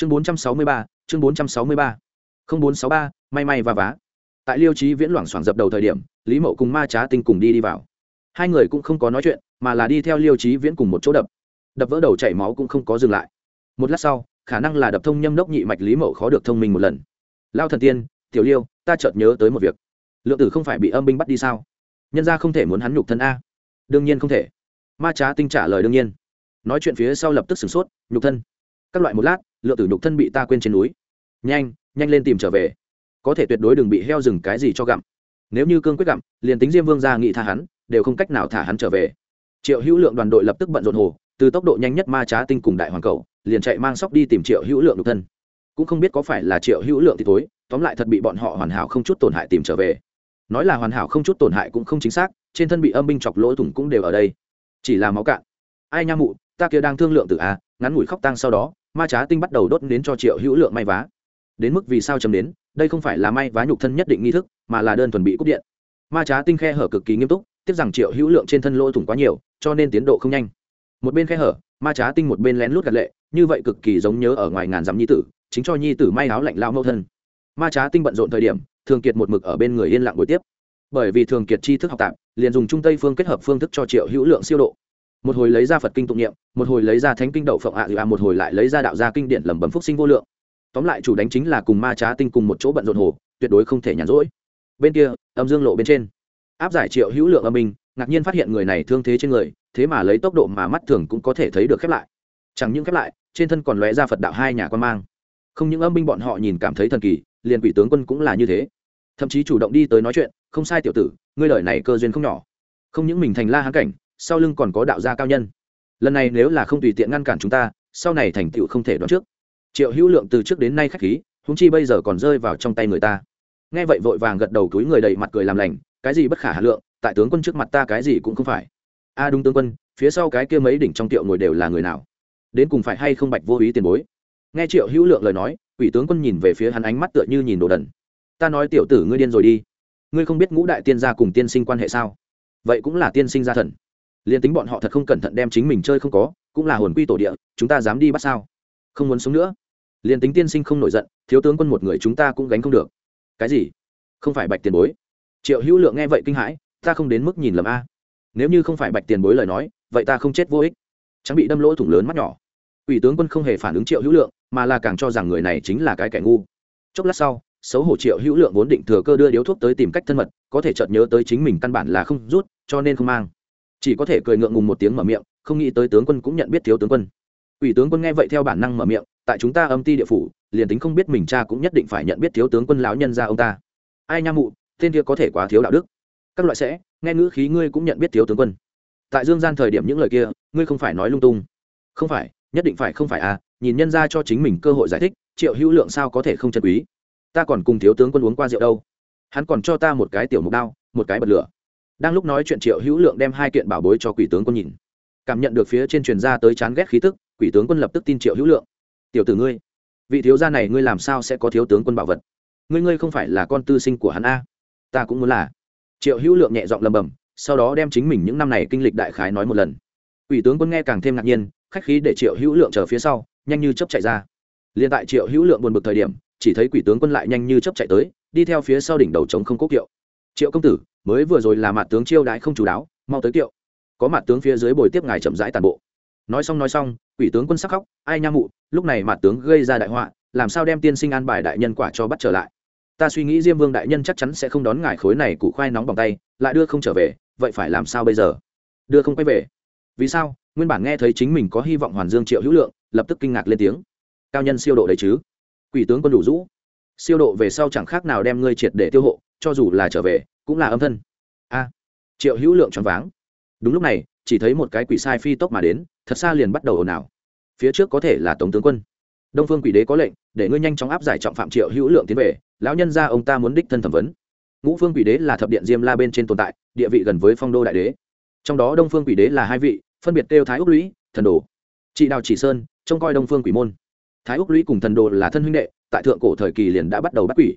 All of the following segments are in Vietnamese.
chương bốn trăm sáu mươi ba, chương bốn trăm sáu mươi ba. Không bốn sáu ba, may may và vá. Tại liêu trí viễn loảng xoảng dập đầu thời điểm, lý mậu cùng ma trá tinh cùng đi đi vào. Hai người cũng không có nói chuyện, mà là đi theo liêu trí viễn cùng một chỗ đập. Đập vỡ đầu chảy máu cũng không có dừng lại. Một lát sau, khả năng là đập thông nhâm đốc nhị mạch lý mậu khó được thông minh một lần. Lao thần tiên, tiểu liêu, ta chợt nhớ tới một việc. Lượng tử không phải bị âm binh bắt đi sao? Nhân ra không thể muốn hắn nhục thân a. Đương nhiên không thể. Ma trá tinh trả lời đương nhiên. Nói chuyện phía sau lập tức sửng sốt, nhục thân? Các loại một lát lượng tử nhục thân bị ta quên trên núi. Nhanh nhanh lên tìm trở về. Có thể tuyệt đối đừng bị heo rừng cái gì cho gặm. Nếu như cương quyết gặm, liền tính diêm vương ra nghị tha hắn, đều không cách nào thả hắn trở về. Triệu hữu lượng đoàn đội lập tức bận rộn hồ, từ tốc độ nhanh nhất ma trá tinh cùng đại hoàng cầu, liền chạy mang sóc đi tìm triệu hữu lượng nhục thân. Cũng không biết có phải là triệu hữu lượng thì tối tóm lại thật bị bọn họ hoàn hảo không chút tổn hại tìm trở về. Nói là hoàn hảo không chút tổn hại cũng không chính xác, trên thân bị âm binh chọc lỗ thủng cũng đều ở đây. Chỉ là máu cạn. Ai nha mụ, ta kia đang thương lượng từ a, ngắn ngủi khóc tang sau đó ma trá tinh bắt đầu đốt đến cho triệu hữu lượng may vá. Đến mức vì sao chấm đến đây không phải là may vá nhục thân nhất định nghi thức, mà là đơn thuần bị cúp điện. Ma trá tinh khe hở cực kỳ nghiêm túc, tiếp rằng triệu hữu lượng trên thân lỗ thủng quá nhiều, cho nên tiến độ không nhanh. Một bên khe hở, ma trá tinh một bên lén lút gạt lệ, như vậy cực kỳ giống nhớ ở ngoài ngàn dặm nhi tử, chính cho nhi tử may áo lạnh lao mâu thân. Ma trá tinh bận rộn thời điểm, thường kiệt một mực ở bên người yên lặng buổi tiếp. Bởi vì thường kiệt tri thức học tạp liền dùng trung tây phương kết hợp phương thức cho triệu hữu lượng siêu độ một hồi lấy ra phật kinh tụng niệm một hồi lấy ra thánh kinh đậu phộng ạ à, một hồi lại lấy ra đạo gia kinh điển lẩm bẩm phúc sinh vô lượng. Tóm lại chủ đánh chính là cùng ma trá tinh cùng một chỗ bận rộn hồ tuyệt đối không thể nhàn rỗi. Bên kia âm dương lộ bên trên. Áp giải triệu hữu lượng âm minh ngạc nhiên phát hiện người này thương thế trên người thế mà lấy tốc độ mà mắt thường cũng có thể thấy được khép lại. Chẳng những khép lại trên thân còn lóe ra phật đạo hai nhà quan mang. Không những âm binh bọn họ nhìn cảm thấy thần kỳ liền quỷ tướng quân cũng là như thế. Thậm chí chủ động đi tới nói chuyện không sai tiểu tử ngươi lời này cơ duyên không nhỏ. Không những mình thành la hán cảnh sau lưng còn có đạo gia cao nhân. Lần này nếu là không tùy tiện ngăn cản chúng ta, sau này thành tựu không thể đoán trước. Triệu hữu lượng từ trước đến nay khách khí húng chi bây giờ còn rơi vào trong tay người ta. Nghe vậy vội vàng gật đầu túi người đầy mặt cười làm lành, cái gì bất khả hà lượng, tại tướng quân trước mặt ta cái gì cũng không phải. A, đúng tướng quân, phía sau cái kia mấy đỉnh trong tiệu ngồi đều là người nào? Đến cùng phải hay không bạch vô ý tiền bối? Nghe triệu hữu lượng lời nói, quỷ tướng quân nhìn về phía hắn ánh mắt tựa như nhìn đồ đần. Ta nói tiểu tử ngươi điên rồi đi. Ngươi không biết ngũ đại tiên gia cùng tiên sinh quan hệ sao? Vậy cũng là tiên sinh gia thần liền tính bọn họ thật không cẩn thận đem chính mình chơi không có, cũng là hồn quy tổ địa, chúng ta dám đi bắt sao? Không muốn sống nữa. Liền tính tiên sinh không nổi giận, thiếu tướng quân một người chúng ta cũng gánh không được. Cái gì? Không phải bạch tiền bối. Triệu hữu lượng nghe vậy kinh hãi, ta không đến mức nhìn lầm a. Nếu như không phải bạch tiền bối lời nói, vậy ta không chết vô ích. Chẳng bị đâm lỗ thủng lớn mắt nhỏ. Ủy tướng quân không hề phản ứng triệu hữu lượng, mà là càng cho rằng người này chính là cái kẻ ngu. Chốc lát sau, xấu hổ triệu hữu lượng vốn định thừa cơ đưa điếu thuốc tới tìm cách thân mật, có thể chợt nhớ tới chính mình căn bản là không rút, cho nên không mang chỉ có thể cười ngượng ngùng một tiếng mở miệng, không nghĩ tới tướng quân cũng nhận biết thiếu tướng quân. Ủy tướng quân nghe vậy theo bản năng mở miệng, tại chúng ta âm ti địa phủ, liền tính không biết mình cha cũng nhất định phải nhận biết thiếu tướng quân lão nhân ra ông ta. Ai nha mụ, tên kia có thể quá thiếu đạo đức. Các loại sẽ, nghe ngữ khí ngươi cũng nhận biết thiếu tướng quân. Tại dương gian thời điểm những lời kia, ngươi không phải nói lung tung. Không phải, nhất định phải không phải à nhìn nhân ra cho chính mình cơ hội giải thích, triệu hữu lượng sao có thể không chân quý. Ta còn cùng thiếu tướng quân uống qua rượu đâu. Hắn còn cho ta một cái tiểu mục đao, một cái bật lửa đang lúc nói chuyện triệu hữu lượng đem hai kiện bảo bối cho quỷ tướng quân nhìn. Cảm nhận được phía trên truyền ra tới chán ghét khí tức, quỷ tướng quân lập tức tin triệu hữu lượng. Tiểu tử ngươi, vị thiếu gia này ngươi làm sao sẽ có thiếu tướng quân bảo vật? Ngươi ngươi không phải là con tư sinh của hắn a? Ta cũng muốn là. Triệu hữu lượng nhẹ giọng lầm bầm sau đó đem chính mình những năm này kinh lịch đại khái nói một lần. Quỷ tướng quân nghe càng thêm ngạc nhiên, khách khí để triệu hữu lượng chờ phía sau, nhanh như chấp chạy ra. Liền tại triệu hữu lượng buồn bực thời điểm, chỉ thấy quỷ tướng quân lại nhanh như chấp chạy tới, đi theo phía sau đỉnh đầu trống không cố kiệu. Triệu công tử mới vừa rồi là mặt tướng chiêu đãi không chú đáo, mau tới kiệu. Có mặt tướng phía dưới bồi tiếp ngài chậm rãi tàn bộ. Nói xong nói xong, quỷ tướng quân sắc khóc, ai nha mụ, lúc này mặt tướng gây ra đại họa, làm sao đem tiên sinh an bài đại nhân quả cho bắt trở lại? Ta suy nghĩ diêm vương đại nhân chắc chắn sẽ không đón ngài khối này củ khoai nóng bằng tay, lại đưa không trở về, vậy phải làm sao bây giờ? Đưa không quay về. Vì sao? Nguyên bản nghe thấy chính mình có hy vọng hoàn dương triệu hữu lượng, lập tức kinh ngạc lên tiếng. Cao nhân siêu độ đấy chứ? Quỷ tướng quân đủ rũ. Siêu độ về sau chẳng khác nào đem ngươi triệt để tiêu hộ cho dù là trở về, cũng là âm thân. A, triệu hữu lượng choáng váng. Đúng lúc này, chỉ thấy một cái quỷ sai phi tốc mà đến, thật xa liền bắt đầu ồn ào. Phía trước có thể là tống tướng quân. Đông phương quỷ đế có lệnh, để ngươi nhanh chóng áp giải trọng phạm triệu hữu lượng tiến về, lão nhân ra ông ta muốn đích thân thẩm vấn. Ngũ phương quỷ đế là thập điện diêm la bên trên tồn tại, địa vị gần với phong đô đại đế. Trong đó đông phương quỷ đế là hai vị, phân biệt kêu thái úc lũy, thần đồ. Trị đào chỉ sơn, trông coi đông phương quỷ môn. Thái úc lũy cùng thần đồ là thân huynh đệ, tại thượng cổ thời kỳ liền đã bắt đầu bắt quỷ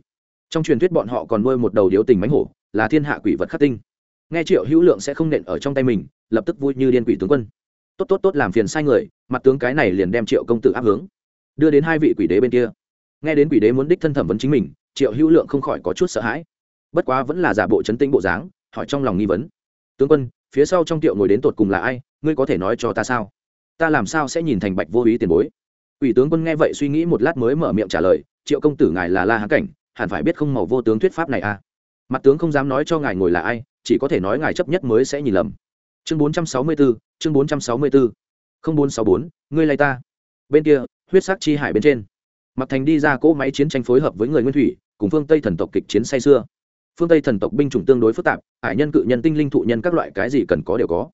trong truyền thuyết bọn họ còn nuôi một đầu điếu tình mánh hổ, là thiên hạ quỷ vật khắc tinh. Nghe triệu hữu lượng sẽ không nện ở trong tay mình, lập tức vui như điên quỷ tướng quân. Tốt tốt tốt làm phiền sai người, mặt tướng cái này liền đem triệu công tử áp hướng. Đưa đến hai vị quỷ đế bên kia. Nghe đến quỷ đế muốn đích thân thẩm vấn chính mình, triệu hữu lượng không khỏi có chút sợ hãi. Bất quá vẫn là giả bộ chấn tĩnh bộ dáng, hỏi trong lòng nghi vấn. Tướng quân, phía sau trong tiệu ngồi đến tột cùng là ai? Ngươi có thể nói cho ta sao? Ta làm sao sẽ nhìn thành bạch vô ý tiền bối? Ủy tướng quân nghe vậy suy nghĩ một lát mới mở miệng trả lời, triệu công tử ngài là la hán cảnh hẳn phải biết không màu vô tướng thuyết pháp này à. Mặt tướng không dám nói cho ngài ngồi là ai chỉ có thể nói ngài chấp nhất mới sẽ nhìn lầm. Chương bốn trăm sáu mươi 464, chương bốn trăm sáu mươi 464. không bốn sáu bốn ngươi lay ta. Bên kia huyết sắc chi hải bên trên. Mặc thành đi ra cỗ máy chiến tranh phối hợp với người nguyên thủy cùng phương tây thần tộc kịch chiến say xưa phương tây thần tộc binh chủng tương đối phức tạp hải nhân cự nhân tinh linh thụ nhân các loại cái gì cần có đều có.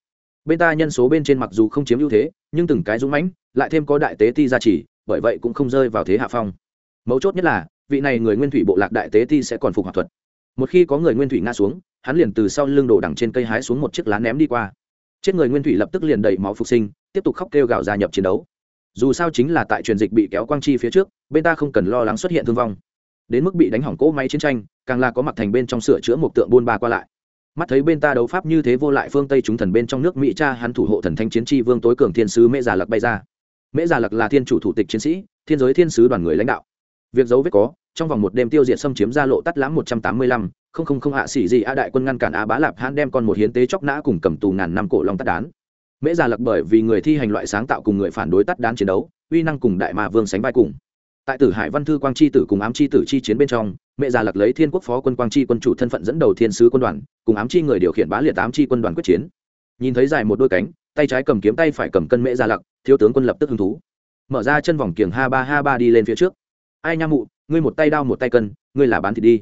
Bên ta nhân số bên trên mặc dù không chiếm ưu thế nhưng từng cái dũng mãnh lại thêm có đại tế ti gia trì bởi vậy cũng không rơi vào thế hạ phong. Mấu chốt nhất là vị này người nguyên thủy bộ lạc đại tế ti sẽ còn phục hoạt thuật. Một khi có người nguyên thủy ngã xuống, hắn liền từ sau lưng đổ đằng trên cây hái xuống một chiếc lá ném đi qua. Chết người nguyên thủy lập tức liền đầy máu phục sinh, tiếp tục khóc kêu gào gia nhập chiến đấu. Dù sao chính là tại truyền dịch bị kéo quang chi phía trước, bên ta không cần lo lắng xuất hiện thương vong. Đến mức bị đánh hỏng cỗ máy chiến tranh, càng là có mặt thành bên trong sửa chữa một tượng buôn ba qua lại. Mắt thấy bên ta đấu pháp như thế vô lại phương tây chúng thần bên trong nước mỹ cha hắn thủ hộ thần thanh chiến tri vương tối cường thiên sứ mễ già lặc bay ra. Mễ già lặc là thiên chủ thủ tịch chiến sĩ, thiên giới thiên sứ đoàn người lãnh đạo việc dấu vết có, trong vòng một đêm tiêu diệt xâm chiếm ra lộ tắt lãm một trăm tám mươi lăm, không không không hạ xỉ gì a đại quân ngăn cản á bá lạp hãn đem con một hiến tế chóc nã cùng cầm tù ngàn năm cổ long tắt đán. Mễ già lặc bởi vì người thi hành loại sáng tạo cùng người phản đối tắt đán chiến đấu, uy năng cùng đại mà vương sánh vai cùng. Tại tử hải văn thư quang chi tử cùng ám chi tử chi chiến bên trong mẹ già lặc lấy thiên quốc phó quân quang chi quân chủ thân phận dẫn đầu thiên sứ quân đoàn, cùng ám chi người điều khiển bá liệt ám chi quân đoàn quyết chiến. Nhìn thấy dài một đôi cánh, tay trái cầm kiếm tay phải cầm cân Mẹ già lặc, thiếu tướng quân lập tức hứng thú. Mở ra chân vòng kiềng ha ba ha ba đi lên phía trước ai nha mụ, ngươi một tay đao một tay cân, ngươi là bán thì đi.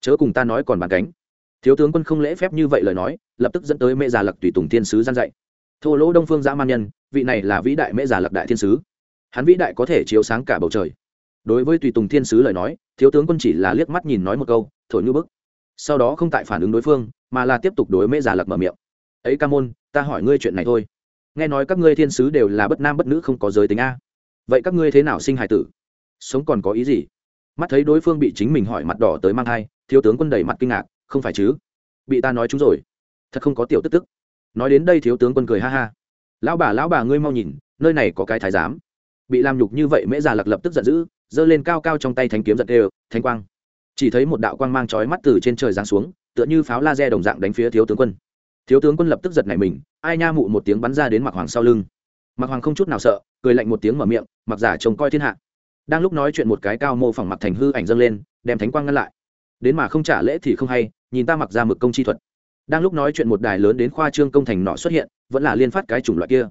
Chớ cùng ta nói còn bán cánh. Thiếu tướng quân không lễ phép như vậy lời nói, lập tức dẫn tới mẹ già lặc tùy tùng thiên sứ gian dạy. Thô lỗ đông phương giã man nhân, vị này là vĩ đại mẹ già lặc đại thiên sứ. Hắn vĩ đại có thể chiếu sáng cả bầu trời. Đối với tùy tùng thiên sứ lời nói, thiếu tướng quân chỉ là liếc mắt nhìn nói một câu, thổi như bức. Sau đó không tại phản ứng đối phương, mà là tiếp tục đối mễ giả lặc mở miệng. Ấy ca môn, ta hỏi ngươi chuyện này thôi. Nghe nói các ngươi thiên sứ đều là bất nam bất nữ không có giới tính a. Vậy các ngươi thế nào sinh hải tử? Sống còn có ý gì? Mắt thấy đối phương bị chính mình hỏi mặt đỏ tới mang thai, thiếu tướng quân đầy mặt kinh ngạc, không phải chứ? Bị ta nói chúng rồi. Thật không có tiểu tức tức. Nói đến đây thiếu tướng quân cười ha ha. Lão bà lão bà ngươi mau nhìn, nơi này có cái thái giám. Bị làm nhục như vậy mễ già lặc lập tức giận dữ, giơ lên cao cao trong tay thánh kiếm giật đều thanh quang. Chỉ thấy một đạo quang mang chói mắt từ trên trời giáng xuống, tựa như pháo laser đồng dạng đánh phía thiếu tướng quân. Thiếu tướng quân lập tức giật nảy mình, ai nha mụ một tiếng bắn ra đến mặc hoàng sau lưng. Mặc hoàng không chút nào sợ, cười lạnh một tiếng mở miệng mặc giả trông coi thiên hạ đang lúc nói chuyện một cái cao mô phỏng mặc thành hư ảnh dâng lên, đem thánh quang ngăn lại. Đến mà không trả lễ thì không hay, nhìn ta mặc ra mực công chi thuật. Đang lúc nói chuyện một đài lớn đến khoa trương công thành nọ xuất hiện, vẫn là liên phát cái chủng loại kia.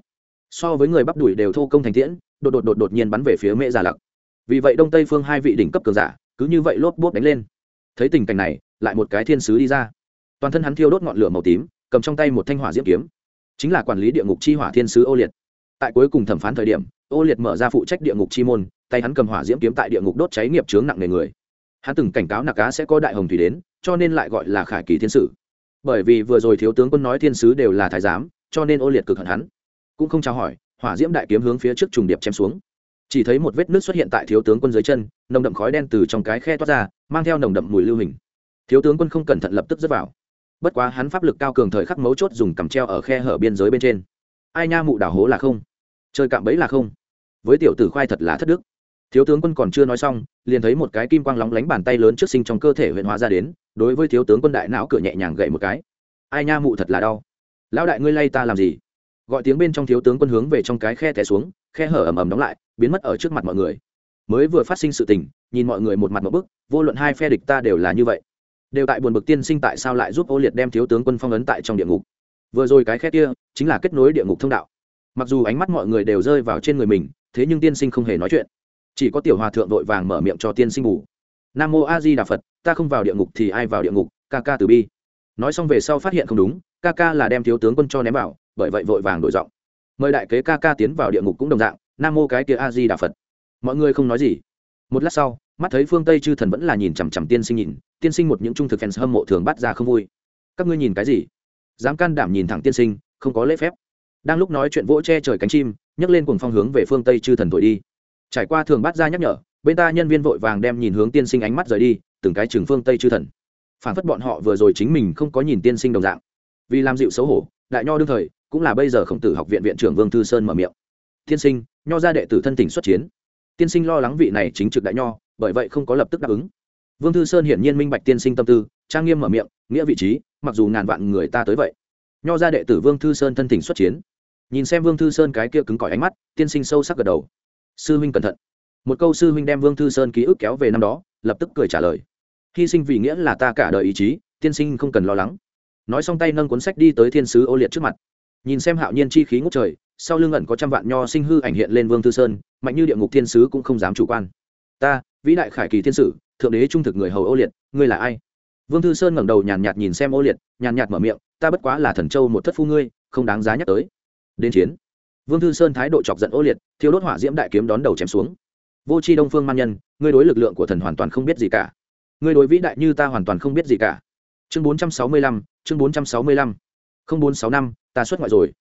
So với người bắp đuổi đều thô công thành tiễn, đột đột đột đột nhiên bắn về phía mễ giả lặc. Vì vậy đông tây phương hai vị đỉnh cấp cường giả, cứ như vậy lốp bốp đánh lên. Thấy tình cảnh này, lại một cái thiên sứ đi ra. Toàn thân hắn thiêu đốt ngọn lửa màu tím, cầm trong tay một thanh hỏa diễm kiếm. Chính là quản lý địa ngục chi hỏa thiên sứ ô liệt. Tại cuối cùng thẩm phán thời điểm, ô liệt mở ra phụ trách địa ngục chi môn tay hắn cầm hỏa diễm kiếm tại địa ngục đốt cháy nghiệp chướng nặng nề người. Hắn từng cảnh cáo nạc cá sẽ có đại hồng thủy đến, cho nên lại gọi là khải kỳ thiên sử. Bởi vì vừa rồi thiếu tướng quân nói thiên sứ đều là thái giám, cho nên ô liệt cực hận hắn. Cũng không trao hỏi, hỏa diễm đại kiếm hướng phía trước trùng điệp chém xuống. Chỉ thấy một vết nước xuất hiện tại thiếu tướng quân dưới chân, nồng đậm khói đen từ trong cái khe toát ra, mang theo nồng đậm mùi lưu hình. Thiếu tướng quân không cẩn thận lập tức rớt vào. Bất quá hắn pháp lực cao cường thời khắc mấu chốt dùng cầm treo ở khe hở biên giới bên trên. Ai nha mụ đảo hố là không. Chơi cạm bẫy là không. Với tiểu tử khoai thật là thất đức thiếu tướng quân còn chưa nói xong, liền thấy một cái kim quang lóng lánh bàn tay lớn trước sinh trong cơ thể huyện hóa ra đến, đối với thiếu tướng quân đại não cửa nhẹ nhàng gậy một cái. Ai nha mụ thật là đau. Lão đại ngươi lay ta làm gì? Gọi tiếng bên trong thiếu tướng quân hướng về trong cái khe té xuống, khe hở ầm ầm đóng lại, biến mất ở trước mặt mọi người. Mới vừa phát sinh sự tình, nhìn mọi người một mặt một bức, vô luận hai phe địch ta đều là như vậy. Đều tại buồn bực tiên sinh tại sao lại giúp ô liệt đem thiếu tướng quân phong ấn tại trong địa ngục. Vừa rồi cái khe kia, chính là kết nối địa ngục thông đạo. Mặc dù ánh mắt mọi người đều rơi vào trên người mình, thế nhưng tiên sinh không hề nói chuyện chỉ có tiểu hòa thượng vội vàng mở miệng cho tiên sinh ngủ nam mô a di đà phật, ta không vào địa ngục thì ai vào địa ngục, ca ca từ bi. Nói xong về sau phát hiện không đúng, ca ca là đem thiếu tướng quân cho ném vào, bởi vậy vội vàng đổi giọng. Mời đại kế ca ca tiến vào địa ngục cũng đồng dạng, nam mô cái kia a di đà phật. Mọi người không nói gì. Một lát sau, mắt thấy phương tây chư thần vẫn là nhìn chằm chằm tiên sinh nhìn, tiên sinh một những trung thực fans hâm mộ thường bắt ra không vui. Các ngươi nhìn cái gì? Dám can đảm nhìn thẳng tiên sinh, không có lễ phép. Đang lúc nói chuyện vỗ che trời cánh chim, nhấc lên cùng phong hướng về phương tây chư thần thổi đi trải qua thường bắt ra nhắc nhở, bên ta nhân viên vội vàng đem nhìn hướng tiên sinh ánh mắt rời đi, từng cái trường phương tây chư thần. Phản phất bọn họ vừa rồi chính mình không có nhìn tiên sinh đồng dạng. Vì làm dịu xấu hổ, đại nho đương thời, cũng là bây giờ khổng tử học viện viện trưởng vương thư sơn mở miệng. Tiên sinh, nho ra đệ tử thân tình xuất chiến. Tiên sinh lo lắng vị này chính trực đại nho, bởi vậy không có lập tức đáp ứng. Vương thư sơn hiển nhiên minh bạch tiên sinh tâm tư, trang nghiêm mở miệng, nghĩa vị trí, mặc dù ngàn vạn người ta tới vậy, nho ra đệ tử vương thư sơn thân tình xuất chiến. Nhìn xem vương thư sơn cái kia cứng cỏi ánh mắt, tiên sinh sâu sắc gật đầu sư huynh cẩn thận. Một câu sư huynh đem vương thư sơn ký ức kéo về năm đó, lập tức cười trả lời. Hy sinh vì nghĩa là ta cả đời ý chí, tiên sinh không cần lo lắng. Nói xong tay nâng cuốn sách đi tới thiên sứ ô liệt trước mặt. Nhìn xem hạo nhiên chi khí ngút trời, sau lưng ẩn có trăm vạn nho sinh hư ảnh hiện lên vương thư sơn, mạnh như địa ngục thiên sứ cũng không dám chủ quan. Ta, vĩ đại khải kỳ thiên sử, thượng đế trung thực người hầu ô liệt, ngươi là ai? Vương thư sơn ngẩng đầu nhàn nhạt nhìn xem ô liệt, nhàn nhạt mở miệng, ta bất quá là thần châu một thất phu ngươi, không đáng giá nhắc tới. Đến chiến vương thư sơn thái độ chọc giận ô liệt thiếu đốt hỏa diễm đại kiếm đón đầu chém xuống. Vô c h i đông phương man nhân, ngươi đối lực lượng của thần hoàn toàn không biết gì cả. Ngươi đối vĩ đại như ta hoàn toàn không biết gì cả. Chương bốn trăm sáu mươi lăm, chương bốn trăm sáu mươi lăm. Không bốn sáu năm, ta xuất ngoại rồi.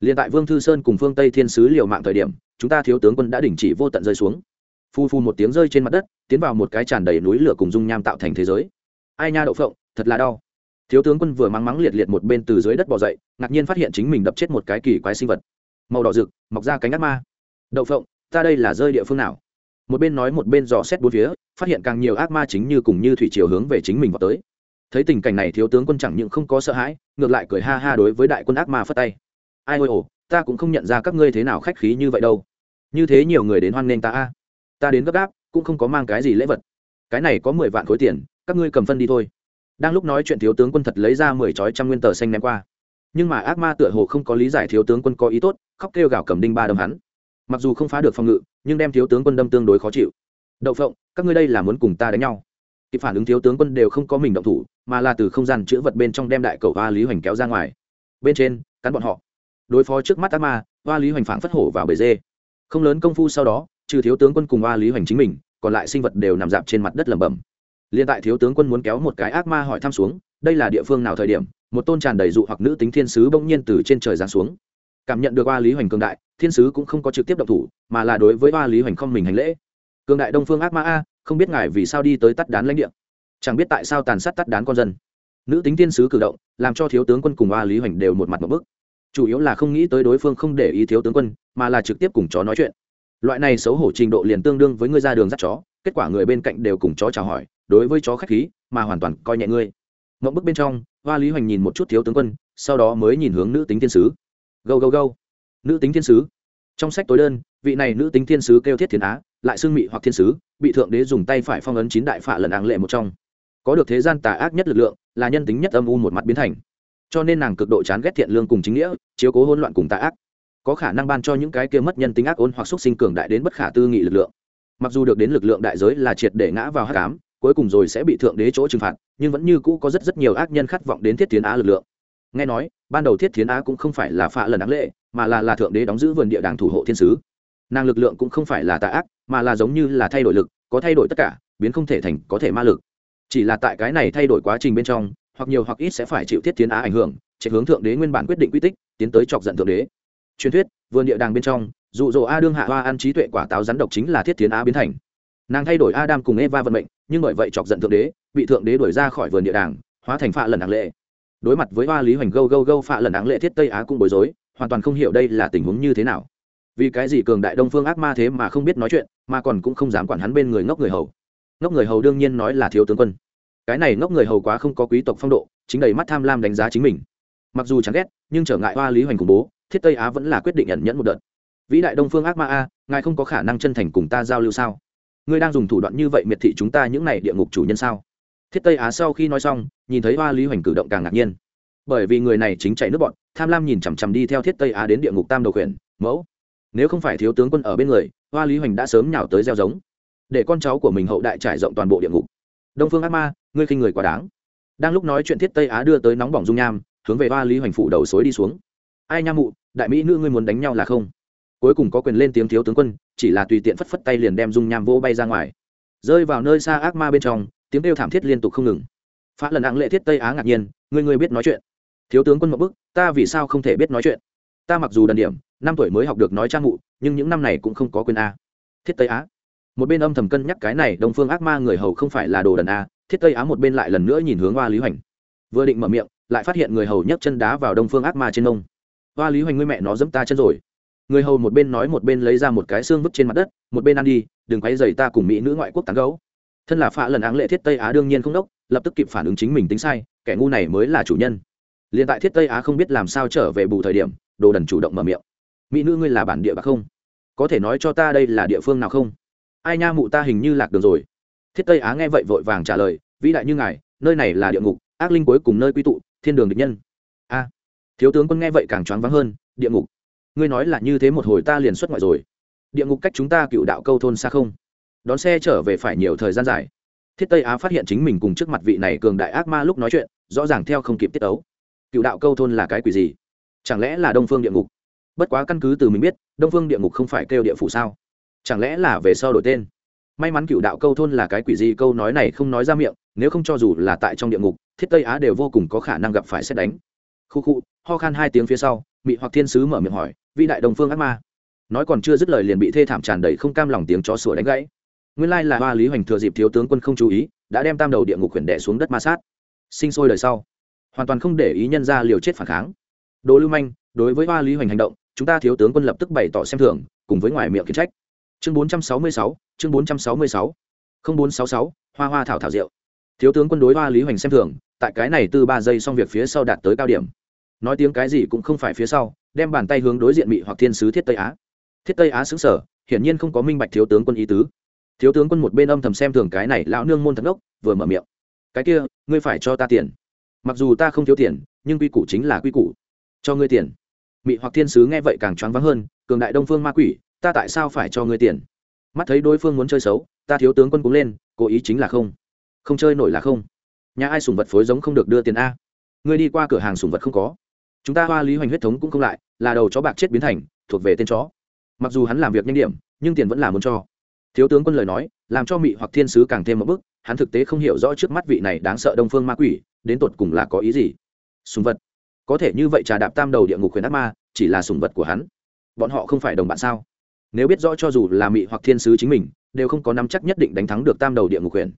Liên tại vương thư sơn cùng phương tây thiên sứ liều mạng thời điểm, chúng ta thiếu tướng quân đã đình chỉ vô tận rơi xuống. Phu phu một tiếng rơi trên mặt đất, tiến vào một cái tràn đầy núi lửa cùng dung nham tạo thành thế giới. Ai nha đậu phộng, thật là đau. Thiếu tướng quân vừa mắng mắng liệt liệt một bên từ dưới đất bỏ dậy, ngạc nhiên phát hiện chính mình đập chết một cái kỳ quái sinh vật màu đỏ rực, mọc ra cánh ác ma. Đậu phộng, ta đây là rơi địa phương nào? Một bên nói một bên dò xét bốn phía, phát hiện càng nhiều ác ma chính như cùng như thủy chiều hướng về chính mình vào tới. Thấy tình cảnh này, thiếu tướng quân chẳng những không có sợ hãi, ngược lại cười ha ha đối với đại quân ác ma phất tay. Ai ôi ồ, ta cũng không nhận ra các ngươi thế nào khách khí như vậy đâu. Như thế nhiều người đến hoan nghênh ta a. Ta đến gấp gáp, cũng không có mang cái gì lễ vật. Cái này có mười vạn khối tiền, các ngươi cầm phân đi thôi. Đang lúc nói chuyện, thiếu tướng quân thật lấy ra mười chói trăm nguyên tờ xanh ném qua nhưng mà ác ma tựa hồ không có lý giải thiếu tướng quân có ý tốt, khóc kêu gào cầm đinh ba đâm hắn. Mặc dù không phá được phòng ngự, nhưng đem thiếu tướng quân đâm tương đối khó chịu. Đậu phộng, các ngươi đây là muốn cùng ta đánh nhau. Kịp phản ứng thiếu tướng quân đều không có mình động thủ, mà là từ không gian chữ vật bên trong đem đại cầu hoa lý hoành kéo ra ngoài. Bên trên, cắn bọn họ. Đối phó trước mắt ác ma, hoa lý hoành phản phất hổ vào bể dê. Không lớn công phu sau đó, trừ thiếu tướng quân cùng hoa lý hoành chính mình, còn lại sinh vật đều nằm dạp trên mặt đất lẩm bẩm. Liền tại thiếu tướng quân muốn kéo một cái ác ma hỏi thăm xuống, đây là địa phương nào thời điểm một tôn tràn đầy dụ hoặc nữ tính thiên sứ bỗng nhiên từ trên trời giáng xuống. Cảm nhận được oa lý hoành cường đại, thiên sứ cũng không có trực tiếp động thủ, mà là đối với oa lý hoành không mình hành lễ. Cường đại đông phương ác ma a, không biết ngài vì sao đi tới tắt đán lãnh địa. Chẳng biết tại sao tàn sát tắt đán con dân. Nữ tính thiên sứ cử động, làm cho thiếu tướng quân cùng oa lý hoành đều một mặt một bức. Chủ yếu là không nghĩ tới đối phương không để ý thiếu tướng quân, mà là trực tiếp cùng chó nói chuyện. Loại này xấu hổ trình độ liền tương đương với ngươi ra đường dắt chó, kết quả người bên cạnh đều cùng chó chào hỏi, đối với chó khách khí, mà hoàn toàn coi nhẹ ngươi mộng bức bên trong, hoa lý hoành nhìn một chút thiếu tướng quân, sau đó mới nhìn hướng nữ tính thiên sứ. Gâu gâu gâu. Nữ tính thiên sứ. Trong sách tối đơn, vị này nữ tính thiên sứ kêu thiết thiên á, lại xương mị hoặc thiên sứ, bị thượng đế dùng tay phải phong ấn chín đại phạ lần áng lệ một trong. Có được thế gian tà ác nhất lực lượng, là nhân tính nhất âm u một mặt biến thành. Cho nên nàng cực độ chán ghét thiện lương cùng chính nghĩa, chiếu cố hỗn loạn cùng tà ác. Có khả năng ban cho những cái kia mất nhân tính ác ôn hoặc xúc sinh cường đại đến bất khả tư nghị lực lượng. Mặc dù được đến lực lượng đại giới là triệt để ngã vào hát cám cuối cùng rồi sẽ bị thượng đế chỗ trừng phạt, nhưng vẫn như cũ có rất rất nhiều ác nhân khát vọng đến thiết tiến á lực lượng. Nghe nói, ban đầu thiết tiến á cũng không phải là phạ lần đáng lệ, mà là là thượng đế đóng giữ vườn địa đàng thủ hộ thiên sứ. Nàng lực lượng cũng không phải là tà ác, mà là giống như là thay đổi lực, có thay đổi tất cả, biến không thể thành có thể ma lực. Chỉ là tại cái này thay đổi quá trình bên trong, hoặc nhiều hoặc ít sẽ phải chịu thiết tiến á ảnh hưởng, chạy hướng thượng đế nguyên bản quyết định quy tích, tiến tới chọc giận thượng đế. Truyền thuyết, vườn địa đàng bên trong, dụ dỗ a đương hạ hoa ăn trí tuệ quả táo rắn độc chính là thiết tiến á biến thành. Nàng thay đổi adam cùng eva vận mệnh nhưng bởi vậy chọc giận thượng đế, bị thượng đế đuổi ra khỏi vườn địa đàng, hóa thành phạ lần đáng lệ. Đối mặt với hoa lý hoành gâu gâu gâu phạ lần đáng lệ thiết tây á cũng bối rối, hoàn toàn không hiểu đây là tình huống như thế nào. Vì cái gì cường đại đông phương ác ma thế mà không biết nói chuyện, mà còn cũng không dám quản hắn bên người ngốc người hầu. Ngốc người hầu đương nhiên nói là thiếu tướng quân. Cái này ngốc người hầu quá không có quý tộc phong độ, chính đầy mắt tham lam đánh giá chính mình. Mặc dù chẳng ghét, nhưng trở ngại hoa lý hoành khủng bố, thiết tây á vẫn là quyết định nhận nhẫn một đợt. Vĩ đại đông phương ác ma a, ngài không có khả năng chân thành cùng ta giao lưu sao? Ngươi đang dùng thủ đoạn như vậy miệt thị chúng ta những này địa ngục chủ nhân sao? Thiết tây á sau khi nói xong, nhìn thấy hoa lý hoành cử động càng ngạc nhiên. Bởi vì người này chính chạy nước bọn, tham lam nhìn chằm chằm đi theo thiết tây á đến địa ngục tam đầu khuyển, mẫu, nếu không phải thiếu tướng quân ở bên người, hoa lý hoành đã sớm nhào tới gieo giống. Để con cháu của mình hậu đại trải rộng toàn bộ địa ngục. Đông phương ác ma, ngươi khinh người quá đáng. Đang lúc nói chuyện thiết tây á đưa tới nóng bỏng dung nham, hướng về hoa lý hoành phủ đầu xối đi xuống. Ai nha mụ, đại mỹ nữ ngươi muốn đánh nhau là không? Cuối cùng có quyền lên tiếng thiếu tướng quân, chỉ là tùy tiện phất phất tay liền đem dung nham vỗ bay ra ngoài. Rơi vào nơi xa ác ma bên trong, tiếng kêu thảm thiết liên tục không ngừng. Phá lần ạng lệ thiết tây á ngạc nhiên người người biết nói chuyện. Thiếu tướng quân một bức, ta vì sao không thể biết nói chuyện? Ta mặc dù đần điểm, năm tuổi mới học được nói trang ngụ, nhưng những năm này cũng không có quyền a. Thiết tây á? Một bên âm thầm cân nhắc cái này, đông phương ác ma người hầu không phải là đồ đần a, thiết tây á một bên lại lần nữa nhìn hướng hoa lý hoành. Vừa định mở miệng, lại phát hiện người hầu nhấc chân đá vào đông phương ác ma trên nông hoa lý hoành, ngươi mẹ nó dẫm ta chân rồi người hầu một bên nói một bên lấy ra một cái xương vứt trên mặt đất, một bên ăn đi, đừng quay dày ta cùng mỹ nữ ngoại quốc tán gấu thân là phạ lần áng lệ thiết tây á đương nhiên không đốc, lập tức kịp phản ứng chính mình tính sai, kẻ ngu này mới là chủ nhân. Liền tại thiết tây á không biết làm sao trở về bù thời điểm, đồ đần chủ động mở miệng. Mỹ nữ ngươi là bản địa bạc không? Có thể nói cho ta đây là địa phương nào không? Ai nha mụ ta hình như lạc đường rồi. Thiết tây á nghe vậy vội vàng trả lời, vĩ đại như ngài, nơi này là địa ngục, ác linh cuối cùng nơi quy tụ, thiên đường địch nhân. A. Thiếu tướng quân nghe vậy càng choáng váng hơn, địa ngục ngươi nói là như thế một hồi ta liền xuất ngoại rồi. Địa ngục cách chúng ta cựu đạo câu thôn xa không. Đón xe trở về phải nhiều thời gian dài. Thiết tây á phát hiện chính mình cùng trước mặt vị này cường đại ác ma lúc nói chuyện, rõ ràng theo không kịp tiết ấu cựu đạo câu thôn là cái quỷ gì? Chẳng lẽ là đông phương địa ngục? Bất quá căn cứ từ mình biết, đông phương địa ngục không phải kêu địa phủ sao? Chẳng lẽ là về sau đổi tên? May mắn cựu đạo câu thôn là cái quỷ gì câu nói này không nói ra miệng, nếu không cho dù là tại trong địa ngục, thiết tây á đều vô cùng có khả năng gặp phải xét đánh. Khu khu, ho khan hai tiếng phía sau, Mị hoặc thiên sứ mở miệng hỏi vĩ đại đồng phương ác ma. Nói còn chưa dứt lời liền bị thê thảm tràn đầy không cam lòng tiếng chó sủa đánh gãy. Nguyên lai là hoa lý hoành thừa dịp thiếu tướng quân không chú ý đã đem tam đầu địa ngục khuyển đẻ xuống đất ma sát. Sinh sôi đời sau hoàn toàn không để ý nhân ra liều chết phản kháng. Đồ lưu manh đối với hoa lý hoành hành động chúng ta thiếu tướng quân lập tức bày tỏ xem thường cùng với ngoài miệng kiến trách. Chương 466, chương 466, 0466, hoa hoa thảo thảo rượu thiếu tướng quân đối hoa lý hoành xem thường tại cái này từ ba giây xong việc phía sau đạt tới cao điểm. Nói tiếng cái gì cũng không phải phía sau đem bàn tay hướng đối diện mỹ hoặc thiên sứ thiết tây á. Thiết tây á xứng sở hiển nhiên không có minh bạch thiếu tướng quân ý tứ. Thiếu tướng quân một bên âm thầm xem thường cái này lão nương môn thần ốc, vừa mở miệng. Cái kia ngươi phải cho ta tiền. Mặc dù ta không thiếu tiền nhưng quy củ chính là quy củ. Cho ngươi tiền. Mị hoặc thiên sứ nghe vậy càng choáng váng hơn cường đại đông phương ma quỷ ta tại sao phải cho ngươi tiền? Mắt thấy đối phương muốn chơi xấu ta thiếu tướng quân cũng lên cố ý chính là không. Không chơi nổi là không. Nhà ai sùng vật phối giống không được đưa tiền a? Ngươi đi qua cửa hàng sùng vật không có chúng ta hoa lý hoành huyết thống cũng không lại, là đầu chó bạc chết biến thành, thuộc về tên chó. Mặc dù hắn làm việc nhanh điểm, nhưng tiền vẫn là muốn cho. Thiếu tướng quân lời nói, làm cho mị hoặc thiên sứ càng thêm một bức hắn thực tế không hiểu rõ trước mắt vị này đáng sợ đông phương ma quỷ, đến tột cùng là có ý gì. Sùng vật. Có thể như vậy trà đạp tam đầu địa ngục khuyến ác ma, chỉ là sùng vật của hắn. Bọn họ không phải đồng bạn sao? Nếu biết rõ cho dù là mị hoặc thiên sứ chính mình, đều không có nắm chắc nhất định đánh thắng được tam đầu địa ngục huyền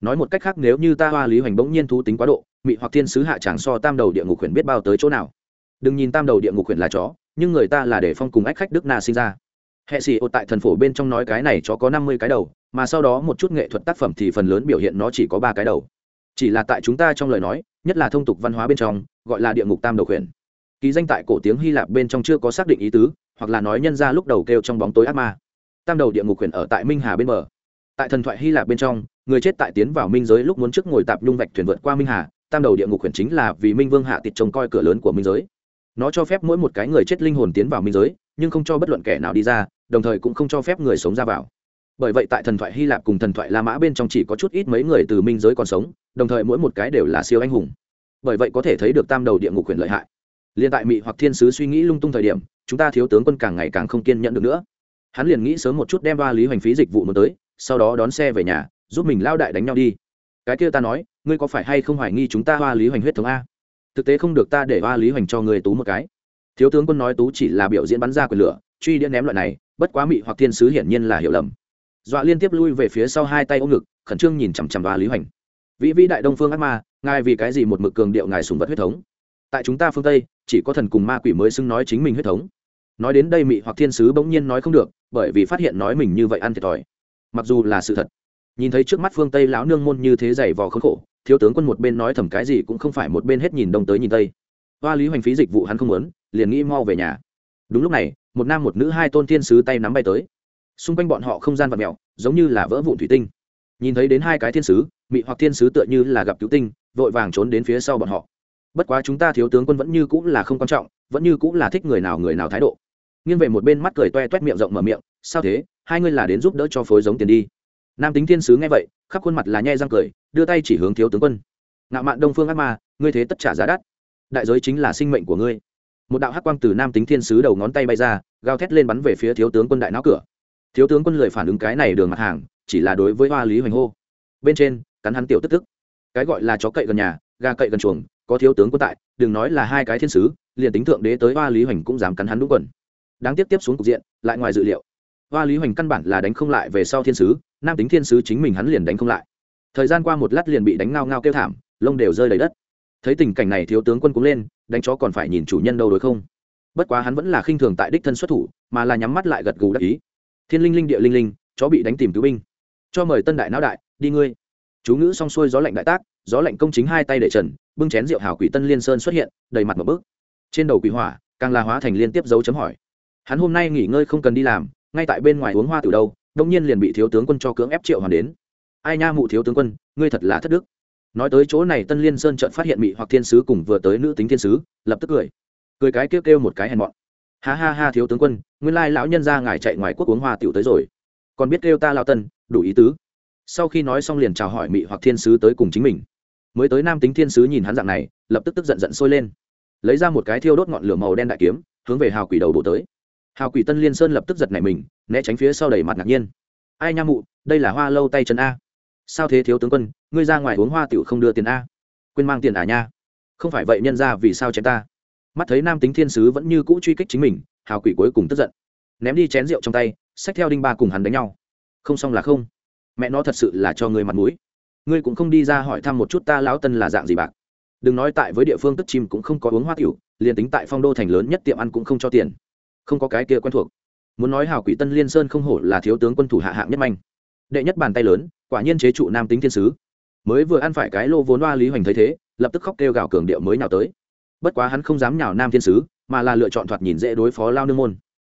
nói một cách khác, nếu như ta hoa lý hoành bỗng nhiên thú tính quá độ, mị hoặc thiên sứ hạ tràng so tam đầu địa ngục khuyển biết bao tới chỗ nào? Đừng nhìn tam đầu địa ngục huyện là chó, nhưng người ta là để phong cùng ách khách đức na sinh ra. Hệ sĩ ô tại thần phổ bên trong nói cái này chó có năm mươi cái đầu, mà sau đó một chút nghệ thuật tác phẩm thì phần lớn biểu hiện nó chỉ có ba cái đầu. Chỉ là tại chúng ta trong lời nói, nhất là thông tục văn hóa bên trong, gọi là địa ngục tam đầu huyền ký danh tại cổ tiếng hy lạp bên trong chưa có xác định ý tứ, hoặc là nói nhân ra lúc đầu kêu trong bóng tối ác ma. Tam đầu địa ngục huyền ở tại minh hà bên bờ. Tại thần thoại hy lạp bên trong, người chết tại tiến vào minh giới lúc muốn trước ngồi tạp nhung vạch thuyền vượt qua minh hà, tam đầu địa ngục huyền chính là vì minh vương hạ tịt trông coi cửa lớn của minh giới nó cho phép mỗi một cái người chết linh hồn tiến vào minh giới, nhưng không cho bất luận kẻ nào đi ra, đồng thời cũng không cho phép người sống ra vào. Bởi vậy tại thần thoại hy lạp cùng thần thoại la mã bên trong chỉ có chút ít mấy người từ minh giới còn sống, đồng thời mỗi một cái đều là siêu anh hùng. Bởi vậy có thể thấy được tam đầu địa ngục quyền lợi hại. Liền tại mỹ hoặc thiên sứ suy nghĩ lung tung thời điểm, chúng ta thiếu tướng quân càng ngày càng không kiên nhẫn được nữa. Hắn liền nghĩ sớm một chút đem ba lý hoành phí dịch vụ một tới, sau đó đón xe về nhà, giúp mình lao đại đánh nhau đi. Cái kia ta nói, ngươi có phải hay không hoài nghi chúng ta hoa lý hoành huyết thống a? Thực tế không được ta để hoa lý hoành cho người tú một cái. Thiếu tướng quân nói tú chỉ là biểu diễn bắn ra quyền lửa, truy điện ném loại này, bất quá mị hoặc thiên sứ hiển nhiên là hiểu lầm. Dọa liên tiếp lui về phía sau hai tay ôm ngực, khẩn trương nhìn chằm chằm hoa lý hoành. Vĩ vĩ đại đông phương ác ma, ngài vì cái gì một mực cường điệu ngài sùng vật huyết thống? Tại chúng ta phương tây, chỉ có thần cùng ma quỷ mới xưng nói chính mình huyết thống. Nói đến đây mị hoặc thiên sứ bỗng nhiên nói không được, bởi vì phát hiện nói mình như vậy ăn thiệt thòi. Mặc dù là sự thật nhìn thấy trước mắt phương tây lão nương môn như thế dày vò khốn khổ, thiếu tướng quân một bên nói thầm cái gì cũng không phải một bên hết nhìn đông tới nhìn tây. Hoa lý hoành phí dịch vụ hắn không muốn, liền nghĩ mau về nhà. Đúng lúc này, một nam một nữ hai tôn thiên sứ tay nắm bay tới. Xung quanh bọn họ không gian vật mẹo giống như là vỡ vụn thủy tinh. Nhìn thấy đến hai cái thiên sứ, mị hoặc thiên sứ tựa như là gặp cứu tinh, vội vàng trốn đến phía sau bọn họ. Bất quá chúng ta thiếu tướng quân vẫn như cũng là không quan trọng, vẫn như cũng là thích người nào người nào thái độ. Nghiêng về một bên mắt cười toe toét miệng rộng mở miệng, sao thế? Hai ngươi là đến giúp đỡ cho phối giống tiền đi nam tính thiên sứ nghe vậy, khắp khuôn mặt là nhe răng cười, đưa tay chỉ hướng thiếu tướng quân. Ngạo mạn đông phương ác ma, ngươi thế tất trả giá đắt. Đại giới chính là sinh mệnh của ngươi. Một đạo hắc quang từ nam tính thiên sứ đầu ngón tay bay ra, gào thét lên bắn về phía thiếu tướng quân đại não cửa. Thiếu tướng quân lời phản ứng cái này đường mặt hàng, chỉ là đối với hoa lý hoành hô. Bên trên, cắn hắn tiểu tức tức. Cái gọi là chó cậy gần nhà, gà cậy gần chuồng, có thiếu tướng quân tại, đừng nói là hai cái thiên sứ, liền tính thượng đế tới hoa lý hoành cũng dám cắn hắn đúng quần. Đáng tiếp tiếp xuống cục diện, lại ngoài dự liệu. Hoa lý hoành căn bản là đánh không lại về sau thiên sứ nam tính thiên sứ chính mình hắn liền đánh không lại. Thời gian qua một lát liền bị đánh ngao ngao kêu thảm, lông đều rơi đầy đất. Thấy tình cảnh này thiếu tướng quân cũng lên, đánh chó còn phải nhìn chủ nhân đâu đối không? Bất quá hắn vẫn là khinh thường tại đích thân xuất thủ, mà là nhắm mắt lại gật gù đắc ý. Thiên linh linh, địa linh linh, chó bị đánh tìm cứu binh. Cho mời tân đại não đại, đi ngươi. Chú ngữ xong xuôi gió lạnh đại tác, gió lạnh công chính hai tay để trần, bưng chén rượu hào quỷ tân liên sơn xuất hiện, đầy mặt một bước. Trên đầu quỷ hỏa, càng là hóa thành liên tiếp dấu chấm hỏi. Hắn hôm nay nghỉ ngơi không cần đi làm, ngay tại bên ngoài uống hoa từ đâu đông nhiên liền bị thiếu tướng quân cho cưỡng ép triệu hoàn đến. Ai nha mụ thiếu tướng quân, ngươi thật là thất đức. Nói tới chỗ này tân liên sơn trận phát hiện mị hoặc thiên sứ cùng vừa tới nữ tính thiên sứ, lập tức cười. Cười cái kêu kêu một cái hèn mọn. Ha ha ha thiếu tướng quân, nguyên lai lão nhân ra ngài chạy ngoài quốc uống hoa tiểu tới rồi. Còn biết kêu ta lao tân, đủ ý tứ. Sau khi nói xong liền chào hỏi mị hoặc thiên sứ tới cùng chính mình. Mới tới nam tính thiên sứ nhìn hắn dạng này, lập tức tức giận giận sôi lên. Lấy ra một cái thiêu đốt ngọn lửa màu đen đại kiếm, hướng về hào quỷ đầu đổ tới hào quỷ tân liên sơn lập tức giật nảy mình, né tránh phía sau đầy mặt ngạc nhiên. Ai nha mụ, đây là hoa lâu tay chân a. Sao thế thiếu tướng quân, ngươi ra ngoài uống hoa tiểu không đưa tiền a? Quên mang tiền à nha. Không phải vậy nhân ra vì sao chém ta? Mắt thấy nam tính thiên sứ vẫn như cũ truy kích chính mình, hào quỷ cuối cùng tức giận. Ném đi chén rượu trong tay, xách theo đinh ba cùng hắn đánh nhau. Không xong là không. Mẹ nó thật sự là cho ngươi mặt mũi. Ngươi cũng không đi ra hỏi thăm một chút ta lão tân là dạng gì bạc. Đừng nói tại với địa phương tức chim cũng không có uống hoa tiểu, liền tính tại phong đô thành lớn nhất tiệm ăn cũng không cho tiền không có cái kia quen thuộc. Muốn nói hào quỷ tân liên sơn không hổ là thiếu tướng quân thủ hạ hạng nhất manh. Đệ nhất bàn tay lớn, quả nhiên chế trụ nam tính thiên sứ. Mới vừa ăn phải cái lô vốn hoa lý hoành thấy thế, lập tức khóc kêu gào cường điệu mới nào tới. Bất quá hắn không dám nhào nam thiên sứ, mà là lựa chọn thoạt nhìn dễ đối phó lao nương môn.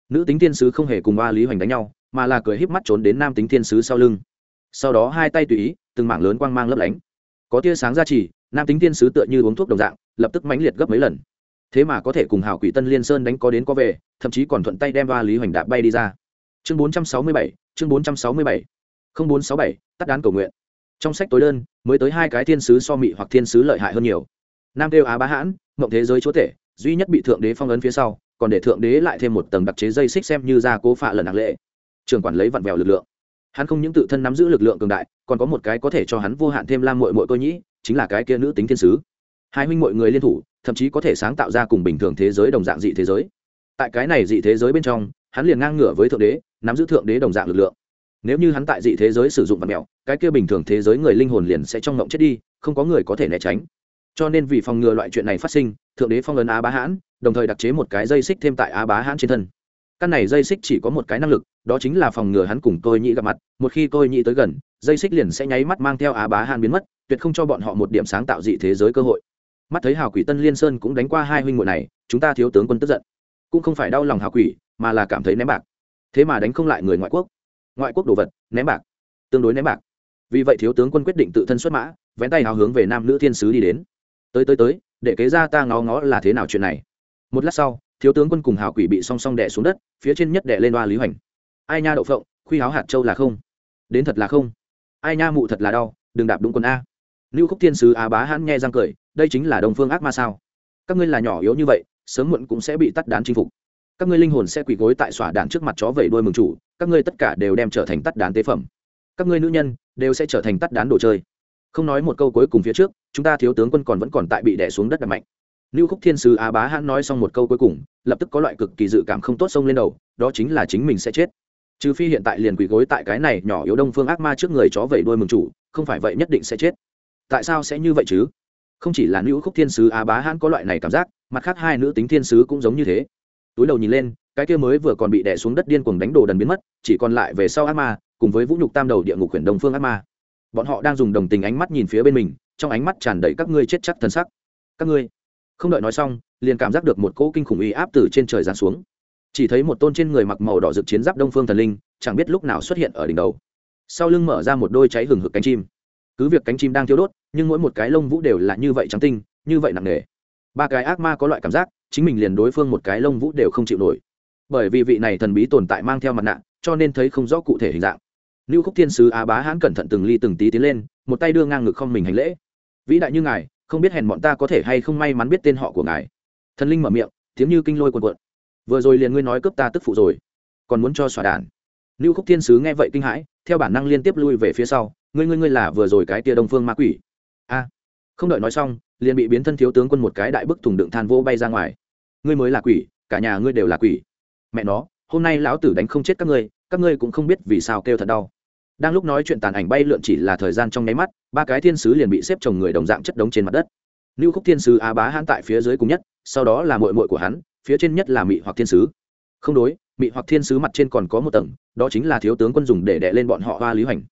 Nữ tính thiên sứ không hề cùng hoa lý hoành đánh nhau, mà là cười híp mắt trốn đến nam tính thiên sứ sau lưng. Sau đó hai tay tùy ý, từng mảng lớn quang mang lấp lánh. Có tia sáng ra chỉ, nam tính thiên sứ tựa như uống thuốc đồng dạng, lập tức mãnh liệt gấp mấy lần thế mà có thể cùng hào quỷ tân liên sơn đánh có đến có về, thậm chí còn thuận tay đem ba lý hoành đạp bay đi ra. Chương bốn trăm sáu mươi bảy, chương bốn trăm sáu mươi bảy. Không bốn sáu bảy, tắt đán cầu nguyện. Trong sách tối đơn, mới tới hai cái thiên sứ so mị hoặc thiên sứ lợi hại hơn nhiều. Nam kêu á bá hãn, mộng thế giới chúa tể, duy nhất bị thượng đế phong ấn phía sau, còn để thượng đế lại thêm một tầng đặc chế dây xích xem như ra cố phạ lần đặc lệ. Trường quản lấy vặn vẹo lực lượng. Hắn không những tự thân nắm giữ lực lượng cường đại, còn có một cái có thể cho hắn vô hạn thêm lam mội mội tôi nhĩ, chính là cái kia nữ tính thiên sứ. Hai huynh mọi người liên thủ thậm chí có thể sáng tạo ra cùng bình thường thế giới đồng dạng dị thế giới. Tại cái này dị thế giới bên trong, hắn liền ngang ngửa với thượng đế, nắm giữ thượng đế đồng dạng lực lượng. Nếu như hắn tại dị thế giới sử dụng vật mèo, cái kia bình thường thế giới người linh hồn liền sẽ trong ngộng chết đi, không có người có thể né tránh. Cho nên vì phòng ngừa loại chuyện này phát sinh, thượng đế phong ấn á bá hãn, đồng thời đặc chế một cái dây xích thêm tại á bá hãn trên thân. Căn này dây xích chỉ có một cái năng lực, đó chính là phòng ngừa hắn cùng tôi nhị gặp mặt. Một khi tôi nhị tới gần, dây xích liền sẽ nháy mắt mang theo á bá hãn biến mất, tuyệt không cho bọn họ một điểm sáng tạo dị thế giới cơ hội mắt thấy hào quỷ tân liên sơn cũng đánh qua hai huynh muội này, chúng ta thiếu tướng quân tức giận. Cũng không phải đau lòng hào quỷ, mà là cảm thấy ném bạc. Thế mà đánh không lại người ngoại quốc. Ngoại quốc đồ vật, ném bạc. Tương đối ném bạc. Vì vậy thiếu tướng quân quyết định tự thân xuất mã, vén tay hào hướng về nam nữ thiên sứ đi đến. Tới tới tới, để kế ra ta ngó ngó là thế nào chuyện này. Một lát sau, thiếu tướng quân cùng hào quỷ bị song song đẻ xuống đất, phía trên nhất đẻ lên đoa lý hoành. Ai nha đậu phộng, khuy háo hạt châu là không. Đến thật là không. Ai nha mụ thật là đau, đừng đạp đúng quân a lưu khúc thiên sứ á bá hãn nghe răng cười, đây chính là đồng phương ác ma sao? Các ngươi là nhỏ yếu như vậy, sớm muộn cũng sẽ bị tắt đán chinh phục. Các ngươi linh hồn sẽ quỳ gối tại xỏa đạn trước mặt chó vẩy đuôi mừng chủ, các ngươi tất cả đều đem trở thành tắt đán tế phẩm. Các ngươi nữ nhân đều sẽ trở thành tắt đán đồ chơi. Không nói một câu cuối cùng phía trước, chúng ta thiếu tướng quân còn vẫn còn tại bị đẻ xuống đất đập mạnh. Lưu khúc thiên sứ á bá hãn nói xong một câu cuối cùng, lập tức có loại cực kỳ dự cảm không tốt xông lên đầu, đó chính là chính mình sẽ chết. Trừ phi hiện tại liền quỳ gối tại cái này nhỏ yếu đông phương ác ma trước người chó vẩy đuôi mừng chủ, không phải vậy nhất định sẽ chết tại sao sẽ như vậy chứ? Không chỉ là nữ khúc thiên sứ á bá hãn có loại này cảm giác, mặt khác hai nữ tính thiên sứ cũng giống như thế. Túi đầu nhìn lên, cái kia mới vừa còn bị đè xuống đất điên cuồng đánh đồ đần biến mất, chỉ còn lại về sau ác ma, cùng với vũ nhục tam đầu địa ngục huyền đông phương ác ma. Bọn họ đang dùng đồng tình ánh mắt nhìn phía bên mình, trong ánh mắt tràn đầy các ngươi chết chắc thân sắc các ngươi, không đợi nói xong, liền cảm giác được một cỗ kinh khủng uy áp từ trên trời giáng xuống. Chỉ thấy một tôn trên người mặc màu đỏ rực chiến giáp đông phương thần linh, chẳng biết lúc nào xuất hiện ở đỉnh đầu. Sau lưng mở ra một đôi cháy hừng hực cánh chim cứ việc cánh chim đang thiêu đốt, nhưng mỗi một cái lông vũ đều là như vậy trắng tinh, như vậy nặng nề. Ba cái ác ma có loại cảm giác, chính mình liền đối phương một cái lông vũ đều không chịu nổi. Bởi vì vị này thần bí tồn tại mang theo mặt nạ, cho nên thấy không rõ cụ thể hình dạng. Lưu khúc thiên sứ á bá hãn cẩn thận từng ly từng tí tiến lên, một tay đưa ngang ngực không mình hành lễ. Vĩ đại như ngài, không biết hèn bọn ta có thể hay không may mắn biết tên họ của ngài. Thần linh mở miệng, tiếng như kinh lôi quần quận vừa rồi liền ngươi nói cướp ta tức phụ rồi, còn muốn cho xòa đàn. Lưu khúc thiên sứ nghe vậy kinh hãi, theo bản năng liên tiếp lui về phía sau ngươi ngươi ngươi là vừa rồi cái tia đông phương ma quỷ. A. Không đợi nói xong, liền bị biến thân thiếu tướng quân một cái đại bức thùng đựng than vô bay ra ngoài. Ngươi mới là quỷ, cả nhà ngươi đều là quỷ. Mẹ nó, hôm nay lão tử đánh không chết các ngươi các ngươi cũng không biết vì sao kêu thật đau. Đang lúc nói chuyện tàn ảnh bay lượn chỉ là thời gian trong nháy mắt, ba cái thiên sứ liền bị xếp chồng người đồng dạng chất đống trên mặt đất. Lưu khúc thiên sứ á bá hãn tại phía dưới cùng nhất, sau đó là mội mội của hắn, phía trên nhất là mị hoặc thiên sứ. Không đối, mị hoặc thiên sứ mặt trên còn có một tầng, đó chính là thiếu tướng quân dùng để đệ lên bọn họ hoa lý hoành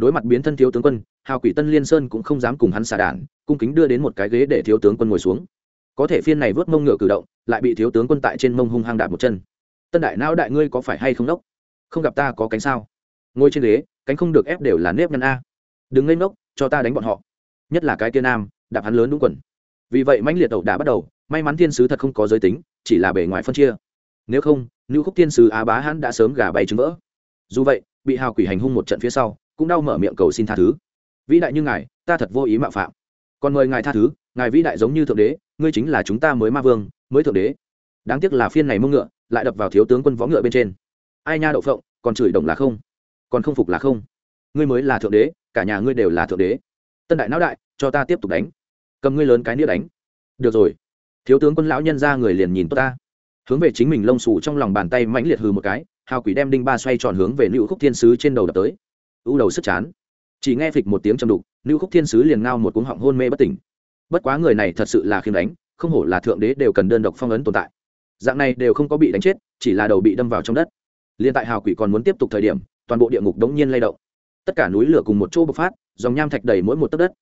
đối mặt biến thân thiếu tướng quân, hào quỷ tân liên sơn cũng không dám cùng hắn xả đản cung kính đưa đến một cái ghế để thiếu tướng quân ngồi xuống. Có thể phiên này vớt mông ngựa cử động, lại bị thiếu tướng quân tại trên mông hung hăng đạp một chân. Tân đại não đại ngươi có phải hay không đốc? Không gặp ta có cánh sao? Ngồi trên ghế, cánh không được ép đều là nếp ngăn a. Đừng ngây ngốc, cho ta đánh bọn họ. Nhất là cái kia nam, đạp hắn lớn đúng quần. Vì vậy mãnh liệt ẩu đã bắt đầu, may mắn thiên sứ thật không có giới tính, chỉ là bề ngoài phân chia. Nếu không nữ khúc thiên sứ á bá hắn đã sớm gà bay trứng vỡ. Dù vậy, bị hào quỷ hành hung một trận phía sau cũng đau mở miệng cầu xin tha thứ. Vĩ đại như ngài, ta thật vô ý mạo phạm. Còn mời ngài tha thứ, ngài vĩ đại giống như thượng đế, ngươi chính là chúng ta mới ma vương, mới thượng đế. Đáng tiếc là phiên này mông ngựa, lại đập vào thiếu tướng quân võ ngựa bên trên. Ai nha đậu phộng, còn chửi đồng là không. Còn không phục là không. Ngươi mới là thượng đế, cả nhà ngươi đều là thượng đế. Tân đại não đại, cho ta tiếp tục đánh. Cầm ngươi lớn cái nĩa đánh. Được rồi. Thiếu tướng quân lão nhân ra người liền nhìn tốt ta. Hướng về chính mình lông xù trong lòng bàn tay mãnh liệt hừ một cái, hào quỷ đem đinh ba xoay tròn hướng về nữ khúc thiên sứ trên đầu đập tới ưu đầu sức chán. Chỉ nghe phịch một tiếng chầm đục nữ khúc thiên sứ liền ngao một cuống họng hôn mê bất tỉnh. Bất quá người này thật sự là khiêm đánh, không hổ là thượng đế đều cần đơn độc phong ấn tồn tại. Dạng này đều không có bị đánh chết, chỉ là đầu bị đâm vào trong đất. Liền tại hào quỷ còn muốn tiếp tục thời điểm, toàn bộ địa ngục đống nhiên lay động. Tất cả núi lửa cùng một chỗ bộc phát, dòng nham thạch đầy mỗi một tấc đất.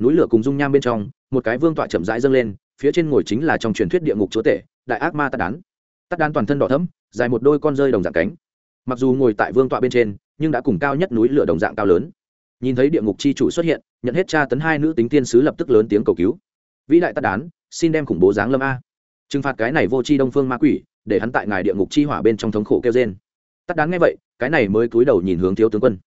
Núi lửa cùng dung nham bên trong, một cái vương tọa chậm rãi dâng lên, phía trên ngồi chính là trong truyền thuyết địa ngục chúa tể, đại ác ma tắt đán. Tắt đán toàn thân đỏ thấm dài một đôi con rơi đồng dạng cánh. Mặc dù ngồi tại vương tọa bên trên nhưng đã cùng cao nhất núi lửa đồng dạng cao lớn. Nhìn thấy địa ngục chi chủ xuất hiện, nhận hết tra tấn hai nữ tính tiên sứ lập tức lớn tiếng cầu cứu. Vĩ đại tát đán, xin đem khủng bố giáng lâm a. Trừng phạt cái này vô c h i đông phương ma quỷ, để hắn tại ngài địa ngục chi hỏa bên trong thống khổ kêu trên tát đán nghe vậy, cái này mới cúi đầu nhìn hướng thiếu tướng quân.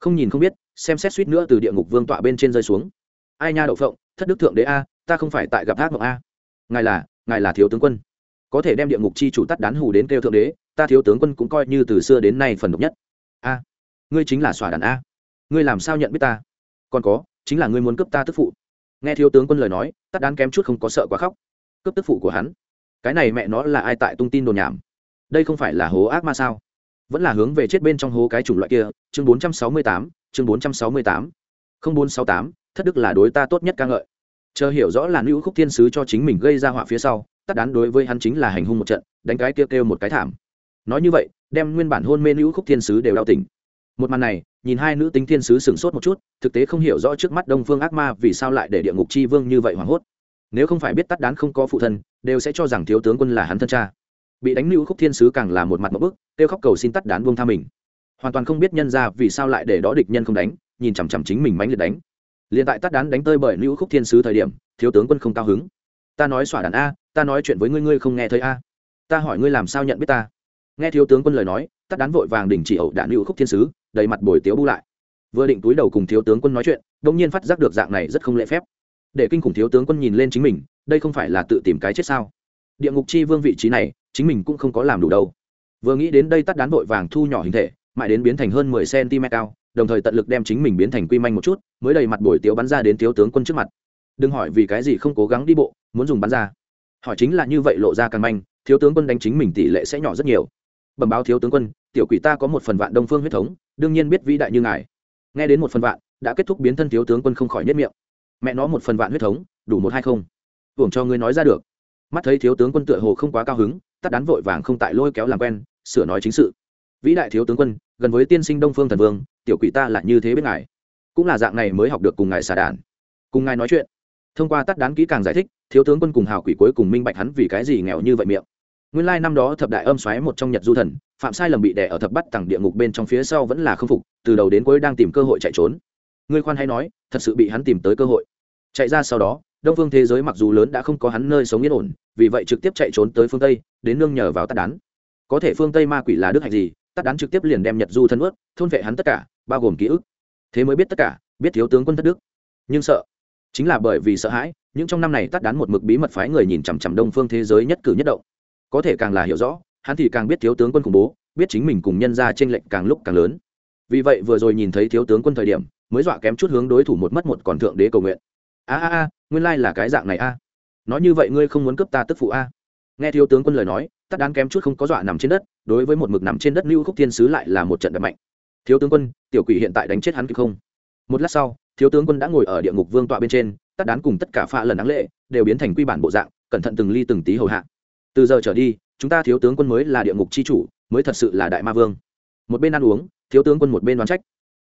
Không nhìn không biết, xem xét suýt nữa từ địa ngục vương tọa bên trên rơi xuống. Ai nha đậu phộng, thất đức thượng đế a, ta không phải tại gặp ác mộng a. Ngài là ngài là thiếu tướng quân. Có thể đem địa ngục chi chủ tắt đán hù đến kêu thượng đế, ta thiếu tướng quân cũng coi như từ xưa đến nay phần độc nhất. A ngươi chính là xòa đàn a. Ngươi làm sao nhận biết ta? Còn có, chính là ngươi muốn cướp ta tức phụ. Nghe thiếu tướng quân lời nói tắt đán kém chút không có sợ quá khóc. Cướp tức phụ của hắn? Cái này mẹ nó là ai tại tung tin đồn nhảm? Đây không phải là hố ác ma sao? Vẫn là hướng về chết bên trong hố cái chủng loại kia, chương bốn trăm sáu mươi tám, chương bốn trăm sáu mươi tám. không bốn sáu tám, thất đức là đối ta tốt nhất ca ngợi. Chờ hiểu rõ là nữ khúc thiên sứ cho chính mình gây ra họa phía sau tắt đán đối với hắn chính là hành hung một trận, đánh cái kêu kêu một cái thảm. Nói như vậy, đem nguyên bản hôn mê nữ khúc thiên sứ đều đau tỉnh một màn này, nhìn hai nữ tính thiên sứ sửng sốt một chút, thực tế không hiểu rõ trước mắt đông phương ác ma vì sao lại để địa ngục chi vương như vậy hoảng hốt. Nếu không phải biết tắt đán không có phụ thân, đều sẽ cho rằng thiếu tướng quân là hắn thân cha. Bị đánh nữ khúc thiên sứ càng là một mặt một bức, kêu khóc cầu xin tắt đán buông tha mình. Hoàn toàn không biết nhân ra vì sao lại để đó địch nhân không đánh, nhìn chằm chằm chính mình mánh liệt đánh. Liền tại tắt đán đánh tơi bởi nữ khúc thiên sứ thời điểm, thiếu tướng quân không cao hứng. Ta nói xỏa đàn a, ta nói chuyện với ngươi ngươi không nghe thấy a. Ta hỏi ngươi làm sao nhận biết ta? Nghe thiếu tướng quân lời nói, tắt đán vội vàng đình chỉ ẩu đạn nữ khúc thiên sứ đầy mặt bồi tiếu bu lại. Vừa định túi đầu cùng thiếu tướng quân nói chuyện đông nhiên phát giác được dạng này rất không lễ phép. Để kinh khủng thiếu tướng quân nhìn lên chính mình, đây không phải là tự tìm cái chết sao? Địa ngục chi vương vị trí này, chính mình cũng không có làm đủ đâu. Vừa nghĩ đến đây tắt đán vội vàng thu nhỏ hình thể, mãi đến biến thành hơn mười cm cao, đồng thời tận lực đem chính mình biến thành quy manh một chút, mới đầy mặt bồi tiếu bắn ra đến thiếu tướng quân trước mặt. Đừng hỏi vì cái gì không cố gắng đi bộ, muốn dùng bắn ra. Hỏi chính là như vậy lộ ra càng manh, thiếu tướng quân đánh chính mình tỷ lệ sẽ nhỏ rất nhiều. Bẩm báo thiếu tướng quân tiểu quỷ ta có một phần vạn đông phương huyết thống, đương nhiên biết vĩ đại như ngài. Nghe đến một phần vạn, đã kết thúc biến thân thiếu tướng quân không khỏi nhất miệng. Mẹ nó một phần vạn huyết thống, đủ một hay không. Hưởng cho ngươi nói ra được. Mắt thấy thiếu tướng quân tựa hồ không quá cao hứng tắt đán vội vàng không tại lôi kéo làm quen, sửa nói chính sự. Vĩ đại thiếu tướng quân, gần với tiên sinh đông phương thần vương, tiểu quỷ ta là như thế biết ngài. Cũng là dạng này mới học được cùng ngài xà đàn. Cùng ngài nói chuyện. Thông qua tắt đán kỹ càng giải thích, thiếu tướng quân cùng hào quỷ cuối cùng minh bạch hắn vì cái gì nghèo như vậy miệng nguyên lai năm đó thập đại âm xoáy một trong nhật du thần, phạm sai lầm bị đẻ ở thập bắt tầng địa ngục bên trong phía sau vẫn là không phục, từ đầu đến cuối đang tìm cơ hội chạy trốn. Ngươi khoan hay nói, thật sự bị hắn tìm tới cơ hội. Chạy ra sau đó, đông phương thế giới mặc dù lớn đã không có hắn nơi sống yên ổn, vì vậy trực tiếp chạy trốn tới phương tây, đến nương nhờ vào tắt đán. Có thể phương tây ma quỷ là đức hạnh gì tắt đán trực tiếp liền đem nhật du thân ướt thôn vệ hắn tất cả, bao gồm ký ức. Thế mới biết tất cả, biết thiếu tướng quân thất đức. Nhưng sợ, chính là bởi vì sợ hãi, những trong năm này tắt đán một mực bí mật phái người nhìn chằm chằm đông phương thế giới nhất cử nhất động có thể càng là hiểu rõ, hắn thì càng biết thiếu tướng quân khủng bố, biết chính mình cùng nhân ra t r ê n lệnh càng lúc càng lớn. Vì vậy vừa rồi nhìn thấy thiếu tướng quân thời điểm, mới dọa kém chút hướng đối thủ một mất một còn thượng đế cầu nguyện. A a a, nguyên lai là cái dạng này a. Nói như vậy ngươi không muốn cướp ta tức phụ a? Nghe thiếu tướng quân lời nói, tắt đán kém chút không có dọa nằm trên đất, đối với một mực nằm trên đất lưu khúc thiên sứ lại là một trận đập mạnh. Thiếu tướng quân, tiểu quỷ hiện tại đánh chết hắn kịp không? Một lát sau, thiếu tướng quân đã ngồi ở địa ngục vương tọa bên trên, tắt đán cùng tất cả pha lần đáng lệ, đều biến thành quy bản bộ dạng, cẩn thận từng ly từng tí hầu hạ từ giờ trở đi, chúng ta thiếu tướng quân mới là địa ngục c h i chủ, mới thật sự là đại ma vương. Một bên ăn uống, thiếu tướng quân một bên đoán trách.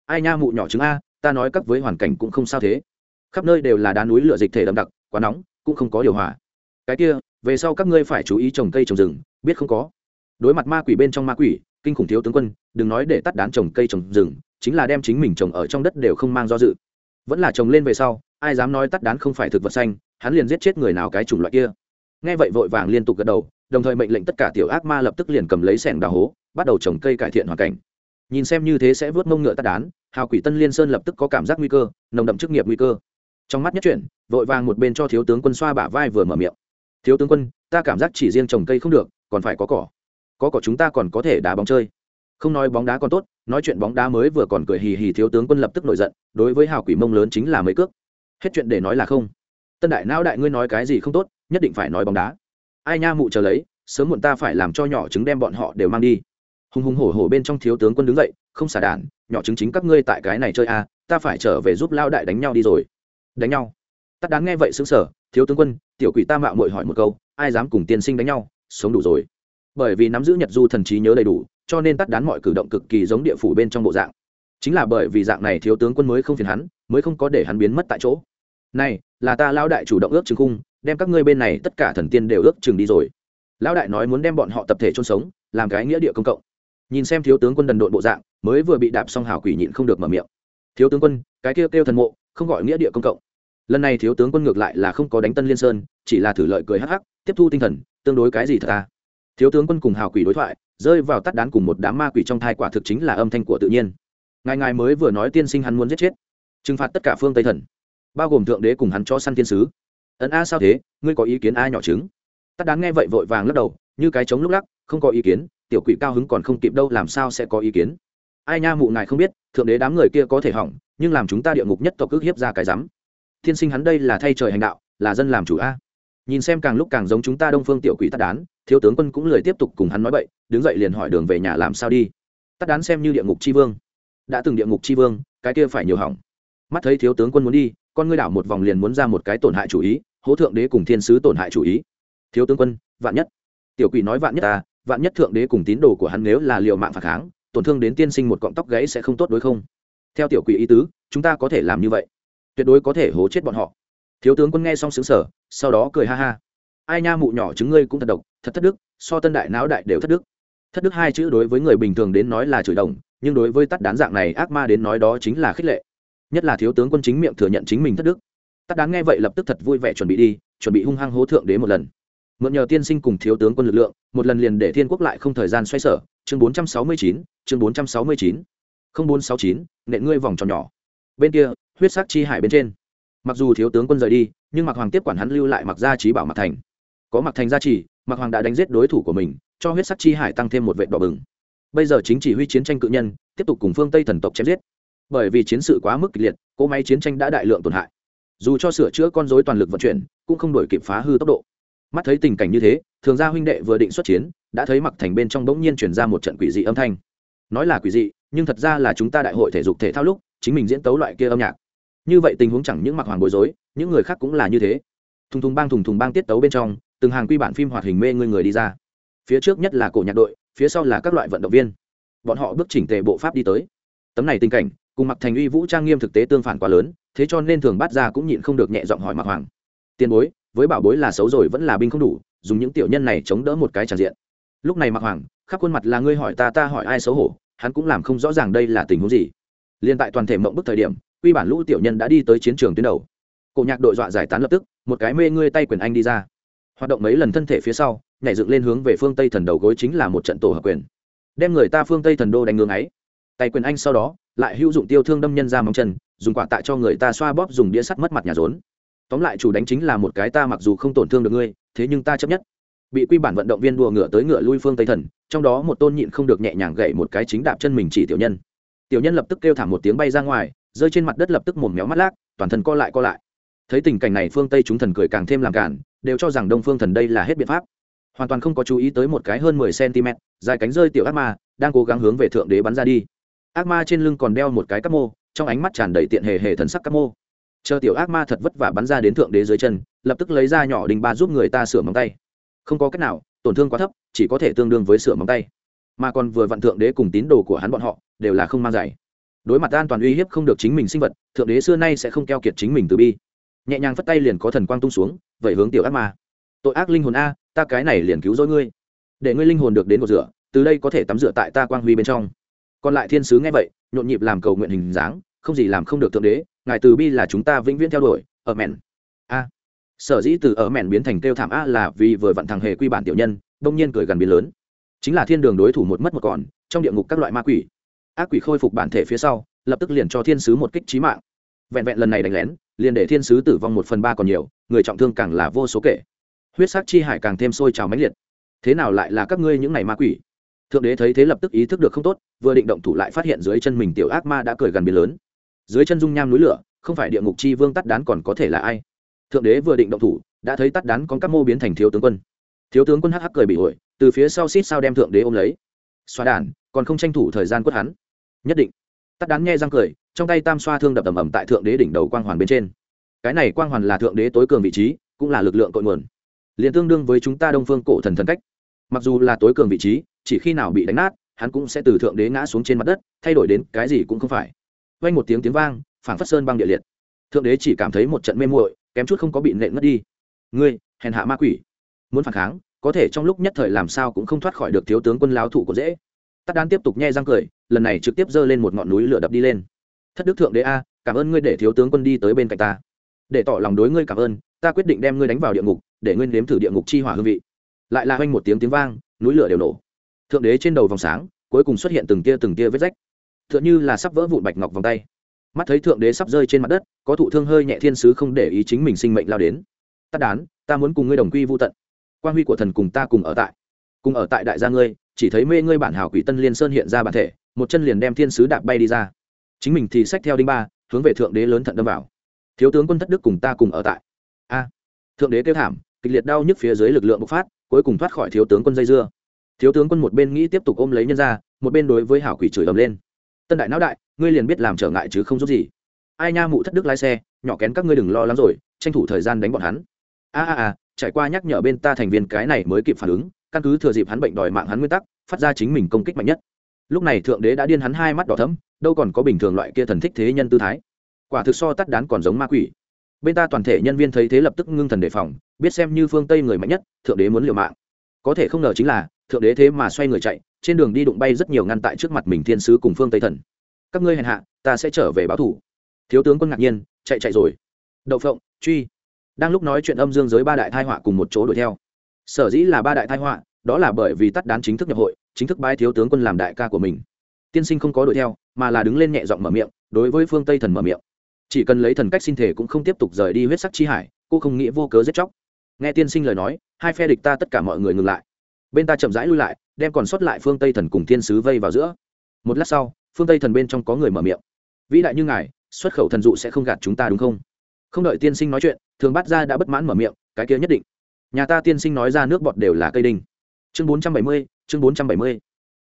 Ai nha mụ nhỏ chứng a, ta nói các với hoàn cảnh cũng không sao thế. Khắp nơi đều là đá núi lửa dịch thể đậm đặc, quá nóng, cũng không có điều hòa. Cái kia, về sau các ngươi phải chú ý trồng cây trồng rừng, biết không có. Đối mặt ma quỷ bên trong ma quỷ, kinh khủng thiếu tướng quân, đừng nói để tắt đán trồng cây trồng rừng, chính là đem chính mình trồng ở trong đất đều không mang do dự. Vẫn là trồng lên về sau, ai dám nói tắt đán không phải thực vật xanh, hắn liền giết chết người nào cái chủng loại kia nghe vậy vội vàng liên tục gật đầu, đồng thời mệnh lệnh tất cả tiểu ác ma lập tức liền cầm lấy sẻng đào hố, bắt đầu trồng cây cải thiện hoàn cảnh. Nhìn xem như thế sẽ vớt mông ngựa tắt đán, hào quỷ tân liên sơn lập tức có cảm giác nguy cơ, nồng đậm chức nghiệp nguy cơ. Trong mắt nhất chuyển, vội vàng một bên cho thiếu tướng quân xoa bả vai vừa mở miệng. Thiếu tướng quân, ta cảm giác chỉ riêng trồng cây không được, còn phải có cỏ. Có cỏ chúng ta còn có thể đá bóng chơi. Không nói bóng đá còn tốt, nói chuyện bóng đá mới vừa còn cười hì hì, thiếu tướng quân lập tức nổi giận, đối với hào quỷ mông lớn chính là mấy cước. Hết chuyện để nói là không. Tân đại não đại ngươi nói cái gì không tốt nhất định phải nói bóng đá. Ai nha mụ chờ lấy, sớm muộn ta phải làm cho nhỏ trứng đem bọn họ đều mang đi. Hùng hùng hổ hổ bên trong thiếu tướng quân đứng dậy, không xả đản nhỏ trứng chính các ngươi tại cái này chơi à ta phải trở về giúp lao đại đánh nhau đi rồi. Đánh nhau. Tắt đáng nghe vậy xứng sở thiếu tướng quân, tiểu quỷ ta mạo mội hỏi một câu, ai dám cùng tiên sinh đánh nhau, sống đủ rồi. Bởi vì nắm giữ nhật du thần trí nhớ đầy đủ, cho nên tắt đán mọi cử động cực kỳ giống địa phủ bên trong bộ dạng. Chính là bởi vì dạng này thiếu tướng quân mới không phiền hắn, mới không có để hắn biến mất tại chỗ. Này, là ta lao đại chủ động ước chứng khung đem các ngươi bên này tất cả thần tiên đều ước chừng đi rồi. Lão đại nói muốn đem bọn họ tập thể chôn sống, làm cái nghĩa địa công cộng. Nhìn xem thiếu tướng quân đần độn bộ dạng, mới vừa bị đạp xong hào quỷ nhịn không được mở miệng. Thiếu tướng quân, cái kêu kêu thần mộ, không gọi nghĩa địa công cộng. Lần này thiếu tướng quân ngược lại là không có đánh tân liên sơn, chỉ là thử lợi cười hắc hắc, tiếp thu tinh thần, tương đối cái gì thật ta. Thiếu tướng quân cùng hào quỷ đối thoại, rơi vào tắt đán cùng một đám ma quỷ trong thai quả thực chính là âm thanh của tự nhiên. Ngài ngài mới vừa nói tiên sinh hắn muốn giết chết. Trừng phạt tất cả phương tây thần, bao gồm thượng đế cùng hắn cho săn tiên sứ ấn a sao thế? Ngươi có ý kiến a nhỏ trứng. Tắt đán nghe vậy vội vàng lắc đầu, như cái trống lúc lắc, không có ý kiến, tiểu quỷ cao hứng còn không kịp đâu, làm sao sẽ có ý kiến? Ai nha mụ ngài không biết, thượng đế đám người kia có thể hỏng, nhưng làm chúng ta địa ngục nhất tộc ước hiếp ra cái rắm. Thiên sinh hắn đây là thay trời hành đạo, là dân làm chủ a. Nhìn xem càng lúc càng giống chúng ta đông phương tiểu quỷ tắt đán, thiếu tướng quân cũng lười tiếp tục cùng hắn nói bậy, đứng dậy liền hỏi đường về nhà làm sao đi. Tắt đán xem như địa ngục tri vương. Đã từng địa ngục tri vương, cái kia phải nhiều hỏng. Mắt thấy thiếu tướng quân muốn đi, con ngươi đảo một vòng liền muốn ra một cái tổn hại chủ ý hỗ thượng đế cùng thiên sứ tổn hại chủ ý. Thiếu tướng quân, vạn nhất. Tiểu quỷ nói vạn nhất ta vạn nhất thượng đế cùng tín đồ của hắn nếu là liệu mạng phản kháng, tổn thương đến tiên sinh một cọng tóc gãy sẽ không tốt đối không? Theo tiểu quỷ ý tứ, chúng ta có thể làm như vậy. Tuyệt đối có thể hố chết bọn họ. Thiếu tướng quân nghe xong xứng sở sau đó cười ha ha. Ai nha mụ nhỏ chứng ngươi cũng thật độc, thật thất đức, so tân đại não đại đều thất đức. Thất đức hai chữ đối với người bình thường đến nói là chửi đồng, nhưng đối với tắt đán dạng này ác ma đến nói đó chính là khích lệ. Nhất là thiếu tướng quân chính miệng thừa nhận chính mình thất đức tắc đáng nghe vậy lập tức thật vui vẻ chuẩn bị đi, chuẩn bị hung hăng hố thượng đế một lần. Mượn nhờ tiên sinh cùng thiếu tướng quân lực lượng, một lần liền để thiên quốc lại không thời gian xoay sở. Chương bốn trăm sáu mươi chín, chương bốn trăm sáu mươi chín. không bốn sáu chín, nện ngươi vòng tròn nhỏ. Bên kia, huyết sắc chi hải bên trên. Mặc dù thiếu tướng quân rời đi, nhưng mặc hoàng tiếp quản hắn lưu lại mặc gia trí bảo mạc thành. Có mạc thành gia trì mặc hoàng đã đánh giết đối thủ của mình, cho huyết sắc chi hải tăng thêm một vệ đỏ bừng. Bây giờ chính chỉ huy chiến tranh cự nhân, tiếp tục cùng phương tây thần tộc chém giết. Bởi vì chiến sự quá mức kịch liệt, cỗ máy chiến tranh đã đại lượng tổn hại dù cho sửa chữa con dối toàn lực vận chuyển, cũng không đổi kịp phá hư tốc độ. Mắt thấy tình cảnh như thế, thường gia huynh đệ vừa định xuất chiến, đã thấy mặc thành bên trong bỗng nhiên chuyển ra một trận quỷ dị âm thanh. Nói là quỷ dị, nhưng thật ra là chúng ta đại hội thể dục thể thao lúc, chính mình diễn tấu loại kia âm nhạc. Như vậy tình huống chẳng những mặc hoàng bối rối, những người khác cũng là như thế. Thùng thùng bang thùng thùng bang tiết tấu bên trong, từng hàng quy bản phim hoạt hình mê người người đi ra. Phía trước nhất là cổ nhạc đội, phía sau là các loại vận động viên. Bọn họ bước chỉnh tề bộ pháp đi tới. Tấm này tình cảnh cùng mặc thành uy vũ trang nghiêm thực tế tương phản quá lớn, thế cho nên thường bắt ra cũng nhịn không được nhẹ giọng hỏi mặc hoàng. Tiền bối, với bảo bối là xấu rồi vẫn là binh không đủ, dùng những tiểu nhân này chống đỡ một cái tràn diện. Lúc này mặc hoàng, khắp khuôn mặt là ngươi hỏi ta ta hỏi ai xấu hổ, hắn cũng làm không rõ ràng đây là tình huống gì. Liên tại toàn thể mộng bức thời điểm, quy bản lũ tiểu nhân đã đi tới chiến trường tuyến đầu. Cổ nhạc đội dọa giải tán lập tức, một cái mê ngươi tay quyền anh đi ra. Hoạt động mấy lần thân thể phía sau, nhảy dựng lên hướng về phương tây thần đầu gối chính là một trận tổ hợp quyền. Đem người ta phương tây thần đô đánh ngưng ấy tay quyền anh sau đó, lại hữu dụng tiêu thương đâm nhân ra móng chân, dùng quả tạ cho người ta xoa bóp dùng đĩa sắt mất mặt nhà rốn. Tóm lại chủ đánh chính là một cái ta mặc dù không tổn thương được ngươi, thế nhưng ta chấp nhất. Bị quy bản vận động viên đùa ngựa tới ngựa lui phương tây thần, trong đó một tôn nhịn không được nhẹ nhàng gậy một cái chính đạp chân mình chỉ tiểu nhân. Tiểu nhân lập tức kêu thảm một tiếng bay ra ngoài, rơi trên mặt đất lập tức mồm méo mắt lác, toàn thân co lại co lại. Thấy tình cảnh này phương tây chúng thần cười càng thêm làm cản, đều cho rằng đông phương thần đây là hết biện pháp. Hoàn toàn không có chú ý tới một cái hơn mười cm dài cánh rơi tiểu ác ma, đang cố gắng hướng về thượng đế bắn ra đi ác ma trên lưng còn đeo một cái cắp mô, trong ánh mắt tràn đầy tiện hề hề thần sắc cắp mô. Chờ tiểu ác ma thật vất vả bắn ra đến thượng đế dưới chân, lập tức lấy ra nhỏ đình ba giúp người ta sửa móng tay. Không có cách nào, tổn thương quá thấp, chỉ có thể tương đương với sửa móng tay. Mà còn vừa vặn thượng đế cùng tín đồ của hắn bọn họ, đều là không mang giày. Đối mặt an toàn uy hiếp không được chính mình sinh vật, thượng đế xưa nay sẽ không keo kiệt chính mình từ bi. Nhẹ nhàng phất tay liền có thần quang tung xuống, vậy hướng tiểu ác ma. Tội ác linh hồn a, ta cái này liền cứu rỗi ngươi. Để ngươi linh hồn được đến một rửa, từ đây có thể tắm rửa tại ta quang huy bên trong còn lại thiên sứ nghe vậy, nhộn nhịp làm cầu nguyện hình dáng, không gì làm không được thượng đế, ngài từ bi là chúng ta vĩnh viễn theo đuổi, ở mẹn. A. Sở dĩ từ ở mẹn biến thành kêu thảm a là vì vừa vặn thằng hề quy bản tiểu nhân đông nhiên cười gần biến lớn. Chính là thiên đường đối thủ một mất một còn, trong địa ngục các loại ma quỷ. Ác quỷ khôi phục bản thể phía sau, lập tức liền cho thiên sứ một kích trí mạng. Vẹn vẹn lần này đánh lén, liền để thiên sứ tử vong một phần ba còn nhiều, người trọng thương càng là vô số kể. Huyết sắc chi hải càng thêm sôi trào mãnh liệt. Thế nào lại là các ngươi những ngày ma quỷ? Thượng đế thấy thế lập tức ý thức được không tốt, vừa định động thủ lại phát hiện dưới chân mình tiểu ác ma đã cười gần biến lớn. Dưới chân dung nham núi lửa, không phải địa ngục chi vương tắt đán còn có thể là ai? Thượng đế vừa định động thủ, đã thấy tắt đán con các mô biến thành thiếu tướng quân. Thiếu tướng quân hắc hắc cười bị ổi từ phía sau xít sao đem thượng đế ôm lấy. Xoa đàn, còn không tranh thủ thời gian quất hắn. Nhất định. Tắt đán nghe răng cười, trong tay tam xoa thương đập ầm ầm tại thượng đế đỉnh đầu quang hoàn bên trên. Cái này quang hoàn là thượng đế tối cường vị trí, cũng là lực lượng cội nguồn. Liền tương đương với chúng ta đông phương cổ thần thần cách. Mặc dù là tối cường vị trí chỉ khi nào bị đánh nát, hắn cũng sẽ từ thượng đế ngã xuống trên mặt đất, thay đổi đến cái gì cũng không phải. Vang một tiếng tiếng vang, phảng phất sơn băng địa liệt. Thượng đế chỉ cảm thấy một trận mê muội, kém chút không có bị nện mất đi. Ngươi, hèn hạ ma quỷ. Muốn phản kháng, có thể trong lúc nhất thời làm sao cũng không thoát khỏi được thiếu tướng quân lao thủ của dễ. Tắt đan tiếp tục nhai răng cười, lần này trực tiếp giơ lên một ngọn núi lửa đập đi lên. Thất đức thượng đế a, cảm ơn ngươi để thiếu tướng quân đi tới bên cạnh ta. Để tỏ lòng đối ngươi cảm ơn, ta quyết định đem ngươi đánh vào địa ngục, để ngươi nếm thử địa ngục chi hỏa hương vị. Lại là hoanh một tiếng tiếng vang, núi lửa đều nổ thượng đế trên đầu vòng sáng, cuối cùng xuất hiện từng tia từng tia vết rách. T h ư ợ n là sắp vỡ vụn bạch ngọc vòng tay. Mắt thấy thượng đế sắp rơi trên mặt đất, có thụ thương hơi nhẹ thiên sứ không để ý chính mình sinh mệnh lao đến. Tắt đán, ta muốn cùng ngươi đồng quy vô tận. Quan huy của thần cùng ta cùng ở tại. Cùng ở tại đại gia ngươi, chỉ thấy mê ngươi bản hảo quỷ tân liên sơn hiện ra bản thể, một chân liền đem thiên sứ đạp bay đi ra. Chính mình thì xách theo đinh ba, hướng về thượng đế lớn thận đâm vào. Thiếu tướng quân thất đức cùng ta cùng ở tại. A. Thượng đế kêu thảm, kịch liệt đau nhức phía dưới lực lượng bộc phát, cuối cùng thoát khỏi thiếu tướng quân dây dưa thiếu tướng quân một bên nghĩ tiếp tục ôm lấy nhân ra, một bên đối với hảo quỷ chửi ầm lên. Tân đại não đại, ngươi liền biết làm trở ngại chứ không giúp gì. Ai nha mụ thất đức lái xe, nhỏ kén các ngươi đừng lo lắng rồi, tranh thủ thời gian đánh bọn hắn. A a a, trải qua nhắc nhở bên ta thành viên cái này mới kịp phản ứng, căn cứ thừa dịp hắn bệnh đòi mạng hắn nguyên tắc, phát ra chính mình công kích mạnh nhất. Lúc này thượng đế đã điên hắn hai mắt đỏ thấm đâu còn có bình thường loại kia thần thích thế nhân tư thái. Quả thực so tắt đán còn giống ma quỷ. Bên ta toàn thể nhân viên thấy thế lập tức ngưng thần đề phòng, biết xem như phương tây người mạnh nhất, thượng đế muốn liều mạng có thể không ngờ chính là, thượng đế thế mà xoay người chạy, trên đường đi đụng bay rất nhiều ngăn tại trước mặt mình thiên sứ cùng phương tây thần. Các ngươi hèn hạ, ta sẽ trở về báo thủ. Thiếu tướng quân ngạc nhiên, chạy chạy rồi. Đậu phộng, truy. Đang lúc nói chuyện âm dương giới ba đại thai họa cùng một chỗ đuổi theo. Sở dĩ là ba đại thai họa, đó là bởi vì tắt đán chính thức nhập hội, chính thức bái thiếu tướng quân làm đại ca của mình. Tiên sinh không có đuổi theo, mà là đứng lên nhẹ giọng mở miệng, đối với phương tây thần mở miệng. Chỉ cần lấy thần cách sinh thể cũng không tiếp tục rời đi huyết sắc chi hải, cô không nghĩ vô cớ giết chóc nghe tiên sinh lời nói, hai phe địch ta tất cả mọi người ngừng lại. Bên ta chậm rãi lui lại, đem còn sót lại phương tây thần cùng thiên sứ vây vào giữa. Một lát sau, phương tây thần bên trong có người mở miệng. Vĩ đại như ngài, xuất khẩu thần dụ sẽ không gạt chúng ta đúng không? Không đợi tiên sinh nói chuyện, thường bắt ra đã bất mãn mở miệng, cái kia nhất định. Nhà ta tiên sinh nói ra nước bọt đều là cây đinh. Chương bốn trăm bảy mươi, chương bốn trăm bảy mươi.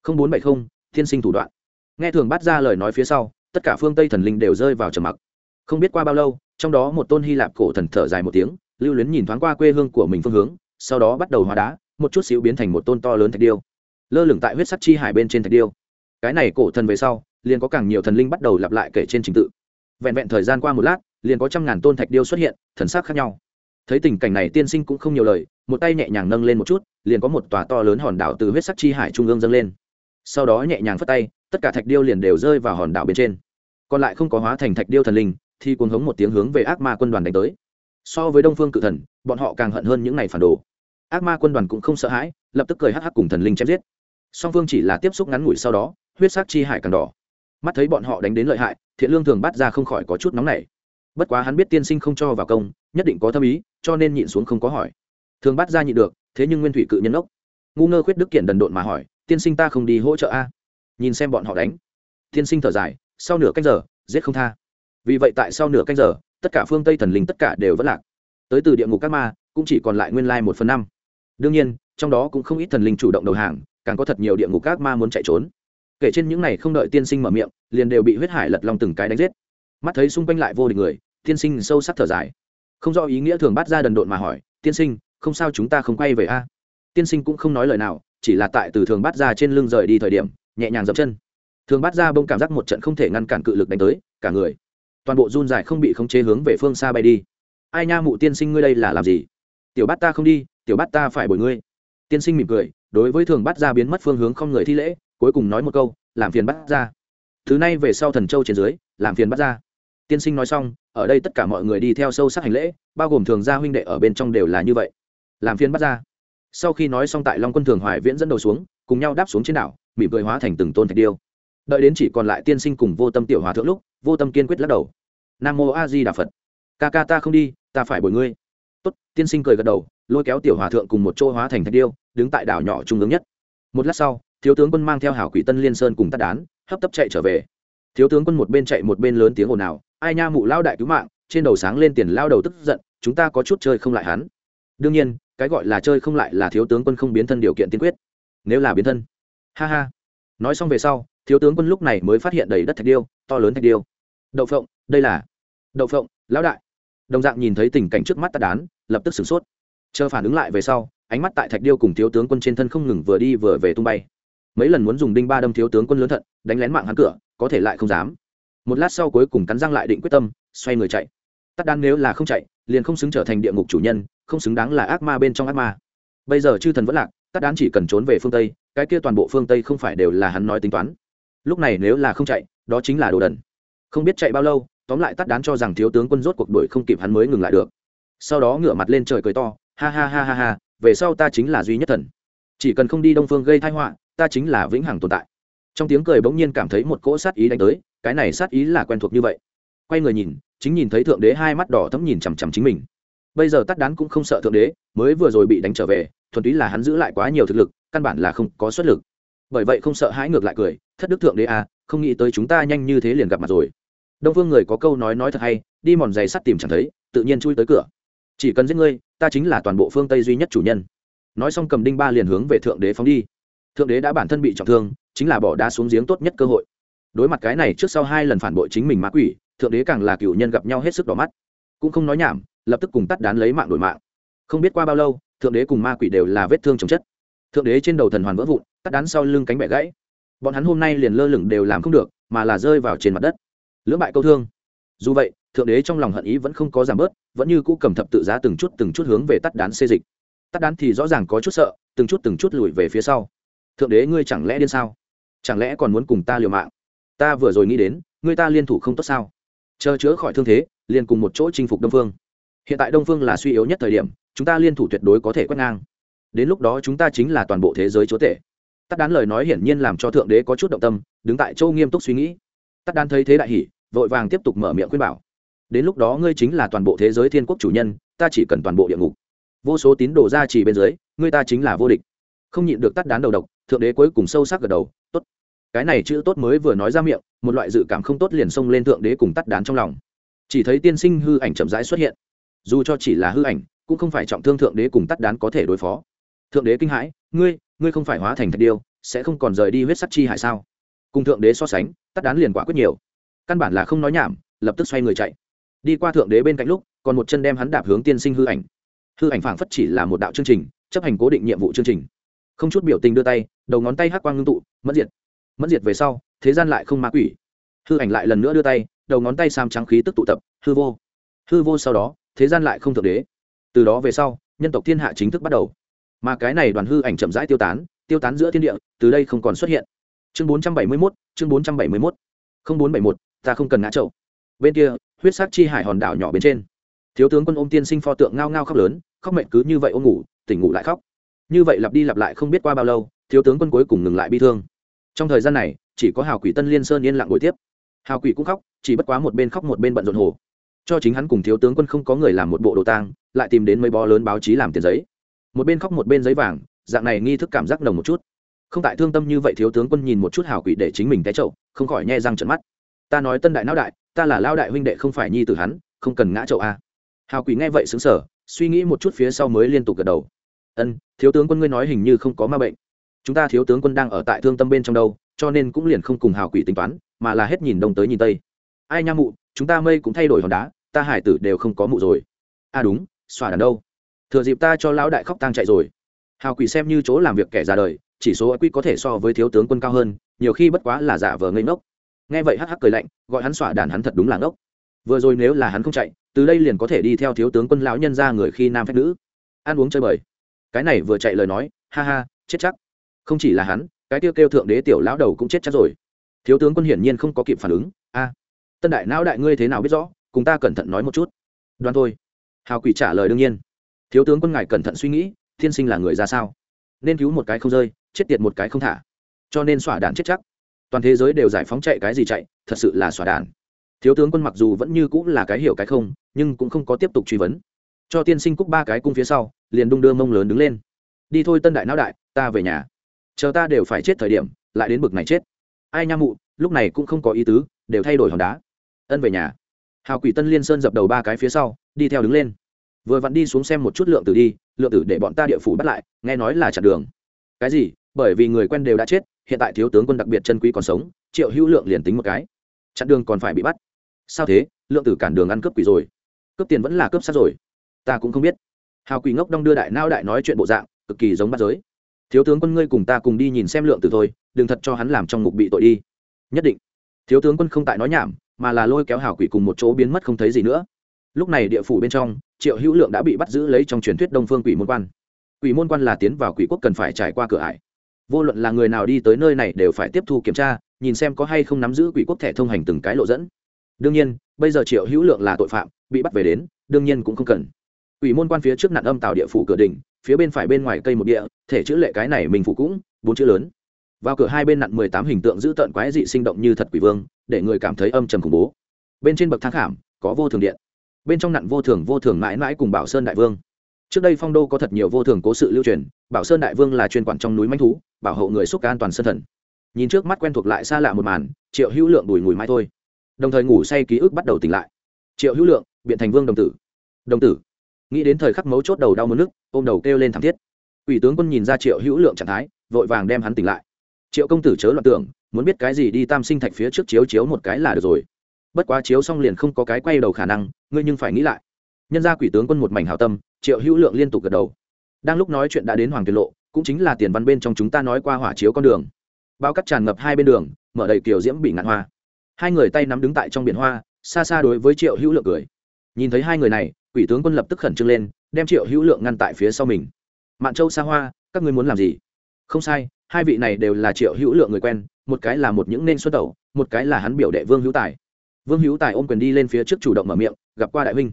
Không bốn bảy không, tiên sinh thủ đoạn. Nghe thường bắt ra lời nói phía sau, tất cả phương tây thần linh đều rơi vào trầm mặc. Không biết qua bao lâu, trong đó một tôn hy lạp cổ thần thở dài một tiếng lưu luyến nhìn thoáng qua quê hương của mình phương hướng, sau đó bắt đầu hóa đá, một chút xíu biến thành một tôn to lớn thạch điêu. Lơ lửng tại huyết sắc chi hải bên trên thạch điêu. Cái này cổ thần về sau, liền có càng nhiều thần linh bắt đầu lặp lại kể trên trình tự. Vẹn vẹn thời gian qua một lát, liền có trăm ngàn tôn thạch điêu xuất hiện, thần sắc khác nhau. Thấy tình cảnh này tiên sinh cũng không nhiều lời, một tay nhẹ nhàng nâng lên một chút, liền có một tòa to lớn hòn đảo từ huyết sắc chi hải trung ương dâng lên. Sau đó nhẹ nhàng phất tay, tất cả thạch điêu liền đều rơi vào hòn đảo bên trên. Còn lại không có hóa thành thạch điêu thần linh, thì cuồng hống một tiếng hướng về ác ma quân đoàn đánh tới so với đông phương cự thần, bọn họ càng hận hơn những ngày phản đồ. Ác ma quân đoàn cũng không sợ hãi, lập tức cười hắc hắc cùng thần linh chém giết. Song phương chỉ là tiếp xúc ngắn ngủi sau đó, huyết sắc chi hải càng đỏ. Mắt thấy bọn họ đánh đến lợi hại, thiện lương thường bắt ra không khỏi có chút nóng nảy. Bất quá hắn biết tiên sinh không cho vào công, nhất định có thâm ý, cho nên nhịn xuống không có hỏi. Thường bắt ra nhịn được, thế nhưng nguyên thủy cự nhân ốc. Ngu ngơ khuyết đức kiện đần độn mà hỏi, tiên sinh ta không đi hỗ trợ a? Nhìn xem bọn họ đánh. Tiên sinh thở dài, sau nửa canh giờ, giết không tha. Vì vậy tại sau nửa canh giờ tất cả phương tây thần linh tất cả đều vẫn lạc. Tới từ địa ngục các ma, cũng chỉ còn lại nguyên lai một phần năm. Đương nhiên, trong đó cũng không ít thần linh chủ động đầu hàng, càng có thật nhiều địa ngục các ma muốn chạy trốn. Kể trên những này không đợi tiên sinh mở miệng, liền đều bị huyết hải lật long từng cái đánh giết. Mắt thấy xung quanh lại vô địch người, tiên sinh sâu sắc thở dài. Không do ý nghĩa thường bắt ra đần độn mà hỏi, tiên sinh, không sao chúng ta không quay về a? À? Tiên sinh cũng không nói lời nào, chỉ là tại từ thường bắt ra trên lưng rời đi thời điểm, nhẹ nhàng dập chân. Thường bắt ra bông cảm giác một trận không thể ngăn cản cự lực đánh tới, cả người toàn bộ run dài không bị khống chế hướng về phương xa bay đi. Ai nha mụ tiên sinh ngươi đây là làm gì? Tiểu bát ta không đi, tiểu bát ta phải bồi ngươi. Tiên sinh mỉm cười, đối với thường bát ra biến mất phương hướng không người thi lễ, cuối cùng nói một câu, làm phiền bát ra thứ này về sau thần châu trên dưới, làm phiền bát ra tiên sinh nói xong, ở đây tất cả mọi người đi theo sâu sắc hành lễ, bao gồm thường gia huynh đệ ở bên trong đều là như vậy. Làm phiền bát ra sau khi nói xong tại long quân thường hoài viễn dẫn đầu xuống, cùng nhau đáp xuống trên đảo, mỉm cười hóa thành từng tôn thạch điêu. Đợi đến chỉ còn lại tiên sinh cùng vô tâm tiểu hòa thượng lúc vô tâm kiên quyết lắc đầu. Nam mô a di đà phật. Ca ca ta không đi, ta phải bồi ngươi. Tốt, tiên sinh cười gật đầu, lôi kéo tiểu hòa thượng cùng một chỗ hóa thành thạch điêu, đứng tại đảo nhỏ trung ương nhất. Một lát sau, thiếu tướng quân mang theo hảo quỷ tân liên sơn cùng tắt đán, hấp tấp chạy trở về. Thiếu tướng quân một bên chạy một bên lớn tiếng ồn ào, ai nha mụ lao đại cứu mạng, trên đầu sáng lên tiền lao đầu tức giận, chúng ta có chút chơi không lại hắn. Đương nhiên, cái gọi là chơi không lại là thiếu tướng quân không biến thân điều kiện tiên quyết, nếu là biến thân. Ha ha. Nói xong về sau, thiếu tướng quân lúc này mới phát hiện đầy đất thạch điêu, to lớn thạch điêu đậu phộng, đây là đậu phộng, lão đại. Đồng dạng nhìn thấy tình cảnh trước mắt ta đán, lập tức sửng sốt. Chờ phản ứng lại về sau, ánh mắt tại thạch điêu cùng thiếu tướng quân trên thân không ngừng vừa đi vừa về tung bay. Mấy lần muốn dùng đinh ba đâm thiếu tướng quân lớn thận, đánh lén mạng hắn cửa, có thể lại không dám. Một lát sau cuối cùng cắn răng lại định quyết tâm, xoay người chạy. Tắt đan nếu là không chạy, liền không xứng trở thành địa ngục chủ nhân, không xứng đáng là ác ma bên trong ác ma. Bây giờ chư thần vẫn lạc tắt đán chỉ cần trốn về phương tây, cái kia toàn bộ phương tây không phải đều là hắn nói tính toán. Lúc này nếu là không chạy, đó chính là đồ đần không biết chạy bao lâu, tóm lại tắt đán cho rằng thiếu tướng quân rốt cuộc đuổi không kịp hắn mới ngừng lại được. Sau đó ngửa mặt lên trời cười to, ha ha ha ha ha, về sau ta chính là duy nhất thần. Chỉ cần không đi đông phương gây thai họa, ta chính là vĩnh hằng tồn tại. Trong tiếng cười bỗng nhiên cảm thấy một cỗ sát ý đánh tới, cái này sát ý là quen thuộc như vậy. Quay người nhìn, chính nhìn thấy thượng đế hai mắt đỏ thấm nhìn chằm chằm chính mình. Bây giờ tắt đán cũng không sợ thượng đế, mới vừa rồi bị đánh trở về, thuần túy là hắn giữ lại quá nhiều thực lực, căn bản là không có xuất lực. Bởi vậy không sợ hãi ngược lại cười, thất đức thượng đế à không nghĩ tới chúng ta nhanh như thế liền gặp mặt rồi đông phương người có câu nói nói thật hay, đi mòn giày sắt tìm chẳng thấy, tự nhiên chui tới cửa. Chỉ cần giết ngươi, ta chính là toàn bộ phương tây duy nhất chủ nhân. Nói xong cầm đinh ba liền hướng về thượng đế phóng đi. Thượng đế đã bản thân bị trọng thương, chính là bỏ đá xuống giếng tốt nhất cơ hội. Đối mặt cái này trước sau hai lần phản bội chính mình ma quỷ, thượng đế càng là cựu nhân gặp nhau hết sức đỏ mắt. Cũng không nói nhảm, lập tức cùng tắt đán lấy mạng đổi mạng. Không biết qua bao lâu, thượng đế cùng ma quỷ đều là vết thương chồng chất. Thượng đế trên đầu thần hoàn vỡ vụn, tắt đán sau lưng cánh bẻ gãy. Bọn hắn hôm nay liền lơ lửng đều làm không được, mà là rơi vào trên mặt đất lưỡng bại câu thương. Dù vậy, thượng đế trong lòng hận ý vẫn không có giảm bớt, vẫn như cũ cầm thập tự giá từng chút từng chút hướng về tắt đán xê dịch. Tắt đán thì rõ ràng có chút sợ, từng chút từng chút lùi về phía sau. Thượng đế ngươi chẳng lẽ điên sao? Chẳng lẽ còn muốn cùng ta liều mạng? Ta vừa rồi nghĩ đến, ngươi ta liên thủ không tốt sao? Chờ chữa khỏi thương thế, liền cùng một chỗ chinh phục đông phương. Hiện tại đông phương là suy yếu nhất thời điểm, chúng ta liên thủ tuyệt đối có thể quét ngang. Đến lúc đó chúng ta chính là toàn bộ thế giới chúa tể. Tắt đán lời nói hiển nhiên làm cho thượng đế có chút động tâm, đứng tại châu nghiêm túc suy nghĩ. Tắt đán thấy thế đại hỷ vội vàng tiếp tục mở miệng khuyên bảo. Đến lúc đó ngươi chính là toàn bộ thế giới thiên quốc chủ nhân, ta chỉ cần toàn bộ địa ngục. Vô số tín đồ ra chỉ bên dưới, ngươi ta chính là vô địch. Không nhịn được tắt đán đầu độc, thượng đế cuối cùng sâu sắc gật đầu, tốt. Cái này chữ tốt mới vừa nói ra miệng, một loại dự cảm không tốt liền xông lên thượng đế cùng tắt đán trong lòng. Chỉ thấy tiên sinh hư ảnh chậm rãi xuất hiện. Dù cho chỉ là hư ảnh, cũng không phải trọng thương thượng đế cùng tắt đán có thể đối phó. Thượng đế kinh hãi, ngươi ngươi không phải hóa thành thạch điêu, sẽ không còn rời đi huyết sắc chi hại sao? Cùng thượng đế so sánh, tắt đán liền quả quyết nhiều căn bản là không nói nhảm lập tức xoay người chạy. Đi qua thượng đế bên cạnh lúc còn một chân đem hắn đạp hướng tiên sinh hư ảnh. Hư ảnh phảng phất chỉ là một đạo chương trình chấp hành cố định nhiệm vụ chương trình. Không chút biểu tình đưa tay đầu ngón tay hắc quang ngưng tụ mất diệt. Mất diệt về sau thế gian lại không ma quỷ. Hư ảnh lại lần nữa đưa tay đầu ngón tay sam trắng khí tức tụ tập hư vô. Hư vô sau đó thế gian lại không thượng đế. Từ đó về sau nhân tộc thiên hạ chính thức bắt đầu. Mà cái này đoàn hư ảnh chậm rãi tiêu tán tiêu tán giữa thiên địa từ đây không còn xuất hiện. Chương 471, chương 471, 0471, ta không cần ngã trậu bên kia, huyết sắc chi hải hòn đảo nhỏ bên trên. Thiếu tướng quân ôm tiên sinh pho tượng ngao ngao khóc lớn, khóc mệnh cứ như vậy ôm ngủ, tỉnh ngủ lại khóc. Như vậy lặp đi lặp lại không biết qua bao lâu, thiếu tướng quân cuối cùng ngừng lại bi thương. Trong thời gian này, chỉ có hào quỷ tân liên sơn yên lặng ngồi tiếp. Hào quỷ cũng khóc, chỉ bất quá một bên khóc một bên bận rộn hồ. Cho chính hắn cùng thiếu tướng quân không có người làm một bộ đồ tang, lại tìm đến mấy bó lớn báo chí làm tiền giấy. Một bên khóc một bên giấy vàng, dạng này nghi thức cảm giác nồng một chút. Không tại thương tâm như vậy thiếu tướng quân nhìn một chút hào quỷ để chính mình té trậu không khỏi nhẹ răng trận mắt ta nói tân đại não đại, ta là lao đại huynh đệ không phải nhi tử hắn, không cần ngã chậu a. Hào quỷ nghe vậy xứng sở suy nghĩ một chút phía sau mới liên tục gật đầu. Ân, thiếu tướng quân ngươi nói hình như không có ma bệnh. Chúng ta thiếu tướng quân đang ở tại thương tâm bên trong đâu, cho nên cũng liền không cùng hào quỷ tính toán, mà là hết nhìn đông tới nhìn tây. Ai nha mụ, chúng ta mây cũng thay đổi hòn đá, ta hải tử đều không có mụ rồi. À đúng, xòa đàn đâu. Thừa dịp ta cho lão đại khóc tang chạy rồi. Hào quỷ xem như chỗ làm việc kẻ ra đời, chỉ số quy có thể so với thiếu tướng quân cao hơn, nhiều khi bất quá là giả vờ ngây ngốc nghe vậy hắc hắc cười lạnh, gọi hắn xỏa đàn hắn thật đúng là ngốc. Vừa rồi nếu là hắn không chạy, từ đây liền có thể đi theo thiếu tướng quân lão nhân ra người khi nam phép nữ. Ăn uống chơi bời. Cái này vừa chạy lời nói, ha ha, chết chắc. Không chỉ là hắn, cái tiêu kêu thượng đế tiểu lão đầu cũng chết chắc rồi. Thiếu tướng quân hiển nhiên không có kịp phản ứng. A, tân đại não đại ngươi thế nào biết rõ, cùng ta cẩn thận nói một chút. Đoan thôi. Hào quỷ trả lời đương nhiên. Thiếu tướng quân ngài cẩn thận suy nghĩ, thiên sinh là người ra sao? Nên cứu một cái không rơi, chết tiệt một cái không thả. Cho nên xỏa đạn chết chắc toàn thế giới đều giải phóng chạy cái gì chạy, thật sự là xòa đàn thiếu tướng quân mặc dù vẫn như cũng là cái hiểu cái không, nhưng cũng không có tiếp tục truy vấn. Cho tiên sinh cúc ba cái cung phía sau, liền đung đưa mông lớn đứng lên. Đi thôi tân đại não đại, ta về nhà. Chờ ta đều phải chết thời điểm, lại đến bực này chết. Ai nha mụ, lúc này cũng không có ý tứ, đều thay đổi hòn đá. Ân về nhà. Hào quỷ tân liên sơn dập đầu ba cái phía sau, đi theo đứng lên. Vừa vặn đi xuống xem một chút lượng tử đi, lượng tử để bọn ta địa phủ bắt lại, nghe nói là chặn đường. Cái gì? Bởi vì người quen đều đã chết hiện tại thiếu tướng quân đặc biệt chân quý còn sống, triệu hữu lượng liền tính một cái. Chặn đường còn phải bị bắt. Sao thế? Lượng tử cản đường ăn cướp quỷ rồi. Cướp tiền vẫn là cướp sát rồi. Ta cũng không biết. Hào quỷ ngốc đong đưa đại nao đại nói chuyện bộ dạng, cực kỳ giống bắt giới. Thiếu tướng quân ngươi cùng ta cùng đi nhìn xem lượng tử thôi, đừng thật cho hắn làm trong ngục bị tội đi. Nhất định. Thiếu tướng quân không tại nói nhảm, mà là lôi kéo hào quỷ cùng một chỗ biến mất không thấy gì nữa. Lúc này địa phủ bên trong, triệu hữu lượng đã bị bắt giữ lấy trong truyền thuyết đông phương quỷ môn quan. Quỷ môn quan là tiến vào quỷ quốc cần phải trải qua cửa ải vô luận là người nào đi tới nơi này đều phải tiếp thu kiểm tra, nhìn xem có hay không nắm giữ quỷ quốc thẻ thông hành từng cái lộ dẫn. Đương nhiên, bây giờ triệu hữu lượng là tội phạm, bị bắt về đến, đương nhiên cũng không cần. Ủy môn quan phía trước nạn âm tạo địa phủ cửa đỉnh, phía bên phải bên ngoài cây một địa, thể chữ lệ cái này mình phủ cũng, bốn chữ lớn. Vào cửa hai bên nặn mười tám hình tượng giữ tợn quái dị sinh động như thật quỷ vương, để người cảm thấy âm trầm khủng bố. Bên trên bậc thang khảm, có vô thường điện. Bên trong nặn vô thường vô thường mãi mãi cùng bảo sơn đại vương. Trước đây phong đô có thật nhiều vô thường cố sự lưu truyền bảo sơn đại vương là chuyên quản trong núi manh thú, bảo hộ người xúc an toàn sân thần. Nhìn trước mắt quen thuộc lại xa lạ một màn, triệu hữu lượng đùi ngùi mãi thôi. Đồng thời ngủ say ký ức bắt đầu tỉnh lại. Triệu hữu lượng, biện thành vương đồng tử. Đồng tử? Nghĩ đến thời khắc mấu chốt đầu đau mất nước ôm đầu kêu lên thảm thiết. Ủy tướng quân nhìn ra triệu hữu lượng trạng thái, vội vàng đem hắn tỉnh lại. Triệu công tử chớ loạn tưởng, muốn biết cái gì đi tam sinh thạch phía trước chiếu chiếu một cái là được rồi. Bất quá chiếu xong liền không có cái quay đầu khả năng, ngươi nhưng phải nghĩ lại. Nhân ra quỷ tướng quân một mảnh hào tâm, triệu hữu lượng liên tục gật đầu đang lúc nói chuyện đã đến hoàng tiền lộ, cũng chính là tiền văn bên trong chúng ta nói qua hỏa chiếu con đường. Bao cắt tràn ngập hai bên đường, mở đầy kiểu diễm bị ngạn hoa. Hai người tay nắm đứng tại trong biển hoa, xa xa đối với triệu hữu lượng cười. Nhìn thấy hai người này, quỷ tướng quân lập tức khẩn trương lên, đem triệu hữu lượng ngăn tại phía sau mình. Mạn châu xa hoa, các ngươi muốn làm gì? Không sai, hai vị này đều là triệu hữu lượng người quen, một cái là một những nên xuất tẩu một cái là hắn biểu đệ vương hữu tài. Vương hữu tài ôm quyền đi lên phía trước chủ động mở miệng, gặp qua đại huynh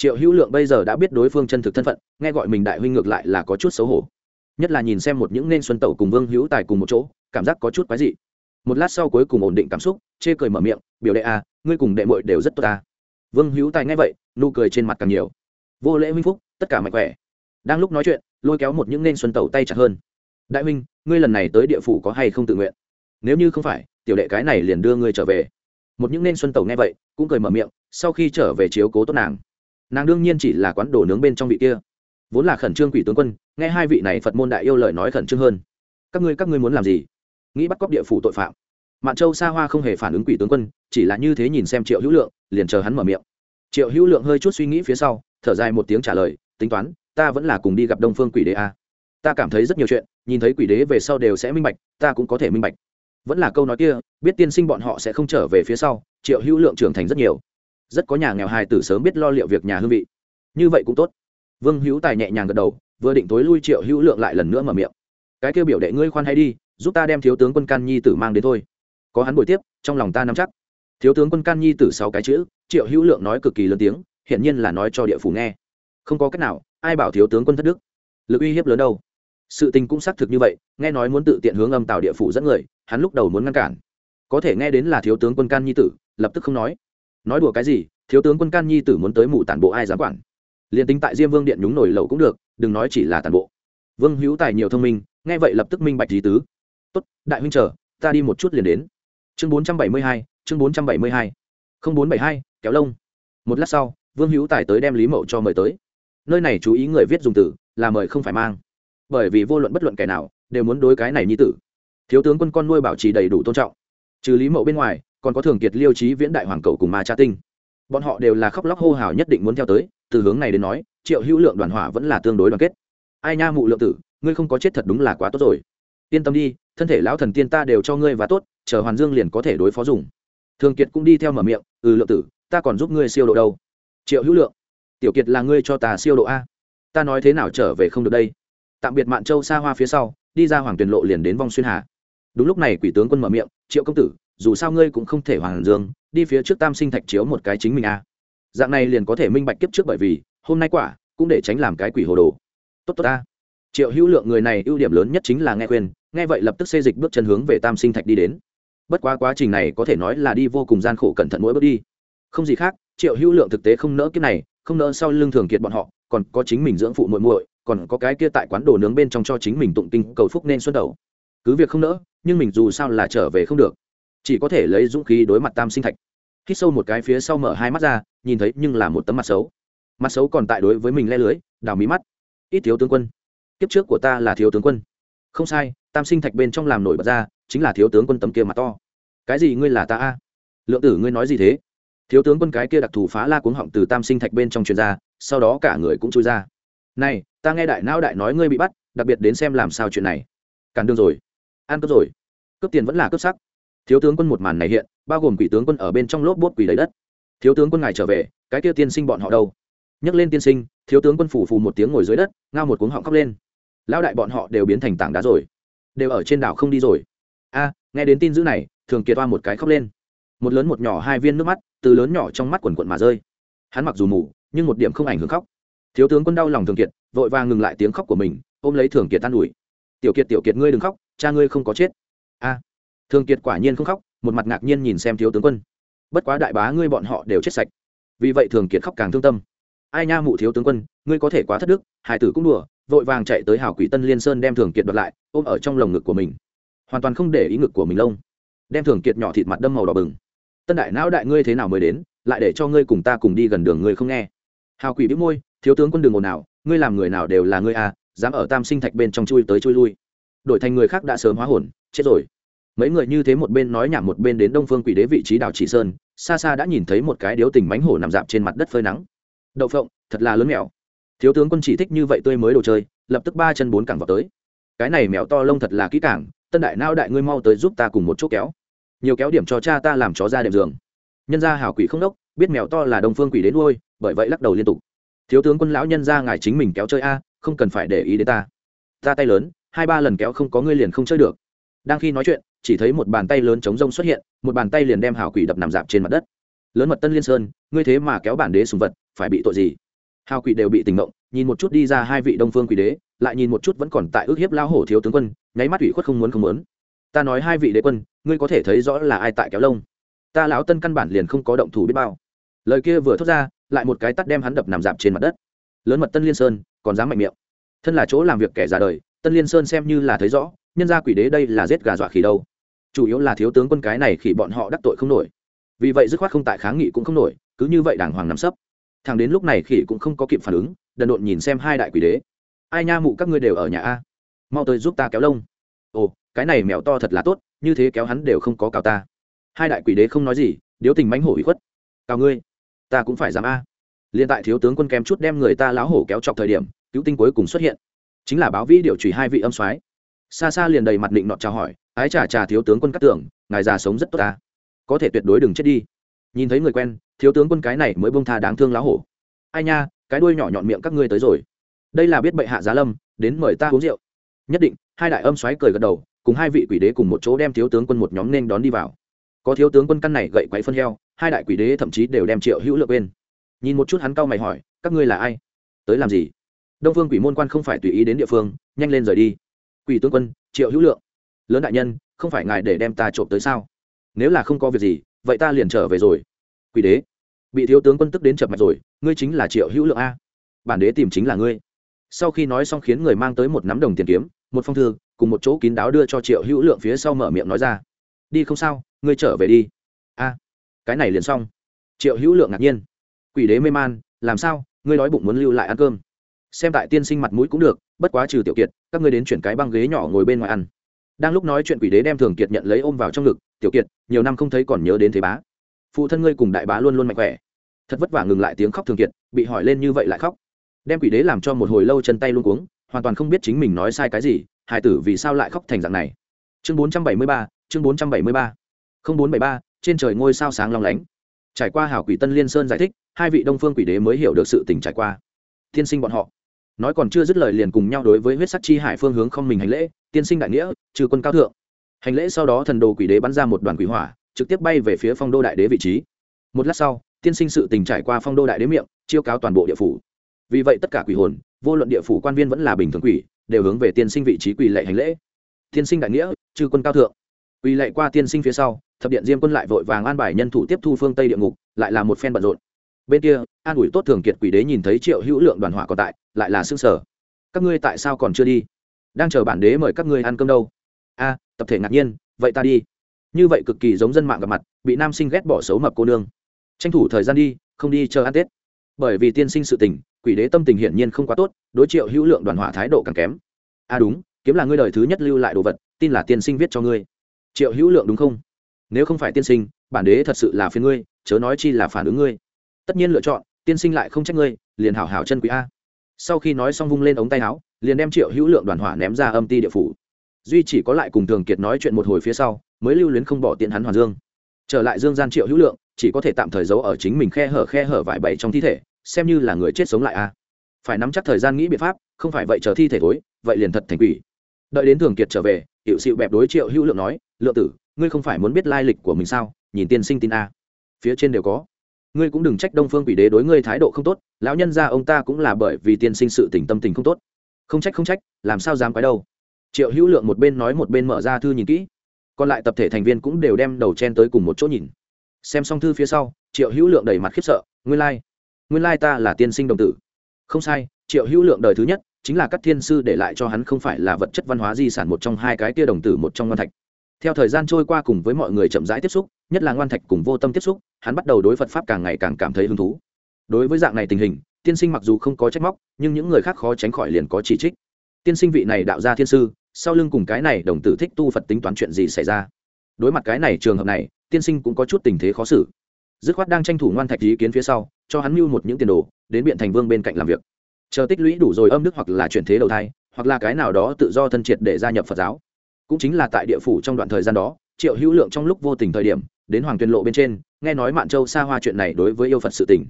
triệu hữu lượng bây giờ đã biết đối phương chân thực thân phận, nghe gọi mình đại huynh ngược lại là có chút xấu hổ. Nhất là nhìn xem một những nên xuân tẩu cùng vương hữu tài cùng một chỗ, cảm giác có chút quái dị. Một lát sau cuối cùng ổn định cảm xúc, chê cười mở miệng, biểu đệ à ngươi cùng đệ mội đều rất tốt ta. Vương hữu tài nghe vậy, nụ cười trên mặt càng nhiều. Vô lễ huynh phúc, tất cả mạnh khỏe. Đang lúc nói chuyện, lôi kéo một những nên xuân tẩu tay chặt hơn. Đại huynh, ngươi lần này tới địa phủ có hay không tự nguyện? Nếu như không phải, tiểu đệ cái này liền đưa ngươi trở về. Một những nên xuân tẩu nghe vậy, cũng cười mở miệng, sau khi trở về chiếu cố tốt nàng nàng đương nhiên chỉ là quán đồ nướng bên trong vị kia. Vốn là khẩn trương quỷ tướng quân, nghe hai vị này phật môn đại yêu lời nói khẩn trương hơn. Các ngươi các ngươi muốn làm gì? Nghĩ bắt cóc địa phủ tội phạm. Mạn châu xa hoa không hề phản ứng quỷ tướng quân, chỉ là như thế nhìn xem triệu hữu lượng, liền chờ hắn mở miệng. Triệu hữu lượng hơi chút suy nghĩ phía sau, thở dài một tiếng trả lời, tính toán, ta vẫn là cùng đi gặp đông phương quỷ đế a. Ta cảm thấy rất nhiều chuyện, nhìn thấy quỷ đế về sau đều sẽ minh bạch, ta cũng có thể minh bạch. Vẫn là câu nói kia, biết tiên sinh bọn họ sẽ không trở về phía sau, triệu hữu lượng trưởng thành rất nhiều rất có nhà nghèo hài tử sớm biết lo liệu việc nhà hương vị. Như vậy cũng tốt. Vương hữu tài nhẹ nhàng gật đầu, vừa định tối lui triệu hữu lượng lại lần nữa mở miệng. Cái kêu biểu đệ ngươi khoan hay đi, giúp ta đem thiếu tướng quân can nhi tử mang đến thôi. Có hắn buổi tiếp, trong lòng ta nắm chắc. Thiếu tướng quân can nhi tử sáu cái chữ, triệu hữu lượng nói cực kỳ lớn tiếng, hiển nhiên là nói cho địa phủ nghe. Không có cách nào, ai bảo thiếu tướng quân thất đức? Lực uy hiếp lớn đâu? Sự tình cũng xác thực như vậy, nghe nói muốn tự tiện hướng âm tạo địa phủ dẫn người, hắn lúc đầu muốn ngăn cản. Có thể nghe đến là thiếu tướng quân can nhi tử, lập tức không nói nói đùa cái gì, thiếu tướng quân can nhi tử muốn tới mù tản bộ ai dám quản? Liền tính tại diêm vương điện nhúng nổi lầu cũng được, đừng nói chỉ là tản bộ. Vương hữu tài nhiều thông minh, nghe vậy lập tức minh bạch lý tứ. Tốt, đại huynh chờ, ta đi một chút liền đến. Chương bốn trăm bảy mươi hai, chương bốn trăm bảy mươi hai. Không bốn bảy hai, kéo lông. Một lát sau, vương hữu tài tới đem lý mậu cho mời tới. Nơi này chú ý người viết dùng từ, là mời không phải mang. Bởi vì vô luận bất luận kẻ nào, đều muốn đối cái này như tử. Thiếu tướng quân con nuôi bảo trì đầy đủ tôn trọng. Trừ lý mậu bên ngoài còn có thường kiệt liêu trí viễn đại hoàng cầu cùng ma cha tinh. Bọn họ đều là khóc lóc hô hào nhất định muốn theo tới, từ hướng này đến nói, triệu hữu lượng đoàn hỏa vẫn là tương đối đoàn kết. Ai nha mụ lượng tử, ngươi không có chết thật đúng là quá tốt rồi. Yên tâm đi, thân thể lão thần tiên ta đều cho ngươi và tốt, chờ hoàn dương liền có thể đối phó dùng. Thường kiệt cũng đi theo mở miệng ừ lượng tử, ta còn giúp ngươi siêu độ đâu. Triệu hữu lượng, tiểu kiệt là ngươi cho ta siêu độ a. Ta nói thế nào trở về không được đây. Tạm biệt mạn châu xa hoa phía sau, đi ra hoàng tuyền lộ liền đến vong xuyên hà. Đúng lúc này quỷ tướng quân mở miệng, triệu công tử dù sao ngươi cũng không thể hoàng dương, đi phía trước tam sinh thạch chiếu một cái chính mình a dạng này liền có thể minh bạch kiếp trước bởi vì, hôm nay quả, cũng để tránh làm cái quỷ hồ đồ. Tốt tốt ta. Triệu hữu lượng người này ưu điểm lớn nhất chính là nghe khuyên, nghe vậy lập tức xê dịch bước chân hướng về tam sinh thạch đi đến. Bất quá quá trình này có thể nói là đi vô cùng gian khổ cẩn thận mỗi bước đi. Không gì khác, triệu hữu lượng thực tế không nỡ kiếp này, không nỡ sau lưng thường kiệt bọn họ, còn có chính mình dưỡng phụ muội muội, còn có cái kia tại quán đồ nướng bên trong cho chính mình tụng kinh cầu phúc nên xuân đầu. Cứ việc không nỡ, nhưng mình dù sao là trở về không được chỉ có thể lấy dũng khí đối mặt tam sinh thạch. Hít sâu một cái phía sau mở hai mắt ra, nhìn thấy nhưng là một tấm mặt xấu. Mặt xấu còn tại đối với mình le lưới đào mí mắt. Ít thiếu tướng quân. Kiếp trước của ta là thiếu tướng quân. Không sai, tam sinh thạch bên trong làm nổi bật ra, chính là thiếu tướng quân tấm kia mặt to. Cái gì ngươi là ta a? Lượng tử ngươi nói gì thế? Thiếu tướng quân cái kia đặc thù phá la cuống họng từ tam sinh thạch bên trong truyền ra, sau đó cả người cũng trôi ra. Này, ta nghe đại não đại nói ngươi bị bắt, đặc biệt đến xem làm sao chuyện này. Cản đường rồi. Ăn cướp rồi. Cướp tiền vẫn là cướp sắc thiếu tướng quân một màn này hiện, bao gồm quỷ tướng quân ở bên trong lốp bốt quỷ lấy đất. Thiếu tướng quân ngài trở về, cái kia tiên sinh bọn họ đâu? Nhấc lên tiên sinh, thiếu tướng quân phủ phù một tiếng ngồi dưới đất, ngao một cuống họng khóc lên. Lão đại bọn họ đều biến thành tảng đá rồi. Đều ở trên đảo không đi rồi. A, nghe đến tin dữ này, thường kiệt toa một cái khóc lên. Một lớn một nhỏ hai viên nước mắt, từ lớn nhỏ trong mắt quần quận mà rơi. Hắn mặc dù mù, nhưng một điểm không ảnh hưởng khóc. Thiếu tướng quân đau lòng thường kiệt, vội vàng ngừng lại tiếng khóc của mình, ôm lấy thường kiệt tan ủi. Tiểu kiệt tiểu kiệt, ngươi đừng khóc, cha ngươi không có chết. A thường kiệt quả nhiên không khóc, một mặt ngạc nhiên nhìn xem thiếu tướng quân. Bất quá đại bá ngươi bọn họ đều chết sạch. Vì vậy thường kiệt khóc càng thương tâm. Ai nha mụ thiếu tướng quân, ngươi có thể quá thất đức hải tử cũng đùa, vội vàng chạy tới hào quỷ tân liên sơn đem thường kiệt đoạt lại, ôm ở trong lồng ngực của mình. Hoàn toàn không để ý ngực của mình lông. Đem thường kiệt nhỏ thịt mặt đâm màu đỏ bừng. Tân đại não đại ngươi thế nào mới đến, lại để cho ngươi cùng ta cùng đi gần đường ngươi không nghe. Hào quỷ bĩu môi, thiếu tướng quân đường ồn nào ngươi làm người nào đều là ngươi à dám ở tam sinh thạch bên trong chui tới chui lui. Đổi thành người khác đã sớm hóa hồn, chết rồi mấy người như thế một bên nói nhảm một bên đến đông phương quỷ đế vị trí đảo chỉ sơn, xa xa đã nhìn thấy một cái điếu tình mánh hổ nằm dạp trên mặt đất phơi nắng. Đậu phộng, thật là lớn mèo thiếu tướng quân chỉ thích như vậy tươi mới đồ chơi, lập tức ba chân bốn cẳng vào tới. Cái này mèo to lông thật là kỹ cảng tân đại nao đại ngươi mau tới giúp ta cùng một chỗ kéo. Nhiều kéo điểm cho cha ta làm chó ra đệm giường. Nhân gia hảo quỷ không đốc, biết mèo to là đông phương quỷ đến nuôi, bởi vậy lắc đầu liên tục. Thiếu tướng quân lão nhân gia ngài chính mình kéo chơi a, không cần phải để ý đến ta. Ta tay lớn, hai ba lần kéo không có ngươi liền không chơi được. Đang khi nói chuyện chỉ thấy một bàn tay lớn chống rông xuất hiện, một bàn tay liền đem hào quỷ đập nằm dạp trên mặt đất. Lớn mật tân liên sơn, ngươi thế mà kéo bản đế sùng vật, phải bị tội gì? Hào quỷ đều bị tỉnh mộng nhìn một chút đi ra hai vị đông phương quỷ đế, lại nhìn một chút vẫn còn tại ước hiếp lao hổ thiếu tướng quân, nháy mắt ủy khuất không muốn không muốn. Ta nói hai vị đế quân, ngươi có thể thấy rõ là ai tại kéo lông? Ta lão tân căn bản liền không có động thủ biết bao. Lời kia vừa thốt ra, lại một cái tắt đem hắn đập nằm dạp trên mặt đất. Lớn mật tân liên sơn, còn dám mạnh miệng. Thân là chỗ làm việc kẻ già đời, tân liên sơn xem như là thấy rõ, nhân gia quỷ đế đây là giết gà dọa khỉ đâu chủ yếu là thiếu tướng quân cái này khi bọn họ đắc tội không nổi. Vì vậy dứt khoát không tại kháng nghị cũng không nổi, cứ như vậy đàng hoàng nắm sấp. Thằng đến lúc này khỉ cũng không có kịp phản ứng, đần độn nhìn xem hai đại quỷ đế. Ai nha mụ, các ngươi đều ở nhà a. Mau tới giúp ta kéo lông. Ồ, cái này mèo to thật là tốt, như thế kéo hắn đều không có cào ta. Hai đại quỷ đế không nói gì, điếu tình mánh hổ bị khuất. Cào ngươi, ta cũng phải dám a. Liên tại thiếu tướng quân kém chút đem người ta láo hổ kéo chọc thời điểm, cứu tinh cuối cùng xuất hiện. Chính là báo vĩ điều trùy hai vị âm soái. Xa xa liền đầy mặt định nọt chào hỏi ái trà trà thiếu tướng quân cắt tưởng ngài già sống rất tốt ta. Có thể tuyệt đối đừng chết đi. Nhìn thấy người quen, thiếu tướng quân cái này mới bông tha đáng thương láo hổ. Ai nha, cái đuôi nhỏ nhọn miệng các ngươi tới rồi. Đây là biết bệ hạ giá lâm, đến mời ta uống rượu. Nhất định, hai đại âm xoáy cười gật đầu, cùng hai vị quỷ đế cùng một chỗ đem thiếu tướng quân một nhóm nên đón đi vào. Có thiếu tướng quân căn này gậy quáy phân heo, hai đại quỷ đế thậm chí đều đem triệu hữu lượng bên nhìn một chút hắn cau mày hỏi, các ngươi là ai? Tới làm gì? Đông phương quỷ môn quan không phải tùy ý đến địa phương, nhanh lên rời đi. Quỷ tướng quân, triệu hữu lượng lớn đại nhân, không phải ngài để đem ta trộm tới sao? Nếu là không có việc gì, vậy ta liền trở về rồi. Quỷ đế, bị thiếu tướng quân tức đến chập mạch rồi, ngươi chính là triệu hữu lượng a. Bản đế tìm chính là ngươi. Sau khi nói xong khiến người mang tới một nắm đồng tiền kiếm, một phong thư, cùng một chỗ kín đáo đưa cho triệu hữu lượng phía sau mở miệng nói ra. Đi không sao, ngươi trở về đi. A, cái này liền xong. Triệu hữu lượng ngạc nhiên. Quỷ đế mê man, làm sao, ngươi nói bụng muốn lưu lại ăn cơm. Xem tại tiên sinh mặt mũi cũng được, bất quá trừ tiểu kiệt, các ngươi đến chuyển cái băng ghế nhỏ ngồi bên ngoài ăn đang lúc nói chuyện quỷ đế đem thường kiệt nhận lấy ôm vào trong ngực, tiểu kiệt, nhiều năm không thấy còn nhớ đến thế bá. Phụ thân ngươi cùng đại bá luôn luôn mạnh khỏe. Thật vất vả ngừng lại tiếng khóc thường kiệt, bị hỏi lên như vậy lại khóc. Đem quỷ đế làm cho một hồi lâu chân tay luôn cuống, hoàn toàn không biết chính mình nói sai cái gì hải tử vì sao lại khóc thành dạng này. Chương bốn trăm bảy mươi ba, chương bốn trăm bảy mươi ba. không bốn bảy ba, trên trời ngôi sao sáng long lánh. Trải qua hảo quỷ tân liên sơn giải thích, hai vị đông phương quỷ đế mới hiểu được sự tình trải qua. Tiên sinh bọn họ. Nói còn chưa dứt lời liền cùng nhau đối với huyết sắc chi hải phương hướng không mình hành lễ tiên sinh đại nghĩa, trừ quân cao thượng. Hành lễ sau đó thần đồ quỷ đế bắn ra một đoàn quỷ hỏa, trực tiếp bay về phía phong đô đại đế vị trí. Một lát sau, tiên sinh sự tình trải qua phong đô đại đế miệng, chiêu cáo toàn bộ địa phủ. Vì vậy tất cả quỷ hồn, vô luận địa phủ quan viên vẫn là bình thường quỷ, đều hướng về tiên sinh vị trí quỷ lệ hành lễ. Tiên sinh đại nghĩa, trừ quân cao thượng. Quỳ lệ qua tiên sinh phía sau, thập điện diêm quân lại vội vàng an bài nhân thủ tiếp thu phương tây địa ngục, lại là một phen bận rộn. Bên kia, an ủi tốt thường kiệt quỷ đế nhìn thấy triệu hữu lượng đoàn hỏa còn tại, lại là xương sở các ngươi tại sao còn chưa đi? Đang chờ bản đế mời các ngươi ăn cơm đâu. A, tập thể ngạc nhiên, vậy ta đi. Như vậy cực kỳ giống dân mạng gặp mặt, bị nam sinh ghét bỏ xấu mập cô nương. Tranh thủ thời gian đi, không đi chờ ăn tết. Bởi vì tiên sinh sự tình, quỷ đế tâm tình hiển nhiên không quá tốt, đối triệu hữu lượng đoàn hỏa thái độ càng kém. A đúng, kiếm là ngươi đời thứ nhất lưu lại đồ vật, tin là tiên sinh viết cho ngươi. Triệu hữu lượng đúng không? Nếu không phải tiên sinh, bản đế thật sự là phiên ngươi, chớ nói chi là phản ứng ngươi. Tất nhiên lựa chọn, tiên sinh lại không trách ngươi, liền hảo hảo chân quý a sau khi nói xong vung lên ống tay áo, liền đem triệu hữu lượng đoàn hỏa ném ra âm ti địa phủ. Duy chỉ có lại cùng thường kiệt nói chuyện một hồi phía sau, mới lưu luyến không bỏ tiện hắn hoàn dương. Trở lại dương gian triệu hữu lượng, chỉ có thể tạm thời giấu ở chính mình khe hở khe hở vải bày trong thi thể, xem như là người chết sống lại a. Phải nắm chắc thời gian nghĩ biện pháp, không phải vậy chờ thi thể tối vậy liền thật thành quỷ. Đợi đến thường kiệt trở về hiệu xịu bẹp đối triệu hữu lượng nói, lượng tử, ngươi không phải muốn biết lai lịch của mình sao? Nhìn tiên sinh tin a. Phía trên đều có ngươi cũng đừng trách đông phương quỷ đế đối ngươi thái độ không tốt, lão nhân ra ông ta cũng là bởi vì tiên sinh sự tình tâm tình không tốt. Không trách không trách, làm sao dám quái đâu. Triệu hữu lượng một bên nói một bên mở ra thư nhìn kỹ. Còn lại tập thể thành viên cũng đều đem đầu chen tới cùng một chỗ nhìn. Xem xong thư phía sau, triệu hữu lượng đầy mặt khiếp sợ, nguyên lai、like. nguyên lai、like、ta là tiên sinh đồng tử. Không sai, triệu hữu lượng đời thứ nhất chính là các thiên sư để lại cho hắn không phải là vật chất văn hóa di sản một trong hai cái tia đồng tử một trong văn thạch. Theo thời gian trôi qua cùng với mọi người chậm rãi tiếp xúc nhất là ngoan thạch cùng vô tâm tiếp xúc, hắn bắt đầu đối phật pháp càng ngày càng cảm thấy hứng thú. Đối với dạng này tình hình, tiên sinh mặc dù không có trách móc, nhưng những người khác khó tránh khỏi liền có chỉ trích. Tiên sinh vị này đạo ra thiên sư, sau lưng cùng cái này đồng tử thích tu phật tính toán chuyện gì xảy ra? Đối mặt cái này trường hợp này, tiên sinh cũng có chút tình thế khó xử. Dứt khoát đang tranh thủ ngoan thạch ý kiến phía sau, cho hắn mưu một những tiền đồ, đến biện thành vương bên cạnh làm việc. Chờ tích lũy đủ rồi âm đức hoặc là chuyển thế đầu thai, hoặc là cái nào đó tự do thân triệt để gia nhập phật giáo. Cũng chính là tại địa phủ trong đoạn thời gian đó, triệu hữu lượng trong lúc vô tình thời điểm đến hoàng tuyên lộ bên trên, nghe nói mạn châu xa hoa chuyện này đối với yêu phật sự tình.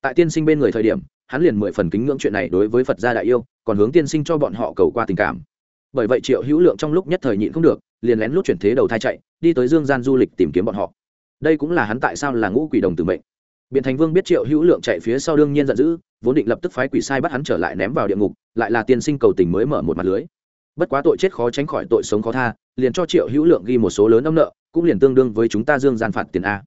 Tại tiên sinh bên người thời điểm, hắn liền mười phần kính ngưỡng chuyện này đối với phật gia đại yêu, còn hướng tiên sinh cho bọn họ cầu qua tình cảm. Bởi vậy triệu hữu lượng trong lúc nhất thời nhịn không được, liền lén lút chuyển thế đầu thai chạy, đi tới dương gian du lịch tìm kiếm bọn họ. Đây cũng là hắn tại sao là ngũ quỷ đồng tử mệnh. Biện thành vương biết triệu hữu lượng chạy phía sau đương nhiên giận dữ, vốn định lập tức phái quỷ sai bắt hắn trở lại ném vào địa ngục, lại là tiên sinh cầu tình mới mở một mặt lưới. Bất quá tội chết khó tránh khỏi tội sống khó tha liền cho triệu hữu lượng ghi một số lớn âm nợ, cũng liền tương đương với chúng ta dương gian phạt tiền a.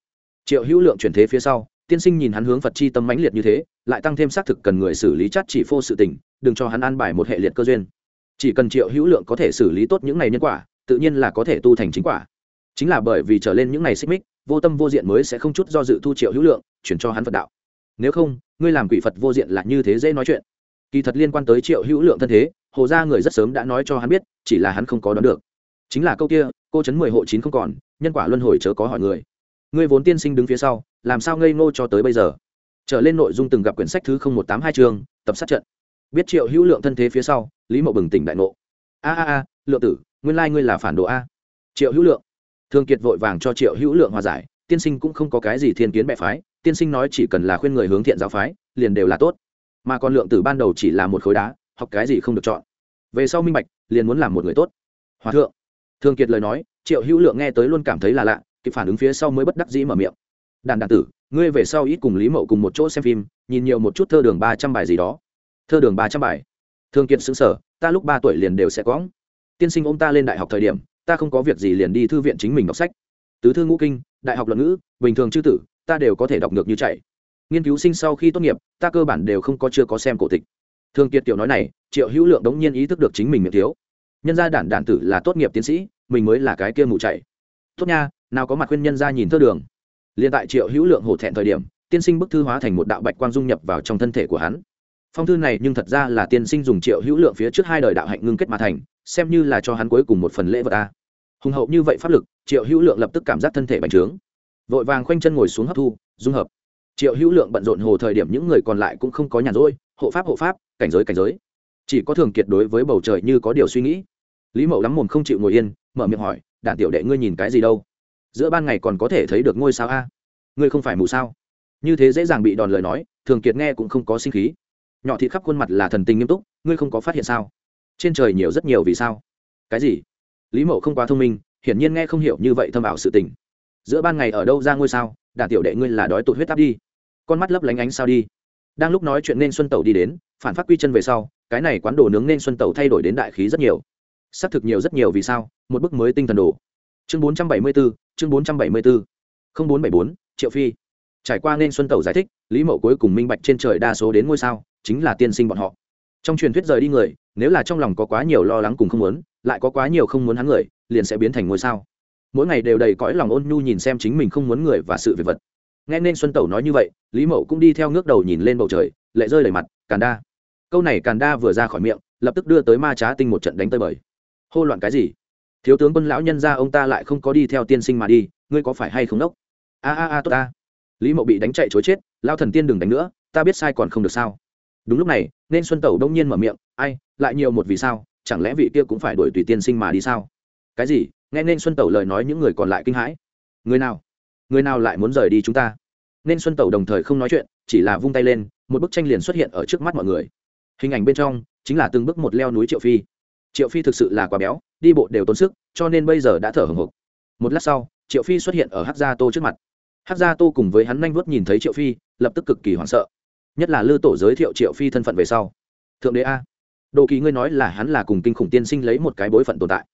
Triệu hữu lượng chuyển thế phía sau, tiên sinh nhìn hắn hướng phật chi tâm mãnh liệt như thế, lại tăng thêm xác thực cần người xử lý chắt chỉ phô sự tình, đừng cho hắn an bài một hệ liệt cơ duyên. Chỉ cần triệu hữu lượng có thể xử lý tốt những này nhân quả, tự nhiên là có thể tu thành chính quả. Chính là bởi vì trở lên những này xích mích, vô tâm vô diện mới sẽ không chút do dự thu triệu hữu lượng, chuyển cho hắn phật đạo. Nếu không, ngươi làm quỷ phật vô diện là như thế dễ nói chuyện. Kỳ thật liên quan tới triệu hữu lượng thân thế, hồ gia người rất sớm đã nói cho hắn biết, chỉ là hắn không có đoán được chính là câu kia, cô chấn mười hộ chín không còn, nhân quả luân hồi chớ có hỏi người. Ngươi vốn tiên sinh đứng phía sau, làm sao ngây ngô cho tới bây giờ? Trở lên nội dung từng gặp quyển sách thứ một tám hai chương, tập sát trận. Biết triệu hữu lượng thân thế phía sau, lý mậu bừng tỉnh đại ngộ. A a a, lượng tử, nguyên lai ngươi là phản đồ a. Triệu hữu lượng. Thương kiệt vội vàng cho triệu hữu lượng hòa giải, tiên sinh cũng không có cái gì thiên kiến bệ phái, tiên sinh nói chỉ cần là khuyên người hướng thiện giáo phái, liền đều là tốt. Mà còn lượng tử ban đầu chỉ là một khối đá, học cái gì không được chọn. Về sau minh bạch, liền muốn làm một người tốt. Hòa thượng thương kiệt lời nói, triệu hữu lượng nghe tới luôn cảm thấy là lạ, kịp phản ứng phía sau mới bất đắc dĩ mở miệng. Đàn đàn tử, ngươi về sau ít cùng lý mậu cùng một chỗ xem phim, nhìn nhiều một chút thơ đường ba trăm bài gì đó. Thơ đường ba trăm bài? Thương kiệt xứng sở ta lúc ba tuổi liền đều sẽ quõng. Tiên sinh ôm ta lên đại học thời điểm, ta không có việc gì liền đi thư viện chính mình đọc sách. Tứ thư ngũ kinh, đại học luận ngữ, bình thường chư tử, ta đều có thể đọc ngược như chạy. Nghiên cứu sinh sau khi tốt nghiệp, ta cơ bản đều không có chưa có xem cổ tịch. Thương kiệt tiểu nói này, triệu hữu lượng đống nhiên ý thức được chính mình miệng thiếu nhân gia đản đản tử là tốt nghiệp tiến sĩ, mình mới là cái kia mù chạy. Tốt nha, nào có mặt khuyên nhân gia nhìn thơ đường. Liền tại triệu hữu lượng hổ thẹn thời điểm, tiên sinh bức thư hóa thành một đạo bạch quang dung nhập vào trong thân thể của hắn. Phong thư này nhưng thật ra là tiên sinh dùng triệu hữu lượng phía trước hai đời đạo hạnh ngưng kết mà thành, xem như là cho hắn cuối cùng một phần lễ vật ta hùng hậu như vậy pháp lực, triệu hữu lượng lập tức cảm giác thân thể bành trướng. Vội vàng khoanh chân ngồi xuống hấp thu, dung hợp. Triệu hữu lượng bận rộn hồ thời điểm những người còn lại cũng không có nhàn rỗi, hộ pháp hộ pháp, cảnh giới cảnh giới. Chỉ có thường kiệt đối với bầu trời như có điều suy nghĩ lý mậu lắm mồm không chịu ngồi yên, mở miệng hỏi, đạn tiểu đệ ngươi nhìn cái gì đâu? Giữa ban ngày còn có thể thấy được ngôi sao a? Ngươi không phải mù sao? Như thế dễ dàng bị đòn lời nói, thường kiệt nghe cũng không có sinh khí. Nhỏ thịt khắp khuôn mặt là thần tình nghiêm túc, ngươi không có phát hiện sao? Trên trời nhiều rất nhiều vì sao? Cái gì? Lý mậu không quá thông minh, hiển nhiên nghe không hiểu như vậy thâm ảo sự tình. Giữa ban ngày ở đâu ra ngôi sao? Đạn tiểu đệ ngươi là đói tụt huyết áp đi. Con mắt lấp lánh ánh sao đi. Đang lúc nói chuyện nên xuân tẩu đi đến, phản phát quy chân về sau, cái này quán đồ nướng nên xuân tẩu thay đổi đến đại khí rất nhiều xác thực nhiều rất nhiều vì sao, một bức mới tinh thần đồ. Chương bốn trăm bảy mươi bốn chương bốn trăm bảy mươi bốn không bốn bảy bốn, triệu phi. Trải qua nên xuân tẩu giải thích, lý mậu cuối cùng minh bạch trên trời đa số đến ngôi sao, chính là tiên sinh bọn họ. Trong truyền thuyết rời đi người, nếu là trong lòng có quá nhiều lo lắng cùng không muốn, lại có quá nhiều không muốn hắn người, liền sẽ biến thành ngôi sao. Mỗi ngày đều đầy cõi lòng ôn nhu nhìn xem chính mình không muốn người và sự việc vật. Nghe nên xuân tẩu nói như vậy, lý mậu cũng đi theo ngước đầu nhìn lên bầu trời, lệ rơi đầy mặt, càn đa. Câu này càn đa vừa ra khỏi miệng, lập tức đưa tới ma trá tinh một trận đánh tơi bời hô loạn cái gì? Thiếu tướng quân lão nhân ra ông ta lại không có đi theo tiên sinh mà đi, ngươi có phải hay không đốc? A a a, tốt ta. Lý mậu bị đánh chạy chối chết lao thần tiên đừng đánh nữa, ta biết sai còn không được sao. Đúng lúc này, nên xuân tẩu đông nhiên mở miệng, ai, lại nhiều một vì sao, chẳng lẽ vị kia cũng phải đổi tùy tiên sinh mà đi sao? Cái gì? Nghe nên xuân tẩu lời nói những người còn lại kinh hãi. Người nào? Người nào lại muốn rời đi chúng ta? Nên xuân tẩu đồng thời không nói chuyện, chỉ là vung tay lên, một bức tranh liền xuất hiện ở trước mắt mọi người. Hình ảnh bên trong, chính là từng bước một leo núi triệu phi triệu phi thực sự là quá béo, đi bộ đều tốn sức, cho nên bây giờ đã thở hồng hộc. Một lát sau, triệu phi xuất hiện ở hát gia tô trước mặt. Hát gia tô cùng với hắn nhanh vuốt nhìn thấy triệu phi, lập tức cực kỳ hoảng sợ. Nhất là lư tổ giới thiệu triệu phi thân phận về sau. Thượng đế a, đồ kỳ ngươi nói là hắn là cùng kinh khủng tiên sinh lấy một cái bối phận tồn tại.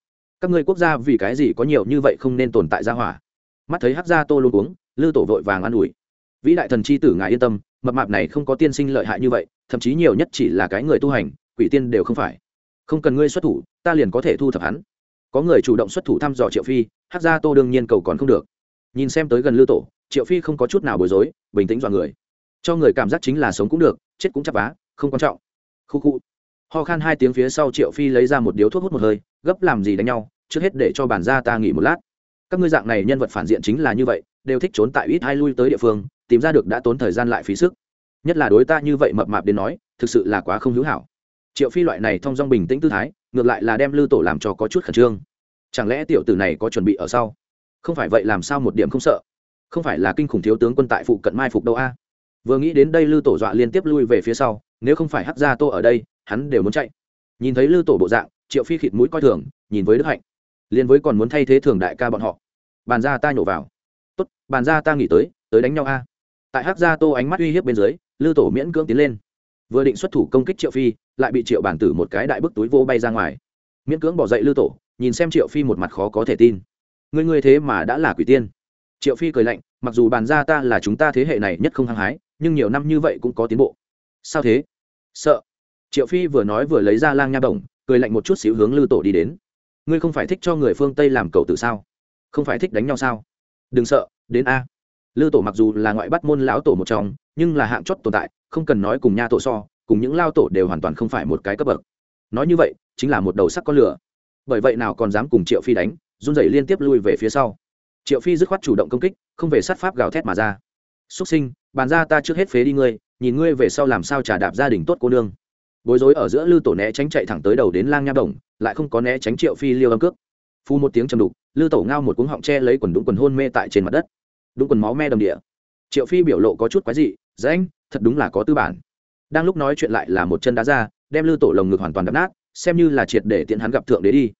Các ngươi quốc gia vì cái gì có nhiều như vậy không nên tồn tại ra hỏa? Mắt thấy hát gia tô luôn uống lư tổ vội vàng an ủi. Vĩ đại thần c h i tử ngài yên tâm, mập mạp này không có tiên sinh lợi hại như vậy, thậm chí nhiều nhất chỉ là cái người tu hành, quỷ tiên đều không phải không cần ngươi xuất thủ, ta liền có thể thu thập hắn. Có người chủ động xuất thủ thăm dò triệu phi hát gia tô đương nhiên cầu còn không được. Nhìn xem tới gần lưu tổ, triệu phi không có chút nào bối rối, bình tĩnh dọa người. Cho người cảm giác chính là sống cũng được, chết cũng chắp vá, không quan trọng. Khu khu. Ho khan hai tiếng phía sau triệu phi lấy ra một điếu thuốc hút một hơi, gấp làm gì đánh nhau, trước hết để cho bản gia ta nghỉ một lát. Các ngươi dạng này nhân vật phản diện chính là như vậy, đều thích trốn tại ít hai lui tới địa phương, tìm ra được đã tốn thời gian lại phí sức. Nhất là đối ta như vậy mập mạp đến nói, thực sự là quá không hữu hảo triệu phi loại này thong dong bình tĩnh tư thái, ngược lại là đem lư tổ làm cho có chút khẩn trương. Chẳng lẽ tiểu tử này có chuẩn bị ở sau? Không phải vậy làm sao một điểm không sợ? Không phải là kinh khủng thiếu tướng quân tại phụ cận mai phục đâu a? Vừa nghĩ đến đây lư tổ dọa liên tiếp lui về phía sau, nếu không phải hắc gia tô ở đây, hắn đều muốn chạy. Nhìn thấy lư tổ bộ dạng, triệu phi khịt mũi coi thường, nhìn với đức hạnh. Liền với còn muốn thay thế thường đại ca bọn họ. Bàn ra ta nhổ vào. Tốt, bàn ra ta nghỉ tới tới đánh nhau a. Tại hắc gia tô ánh mắt uy hiếp bên dưới, lư tổ miễn cưỡng tiến lên vừa định xuất thủ công kích triệu phi, lại bị triệu bản tử một cái đại bức túi vô bay ra ngoài. Miễn cưỡng bỏ dậy lư tổ, nhìn xem triệu phi một mặt khó có thể tin. Ngươi ngươi thế mà đã là quỷ tiên. Triệu phi cười lạnh, mặc dù bàn ra ta là chúng ta thế hệ này nhất không hăng hái, nhưng nhiều năm như vậy cũng có tiến bộ. Sao thế? Sợ. Triệu phi vừa nói vừa lấy ra lang nha bổng, cười lạnh một chút xíu hướng lư tổ đi đến. Ngươi không phải thích cho người phương tây làm cầu tử sao? Không phải thích đánh nhau sao? Đừng sợ, đến a. Lư tổ mặc dù là ngoại bắt môn lão tổ một trong nhưng là hạng chót tồn tại, không cần nói cùng nha tổ so, cùng những lao tổ đều hoàn toàn không phải một cái cấp bậc. Nói như vậy, chính là một đầu sắc con lửa. Bởi vậy nào còn dám cùng triệu phi đánh, run rẩy liên tiếp lui về phía sau. Triệu phi dứt khoát chủ động công kích, không về sát pháp gào thét mà ra. Xuất sinh, bàn ra ta trước hết phế đi ngươi, nhìn ngươi về sau làm sao trả đạp gia đình tốt cô nương. Bối rối ở giữa lư tổ né tránh chạy thẳng tới đầu đến lang nha đồng lại không có né tránh triệu phi liêu âm cước. Phu một tiếng chầm đục, lư tổ ngao một cuống họng tre lấy quần đúng quần hôn mê tại trên mặt đất. Đúng quần máu me đầm địa triệu phi biểu lộ có chút quái dị anh, thật đúng là có tư bản. Đang lúc nói chuyện lại là một chân đá ra đem lư tổ lồng ngực hoàn toàn đập nát xem như là triệt để tiện hắn gặp thượng đế đi.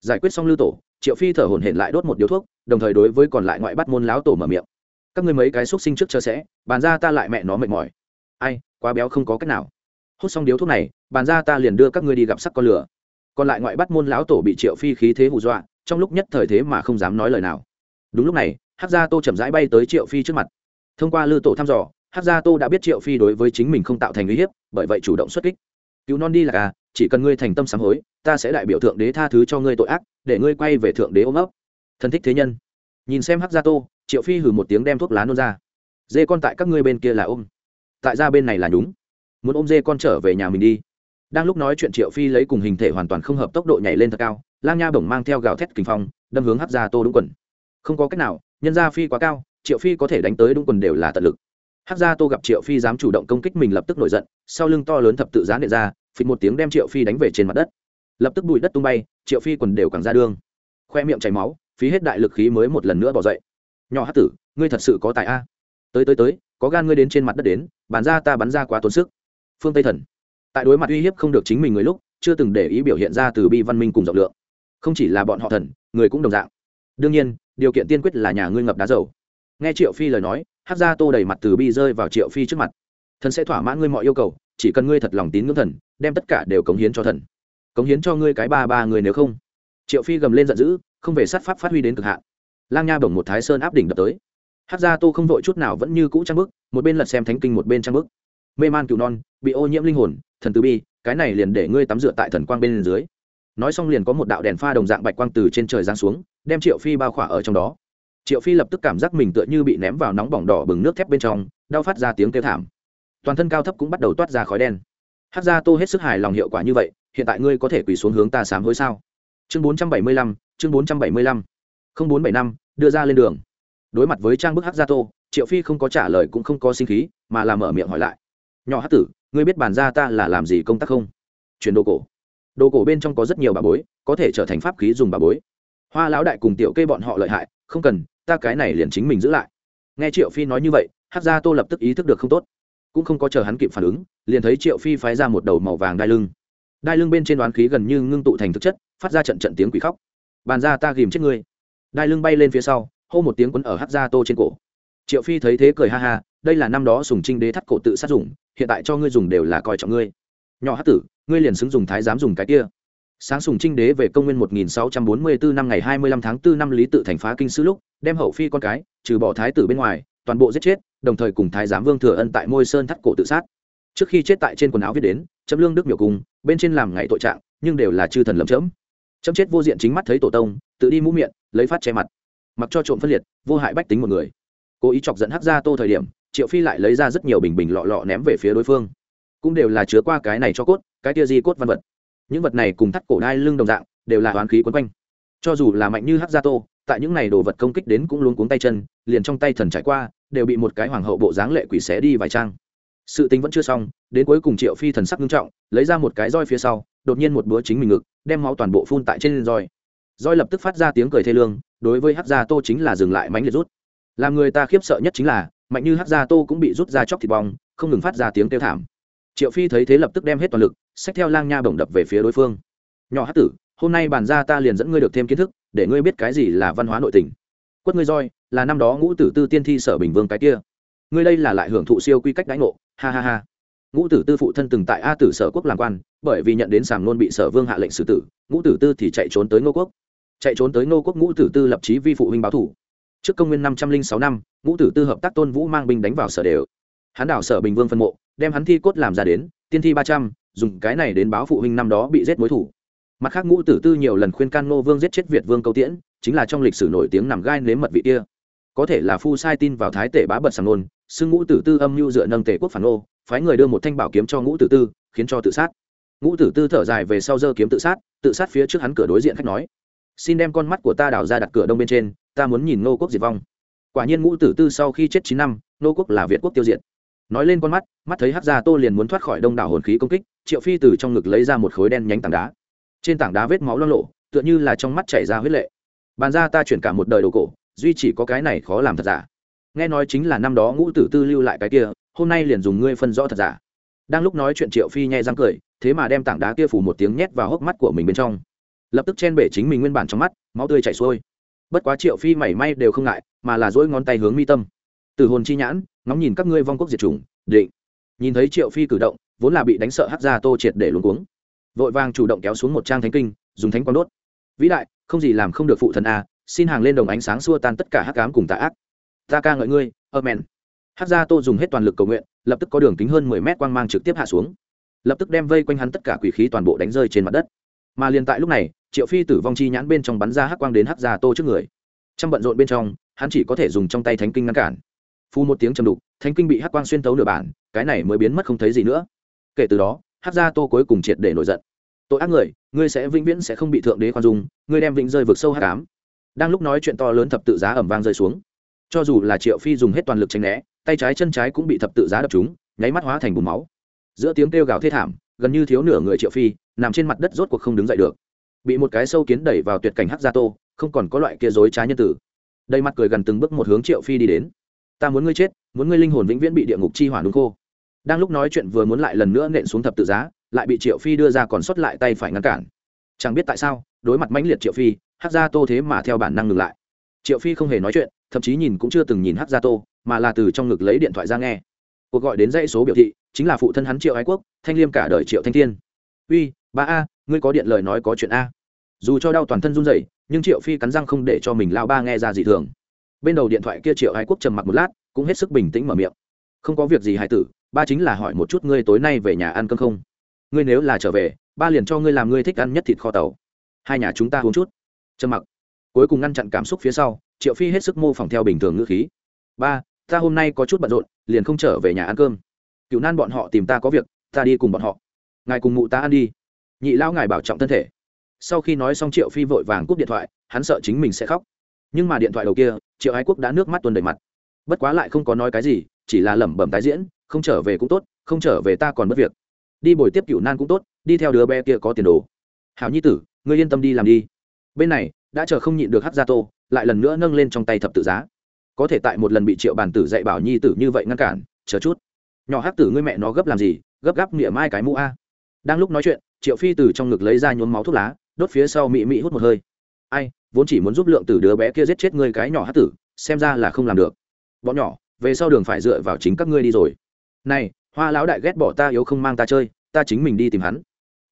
Giải quyết xong lư tổ triệu phi thở hổn hển lại đốt một điếu thuốc đồng thời đối với còn lại ngoại bắt môn láo tổ mở miệng. Các ngươi mấy cái xúc sinh trước chờ sẽ bàn ra ta lại mẹ nó mệt mỏi. Ai quá béo không có cách nào. Hút xong điếu thuốc này bàn ra ta liền đưa các ngươi đi gặp sắc con lửa. Còn lại ngoại bắt môn lão tổ bị triệu phi khí thế hù dọa trong lúc nhất thời thế mà không dám nói lời nào. Đúng lúc này hát gia tô chậm rãi bay tới triệu phi trước mặt thông qua lư tổ thăm dò hát gia tô đã biết triệu phi đối với chính mình không tạo thành uy hiếp, bởi vậy chủ động xuất kích. Cứu non đi là à chỉ cần ngươi thành tâm sám hối, ta sẽ đại biểu thượng đế tha thứ cho ngươi tội ác, để ngươi quay về thượng đế ôm ấp. Thân thích thế nhân. Nhìn xem hát gia tô, triệu phi hử một tiếng đem thuốc lá nôn ra. Dê con tại các ngươi bên kia là ôm. Tại ra bên này là nhúng. Muốn ôm dê con trở về nhà mình đi. Đang lúc nói chuyện triệu phi lấy cùng hình thể hoàn toàn không hợp tốc độ nhảy lên thật cao, lang nha bổng mang theo gào thét kinh phong, đâm hướng hát gia tô đúng quần. Không có cách nào, nhân gia phi quá cao triệu phi có thể đánh tới đúng quần đều là tận lực. Hát gia tô gặp triệu phi dám chủ động công kích mình lập tức nổi giận, sau lưng to lớn thập tự giá nệ ra, phịch một tiếng đem triệu phi đánh về trên mặt đất. Lập tức bụi đất tung bay, triệu phi quần đều càng ra đương khoe miệng chảy máu, phí hết đại lực khí mới một lần nữa bỏ dậy. Nhỏ hát tử, ngươi thật sự có tài a. Tới tới tới, có gan ngươi đến trên mặt đất đến, bàn ra ta bắn ra quá tốn sức. Phương tây thần. Tại đối mặt uy hiếp không được chính mình người lúc, chưa từng để ý biểu hiện ra từ bi văn minh cùng rộng lượng. Không chỉ là bọn họ thần, người cũng đồng dạng. Đương nhiên, điều kiện tiên quyết là nhà ngươi ngập đá dầu nghe triệu phi lời nói hát ra tô đầy mặt từ bi rơi vào triệu phi trước mặt. Thần sẽ thỏa mãn ngươi mọi yêu cầu, chỉ cần ngươi thật lòng tín ngưỡng thần, đem tất cả đều cống hiến cho thần. Cống hiến cho ngươi cái ba ba người nếu không. Triệu phi gầm lên giận dữ, không về sát pháp phát huy đến cực hạn. Lang nha bổng một thái sơn áp đỉnh đập tới. Hát ra tô không vội chút nào vẫn như cũ trang bức một bên lật xem thánh kinh một bên trang bức mê man cựu non, bị ô nhiễm linh hồn, thần từ bi, cái này liền để ngươi tắm rửa tại thần quang bên dưới. Nói xong liền có một đạo đèn pha đồng dạng bạch quang từ trên trời giáng xuống, đem triệu phi bao khỏa ở trong đó triệu phi lập tức cảm giác mình tựa như bị ném vào nóng bỏng đỏ bừng nước thép bên trong, đau phát ra tiếng kêu thảm. Toàn thân cao thấp cũng bắt đầu toát ra khói đen. Hát ra tô hết sức hài lòng hiệu quả như vậy, hiện tại ngươi có thể quỳ xuống hướng ta sám hối sao? Chương bốn trăm bảy mươi lăm, chương bốn trăm bảy mươi lăm. Không bốn bảy năm, đưa ra lên đường. Đối mặt với trang bức hát gia tô, triệu phi không có trả lời cũng không có sinh khí, mà làm mở miệng hỏi lại. Nhỏ hát tử, ngươi biết bàn ra ta là làm gì công tác không? Chuyển đồ cổ. Đồ cổ bên trong có rất nhiều bà bối, có thể trở thành pháp khí dùng bà bối. Hoa lão đại cùng tiểu kê bọn họ lợi hại không cần, ta cái này liền chính mình giữ lại. Nghe triệu phi nói như vậy hát gia tô lập tức ý thức được không tốt. Cũng không có chờ hắn kịp phản ứng, liền thấy triệu phi phái ra một đầu màu vàng đai lưng. Đai lưng bên trên đoán khí gần như ngưng tụ thành thực chất, phát ra trận trận tiếng quỷ khóc. Bàn ra ta ghìm chết ngươi. Đai lưng bay lên phía sau, hô một tiếng quấn ở hát gia tô trên cổ. Triệu phi thấy thế cười ha ha, đây là năm đó sùng trinh đế thắt cổ tự sát dùng, hiện tại cho ngươi dùng đều là coi trọng ngươi. Nhỏ hát tử, ngươi liền xứng dùng thái dám dùng cái kia sáng sùng trinh đế về công nguyên 1644 năm ngày 25 tháng 4 năm lý tự thành phá kinh sư lúc, đem hậu phi con cái, trừ bỏ thái tử bên ngoài, toàn bộ giết chết, đồng thời cùng thái giám vương thừa ân tại môi sơn thắt cổ tự sát. Trước khi chết tại trên quần áo viết đến, chấm lương đức miểu cùng, bên trên làm ngày tội trạng, nhưng đều là chư thần lầm chấm. Chấm chết vô diện chính mắt thấy tổ tông, tự đi mũ miệng, lấy phát che mặt. Mặc cho trộm phân liệt, vô hại bách tính một người. Cố ý chọc dẫn hắc ra tô thời điểm, triệu phi lại lấy ra rất nhiều bình bình lọ lọ ném về phía đối phương. Cũng đều là chứa qua cái này cho cốt, cái tia di cốt văn vật những vật này cùng thắt cổ đai lưng đồng dạng, đều là hoán khí quấn quanh. Cho dù là mạnh như hắc gia tô, tại những này đồ vật công kích đến cũng luôn cuống tay chân, liền trong tay thần trải qua, đều bị một cái hoàng hậu bộ dáng lệ quỷ xé đi vài trang. Sự tính vẫn chưa xong, đến cuối cùng triệu phi thần sắc nghiêm trọng, lấy ra một cái roi phía sau, đột nhiên một búa chính mình ngực, đem máu toàn bộ phun tại trên roi. Roi lập tức phát ra tiếng cười thê lương, đối với hắc gia tô chính là dừng lại mánh liệt rút. Làm người ta khiếp sợ nhất chính là, mạnh như hắc gia tô cũng bị rút ra chóc thịt bong, không ngừng phát ra tiếng kêu thảm triệu phi thấy thế lập tức đem hết toàn lực, xách theo lang nha bổng đập về phía đối phương. Nhỏ hắc tử, hôm nay bàn ra ta liền dẫn ngươi được thêm kiến thức, để ngươi biết cái gì là văn hóa nội tình. Quất ngươi roi, là năm đó ngũ tử tư tiên thi sở bình vương cái kia. Ngươi đây là lại hưởng thụ siêu quy cách đãi ngộ, ha ha ha. Ngũ tử tư phụ thân từng tại a tử sở quốc làm quan, bởi vì nhận đến sàm nôn bị sở vương hạ lệnh xử tử, ngũ tử tư thì chạy trốn tới ngô quốc. Chạy trốn tới ngô quốc, ngũ tử tư lập trí vi phụ huynh báo thủ. Trước công nguyên năm trăm linh sáu năm, ngũ tử tư hợp tác tôn vũ mang binh đánh vào sở đều. Hắn đảo sở bình vương phân mộ đem hắn thi cốt làm ra đến, tiên thi ba trăm, dùng cái này đến báo phụ huynh năm đó bị giết mối thủ. Mặt khác ngũ tử tư nhiều lần khuyên can ngô vương giết chết việt vương câu tiễn, chính là trong lịch sử nổi tiếng nằm gai nếm mật vị kia. Có thể là phu sai tin vào thái tể bá bật sàng nôn, xưng ngũ tử tư âm mưu dựa nâng tể quốc phản ngô, phái người đưa một thanh bảo kiếm cho ngũ tử tư, khiến cho tự sát. Ngũ tử tư thở dài về sau giơ kiếm tự sát tự sát phía trước hắn cửa đối diện khách nói, xin đem con mắt của ta đào ra đặt cửa đông bên trên, ta muốn nhìn Ngô quốc diệt vong. Quả nhiên ngũ tử tư sau khi chết chín năm, Ngô quốc là việt quốc tiêu diệt nói lên con mắt mắt thấy hát gia tô liền muốn thoát khỏi đông đảo hồn khí công kích, triệu phi từ trong ngực lấy ra một khối đen nhánh tảng đá. Trên tảng đá vết máu lo lộ tựa như là trong mắt chảy ra huyết lệ. Bàn ra ta chuyển cả một đời đồ cổ, duy chỉ có cái này khó làm thật giả. Nghe nói chính là năm đó ngũ tử tư lưu lại cái kia, hôm nay liền dùng ngươi phân rõ thật giả. Đang lúc nói chuyện triệu phi nhai răng cười, thế mà đem tảng đá kia phủ một tiếng nhét vào hốc mắt của mình bên trong. Lập tức chen bể chính mình nguyên bản trong mắt, máu tươi chảy xuôi. Bất quá triệu phi mảy may đều không ngại, mà là dỗi ngón tay hướng mi tâm từ hồn chi nhãn, ngóng nhìn các ngươi vong quốc diệt chủng, định. Nhìn thấy triệu phi cử động, vốn là bị đánh sợ hắc ra tô triệt để luống cuống. Vội vàng chủ động kéo xuống một trang thánh kinh, dùng thánh quang đốt. Vĩ đại, không gì làm không được phụ thần a, xin hàng lên đồng ánh sáng xua tan tất cả hắc cám cùng tà ác. Ta ca ngợi ngươi, amen. Hắc gia tô dùng hết toàn lực cầu nguyện, lập tức có đường kính hơn mười mét quang mang trực tiếp hạ xuống. Lập tức đem vây quanh hắn tất cả quỷ khí toàn bộ đánh rơi trên mặt đất. Mà liền tại lúc này, triệu phi tử vong chi nhãn bên trong bắn ra hắc quang đến hắc gia tô trước người. Trong bận rộn bên trong, hắn chỉ có thể dùng trong tay thánh kinh ngăn cản phu một tiếng chầm đục, thánh kinh bị hắc quang xuyên tấu nửa bản, cái này mới biến mất không thấy gì nữa. Kể từ đó, hắc gia tô cuối cùng triệt để nổi giận. Tội ác người, ngươi sẽ vĩnh viễn sẽ không bị thượng đế khoan dung, ngươi đem vĩnh rơi vực sâu hắc ám. Đang lúc nói chuyện to lớn thập tự giá ẩm vang rơi xuống. Cho dù là triệu phi dùng hết toàn lực tranh né, tay trái chân trái cũng bị thập tự giá đập chúng nháy mắt hóa thành bùn máu. Giữa tiếng kêu gào thê thảm, gần như thiếu nửa người triệu phi, nằm trên mặt đất rốt cuộc không đứng dậy được. Bị một cái sâu kiến đẩy vào tuyệt cảnh hắc gia tô, không còn có loại kia dối trá nhân tử. Đây mặt cười gần từng bước một hướng triệu phi đi đến ta muốn ngươi chết, muốn ngươi linh hồn vĩnh viễn bị địa ngục chi hỏa đúng khô. Đang lúc nói chuyện vừa muốn lại lần nữa nện xuống thập tự giá, lại bị triệu phi đưa ra còn sót lại tay phải ngăn cản. Chẳng biết tại sao, đối mặt mãnh liệt triệu phi hát gia tô thế mà theo bản năng ngừng lại. Triệu phi không hề nói chuyện, thậm chí nhìn cũng chưa từng nhìn hát gia tô, mà là từ trong ngực lấy điện thoại ra nghe. Cuộc gọi đến dãy số biểu thị, chính là phụ thân hắn triệu ái quốc, thanh liêm cả đời triệu thanh thiên. Uy, ba a, ngươi có điện lời nói có chuyện a. Dù cho đau toàn thân run rẩy, nhưng triệu phi cắn răng không để cho mình lao ba nghe ra gì thường bên đầu điện thoại kia triệu ái quốc trầm mặc một lát, cũng hết sức bình tĩnh mở miệng. Không có việc gì hải tử, ba chính là hỏi một chút ngươi tối nay về nhà ăn cơm không? Ngươi nếu là trở về, ba liền cho ngươi làm ngươi thích ăn nhất thịt kho tàu. Hai nhà chúng ta uống chút. Trầm mặc. Cuối cùng ngăn chặn cảm xúc phía sau, triệu phi hết sức mô phỏng theo bình thường ngữ khí. Ba, ta hôm nay có chút bận rộn, liền không trở về nhà ăn cơm. Cựu nan bọn họ tìm ta có việc, ta đi cùng bọn họ. Ngài cùng mụ ta ăn đi. Nhị lão ngài bảo trọng thân thể. Sau khi nói xong triệu phi vội vàng cúp điện thoại, hắn sợ chính mình sẽ khóc. Nhưng mà điện thoại đầu kia triệu ái quốc đã nước mắt tuần đầy mặt. Bất quá lại không có nói cái gì, chỉ là lẩm bẩm tái diễn, không trở về cũng tốt, không trở về ta còn mất việc. Đi bồi tiếp cựu nan cũng tốt, đi theo đứa bé kia có tiền đồ. Hảo nhi tử, ngươi yên tâm đi làm đi. Bên này, đã chờ không nhịn được hát gia tô, lại lần nữa nâng lên trong tay thập tự giá. Có thể tại một lần bị triệu bàn tử dạy bảo nhi tử như vậy ngăn cản, chờ chút. Nhỏ hát tử ngươi mẹ nó gấp làm gì, gấp gáp nghĩa mai cái mũ a. Đang lúc nói chuyện, triệu phi từ trong ngực lấy ra nhuốm máu thuốc lá, đốt phía sau mị mị hút một hơi. Ai vốn chỉ muốn giúp lượng tử đứa bé kia giết chết ngươi cái nhỏ hát tử, xem ra là không làm được. Bọn nhỏ, về sau đường phải dựa vào chính các ngươi đi rồi. Này, hoa lão đại ghét bỏ ta yếu không mang ta chơi, ta chính mình đi tìm hắn.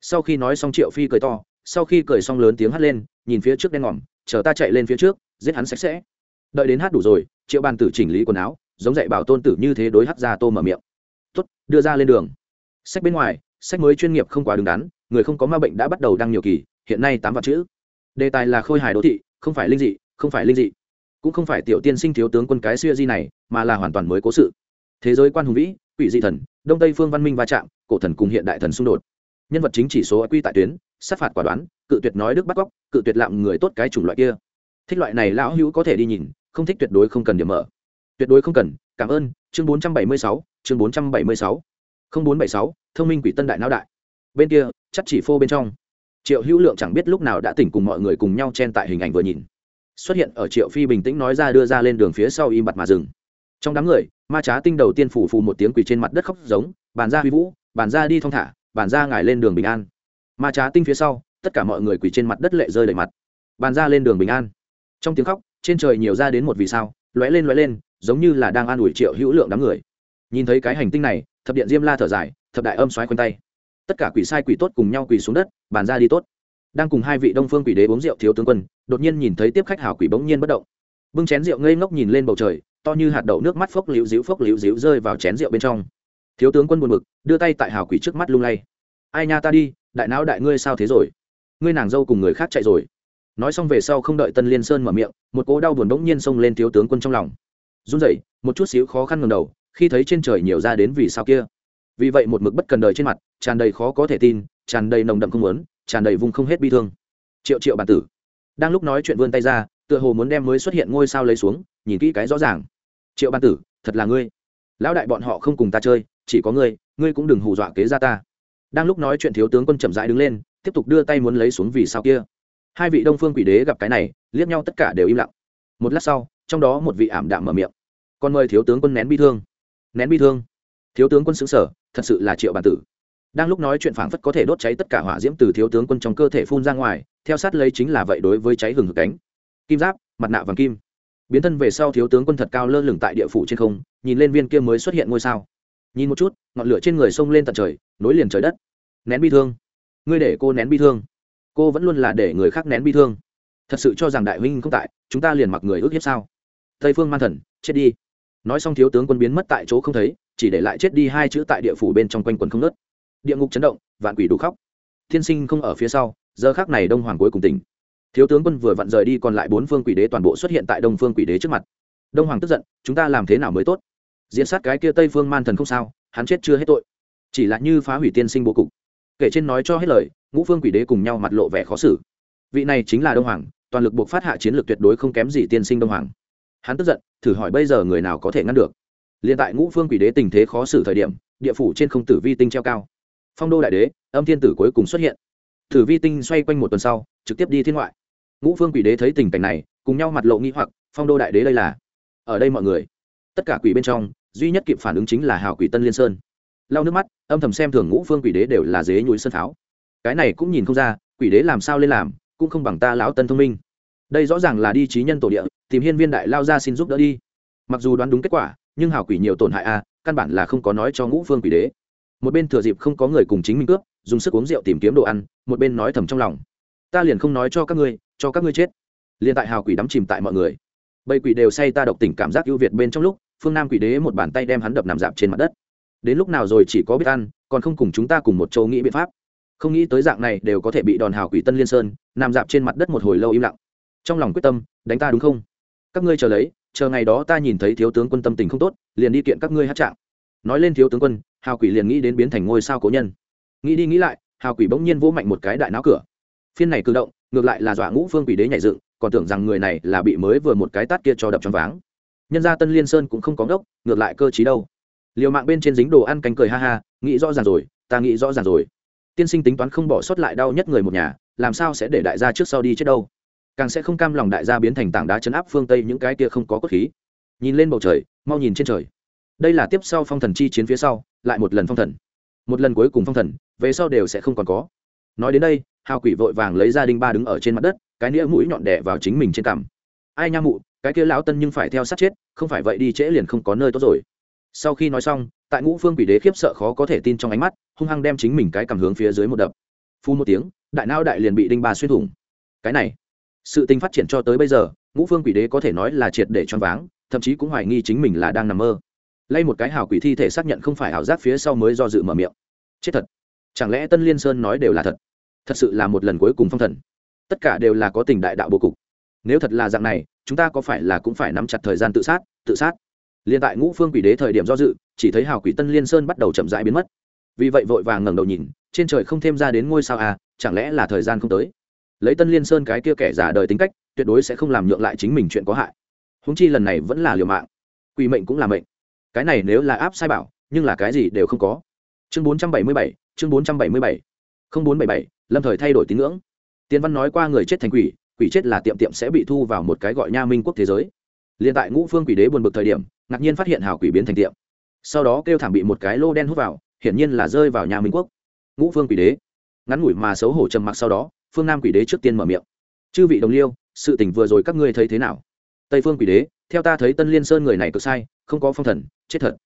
Sau khi nói xong triệu phi cười to, sau khi cười xong lớn tiếng hắt lên, nhìn phía trước đen ngòm, chờ ta chạy lên phía trước, giết hắn sạch sẽ. Đợi đến hát đủ rồi, triệu bàn tử chỉnh lý quần áo, giống dạy bảo tôn tử như thế đối hát ra tô mở miệng. Tuất đưa ra lên đường. Sách bên ngoài, sách mới chuyên nghiệp không quá đứng đắn, người không có ma bệnh đã bắt đầu đăng nhiều kỳ, hiện nay tám vạn chữ đề tài là khôi hài đô thị không phải linh dị không phải linh dị. Cũng không phải tiểu tiên sinh thiếu tướng quân cái xuya di này mà là hoàn toàn mới cố sự. Thế giới quan hùng vĩ quỷ dị thần đông tây phương văn minh va chạm cổ thần cùng hiện đại thần xung đột. Nhân vật chính chỉ số quy tại tuyến sát phạt quả đoán cự tuyệt nói đức bắt cóc cự tuyệt lạm người tốt cái chủng loại kia. Thích loại này lão hữu có thể đi nhìn không thích tuyệt đối không cần điểm mở. Tuyệt đối không cần cảm ơn chương 476, chương 476. 0476, thông minh quỷ tân đại não đại. Bên kia chắc chỉ phô bên trong triệu hữu lượng chẳng biết lúc nào đã tỉnh cùng mọi người cùng nhau chen tại hình ảnh vừa nhìn. Xuất hiện ở triệu phi bình tĩnh nói ra đưa ra lên đường phía sau im bặt mà dừng. Trong đám người, ma trá tinh đầu tiên phủ phù một tiếng quỳ trên mặt đất khóc giống, bàn ra huy vũ, bàn ra đi thong thả, bàn ra ngài lên đường bình an. Ma trá tinh phía sau, tất cả mọi người quỳ trên mặt đất lệ rơi đầy mặt. Bàn ra lên đường bình an. Trong tiếng khóc, trên trời nhiều ra đến một vì sao, lóe lên lóe lên, giống như là đang an ủi triệu hữu lượng đám người. Nhìn thấy cái hành tinh này, thập điện diêm la thở dài, thập đại âm xoáy quanh tay tất cả quỷ sai quỷ tốt cùng nhau quỳ xuống đất, bàn ra đi tốt. Đang cùng hai vị đông phương quỷ đế uống rượu thiếu tướng quân, đột nhiên nhìn thấy tiếp khách hảo quỷ bỗng nhiên bất động. Bưng chén rượu ngây ngốc nhìn lên bầu trời, to như hạt đậu nước mắt phốc liễu díu phốc liễu díu rơi vào chén rượu bên trong. Thiếu tướng quân buồn bực, đưa tay tại hảo quỷ trước mắt lung lay. Ai nha ta đi, đại não đại ngươi sao thế rồi? Ngươi nàng dâu cùng người khác chạy rồi. Nói xong về sau không đợi tân liên sơn mở miệng, một cỗ đau buồn bỗng nhiên xông lên thiếu tướng quân trong lòng. Run rẩy, một chút xíu khó khăn ngầm đầu, khi thấy trên trời nhiều ra đến vì sao kia vì vậy một mực bất cần đời trên mặt, tràn đầy khó có thể tin, tràn đầy nồng đậm không muốn, tràn đầy vùng không hết bi thương. Triệu triệu bản tử. Đang lúc nói chuyện vươn tay ra, tựa hồ muốn đem mới xuất hiện ngôi sao lấy xuống, nhìn kỹ cái rõ ràng. Triệu bản tử, thật là ngươi. Lão đại bọn họ không cùng ta chơi, chỉ có ngươi ngươi cũng đừng hù dọa kế ra ta. Đang lúc nói chuyện thiếu tướng quân chậm rãi đứng lên, tiếp tục đưa tay muốn lấy xuống vì sao kia. Hai vị đông phương quỷ đế gặp cái này, liếc nhau tất cả đều im lặng. Một lát sau, trong đó một vị ảm đạm mở miệng. Còn mời thiếu tướng quân nén bi thương. Nén bi thương thiếu tướng quân xứng sở, thật sự là triệu bản tử. Đang lúc nói chuyện phảng phất có thể đốt cháy tất cả hỏa diễm từ thiếu tướng quân trong cơ thể phun ra ngoài, theo sát lấy chính là vậy đối với cháy hừng hực cánh. Kim giáp, mặt nạ vàng kim. Biến thân về sau thiếu tướng quân thật cao lơ lửng tại địa phủ trên không, nhìn lên viên kia mới xuất hiện ngôi sao. Nhìn một chút, ngọn lửa trên người sông lên tận trời, nối liền trời đất. Nén bi thương. Ngươi để cô nén bi thương. Cô vẫn luôn là để người khác nén bi thương. Thật sự cho rằng đại huynh không tại, chúng ta liền mặc người ước hiếp sao? Tây phương man thần, chết đi. Nói xong thiếu tướng quân biến mất tại chỗ không thấy chỉ để lại chết đi hai chữ tại địa phủ bên trong quanh quần không nớt. Địa ngục chấn động, vạn quỷ đủ khóc. Thiên sinh không ở phía sau, giờ khác này đông hoàng cuối cùng tỉnh. Thiếu tướng quân vừa vặn rời đi, còn lại bốn phương quỷ đế toàn bộ xuất hiện tại đông phương quỷ đế trước mặt. Đông hoàng tức giận, chúng ta làm thế nào mới tốt? Diễn sát cái kia tây phương man thần không sao, hắn chết chưa hết tội. Chỉ là như phá hủy tiên sinh bố cục. Kể trên nói cho hết lời, ngũ phương quỷ đế cùng nhau mặt lộ vẻ khó xử. Vị này chính là đông hoàng, toàn lực buộc phát hạ chiến lược tuyệt đối không kém gì tiên sinh đông hoàng. Hắn tức giận, thử hỏi bây giờ người nào có thể ngăn được? Liền tại ngũ phương quỷ đế tình thế khó xử thời điểm, địa phủ trên không tử vi tinh treo cao. Phong đô đại đế, âm thiên tử cuối cùng xuất hiện. Thử vi tinh xoay quanh một tuần sau, trực tiếp đi thiên ngoại. Ngũ phương quỷ đế thấy tình cảnh này, cùng nhau mặt lộ nghĩ hoặc, phong đô đại đế đây là? Ở đây mọi người. Tất cả quỷ bên trong, duy nhất kịp phản ứng chính là hào quỷ tân liên sơn. Lau nước mắt, âm thầm xem thường ngũ phương quỷ đế đều là dế nhúi sân pháo. Cái này cũng nhìn không ra, quỷ đế làm sao lên làm, cũng không bằng ta lão tân thông minh. Đây rõ ràng là đi trí nhân tổ địa, tìm hiên viên đại lao ra xin giúp đỡ đi. Mặc dù đoán đúng kết quả nhưng hào quỷ nhiều tổn hại a, căn bản là không có nói cho ngũ phương quỷ đế. Một bên thừa dịp không có người cùng chính mình cướp, dùng sức uống rượu tìm kiếm đồ ăn, một bên nói thầm trong lòng. Ta liền không nói cho các ngươi, cho các ngươi chết. Liền tại hào quỷ đắm chìm tại mọi người. Bầy quỷ đều say ta độc tỉnh cảm giác ưu việt bên trong lúc, phương nam quỷ đế một bàn tay đem hắn đập nằm dạp trên mặt đất. Đến lúc nào rồi chỉ có biết ăn, còn không cùng chúng ta cùng một châu nghĩ biện pháp. Không nghĩ tới dạng này đều có thể bị đòn hào quỷ tân liên sơn nằm dạp trên mặt đất một hồi lâu im lặng. Trong lòng quyết tâm, đánh ta đúng không? Các ngươi chờ lấy chờ ngày đó ta nhìn thấy thiếu tướng quân tâm tình không tốt, liền đi kiện các ngươi hát trạng. Nói lên thiếu tướng quân, hào quỷ liền nghĩ đến biến thành ngôi sao cố nhân. Nghĩ đi nghĩ lại, hào quỷ bỗng nhiên vỗ mạnh một cái đại não cửa. Phiên này cử động, ngược lại là dọa ngũ phương quỷ đế nhảy dựng, còn tưởng rằng người này là bị mới vừa một cái tát kia cho đập trong váng. Nhân gia tân liên sơn cũng không có ngốc, ngược lại cơ t đâu. Liều mạng bên trên dính đồ ăn cánh cười ha ha, nghĩ rõ ràng rồi, ta nghĩ rõ ràng rồi. Tiên sinh tính toán không bỏ sót lại đau nhất người một nhà, làm sao sẽ để đại gia trước sau đi chết đâu? Càng sẽ không cam lòng đại gia biến thành tảng đá chấn áp phương tây những cái kia không có cốt khí. Nhìn lên bầu trời, mau nhìn trên trời. Đây là tiếp sau phong thần chi chiến phía sau, lại một lần phong thần. Một lần cuối cùng phong thần, về sau đều sẽ không còn có. Nói đến đây, hào quỷ vội vàng lấy ra đinh ba đứng ở trên mặt đất, cái nĩa mũi nhọn đẻ vào chính mình trên cằm. Ai nha mụ, cái kia lão tân nhưng phải theo sát chết, không phải vậy đi trễ liền không có nơi tốt rồi. Sau khi nói xong, tại ngũ phương quỷ đế khiếp sợ khó có thể tin trong ánh mắt, hung hăng đem chính mình cái cầm hướng phía dưới một đập. Phu một tiếng, đại não đại liền bị đinh ba xuyên thủng. Cái này sự tình phát triển cho tới bây giờ, ngũ phương quỷ đế có thể nói là triệt để choáng váng, thậm chí cũng hoài nghi chính mình là đang nằm mơ. Lay một cái hào quỷ thi thể xác nhận không phải ảo giác phía sau mới do dự mở miệng. Chết thật. Chẳng lẽ tân liên sơn nói đều là thật? Thật sự là một lần cuối cùng phong thần. Tất cả đều là có tình đại đạo bố cục. Nếu thật là dạng này, chúng ta có phải là cũng phải nắm chặt thời gian tự sát tự sát? Liên tại ngũ phương quỷ đế thời điểm do dự, chỉ thấy hào quỷ tân liên sơn bắt đầu chậm rãi biến mất. Vì vậy vội vàng ngẩng đầu nhìn, trên trời không thêm ra đến ngôi sao à chẳng lẽ là thời gian không tới? Lấy tân liên sơn cái kia kẻ giả đời tính cách, tuyệt đối sẽ không làm nhượng lại chính mình chuyện có hại. Húng chi lần này vẫn là liều mạng. Quỷ mệnh cũng là mệnh. Cái này nếu là áp sai bảo, nhưng là cái gì đều không có. Chương bốn trăm bảy mươi bảy, chương bốn trăm bảy mươi bảy. không bốn bảy bảy, lâm thời thay đổi tín ngưỡng. Tiên văn nói qua người chết thành quỷ quỷ chết là tiệm tiệm sẽ bị thu vào một cái gọi nha minh quốc thế giới. Liền tại ngũ phương quỷ đế buồn bực thời điểm, ngạc nhiên phát hiện hào quỷ biến thành tiệm. Sau đó kêu thảm bị một cái lô đen hút vào, hiển nhiên là rơi vào nhà minh quốc. Ngũ phương quỷ đế. Ngắn ngủi mà xấu hổ trầm mặc sau đó phương nam quỷ đế trước tiên mở miệng. Chư vị đồng liêu, sự tình vừa rồi các ngươi thấy thế nào? Tây phương quỷ đế, theo ta thấy tân liên sơn người này cực sai, không có phong thần, chết thật.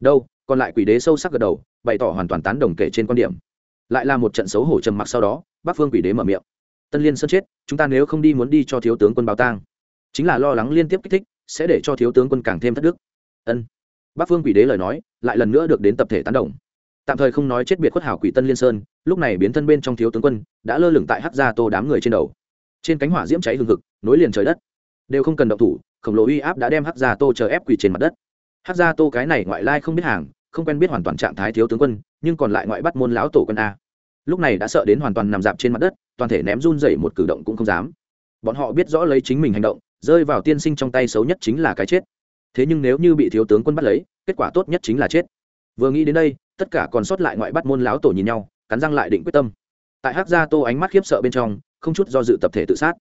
Đâu, còn lại quỷ đế sâu sắc gật đầu, bày tỏ hoàn toàn tán đồng kể trên quan điểm. Lại là một trận xấu hổ trầm mặc sau đó, bắc phương quỷ đế mở miệng. Tân liên sơn chết, chúng ta nếu không đi muốn đi cho thiếu tướng quân báo tang. Chính là lo lắng liên tiếp kích thích, sẽ để cho thiếu tướng quân càng thêm thất đức. Ân. Bắc phương quỷ đế lời nói, lại lần nữa được đến tập thể tán đồng. Tạm thời không nói chết biệt khuất hảo quỷ tân liên sơn lúc này biến thân bên trong thiếu tướng quân, đã lơ lửng tại hắc gia tô đám người trên đầu. Trên cánh hỏa diễm cháy hừng hực, nối liền trời đất. Đều không cần động thủ, khổng lồ uy áp đã đem hắc gia tô chờ ép quỳ trên mặt đất. Hắc gia tô cái này ngoại lai không biết hàng, không quen biết hoàn toàn trạng thái thiếu tướng quân, nhưng còn lại ngoại bắt môn lão tổ quân a. Lúc này đã sợ đến hoàn toàn nằm dạp trên mặt đất, toàn thể ném run dậy một cử động cũng không dám. Bọn họ biết rõ lấy chính mình hành động, rơi vào tiên sinh trong tay xấu nhất chính là cái chết. Thế nhưng nếu như bị thiếu tướng quân bắt lấy, kết quả tốt nhất chính là chết. Vừa nghĩ đến đây, tất cả còn sót lại ngoại bắt môn lão tổ nhìn nhau cắn răng lại định quyết tâm. Tại hắc gia tô ánh mắt khiếp sợ bên trong, không chút do dự tập thể tự sát.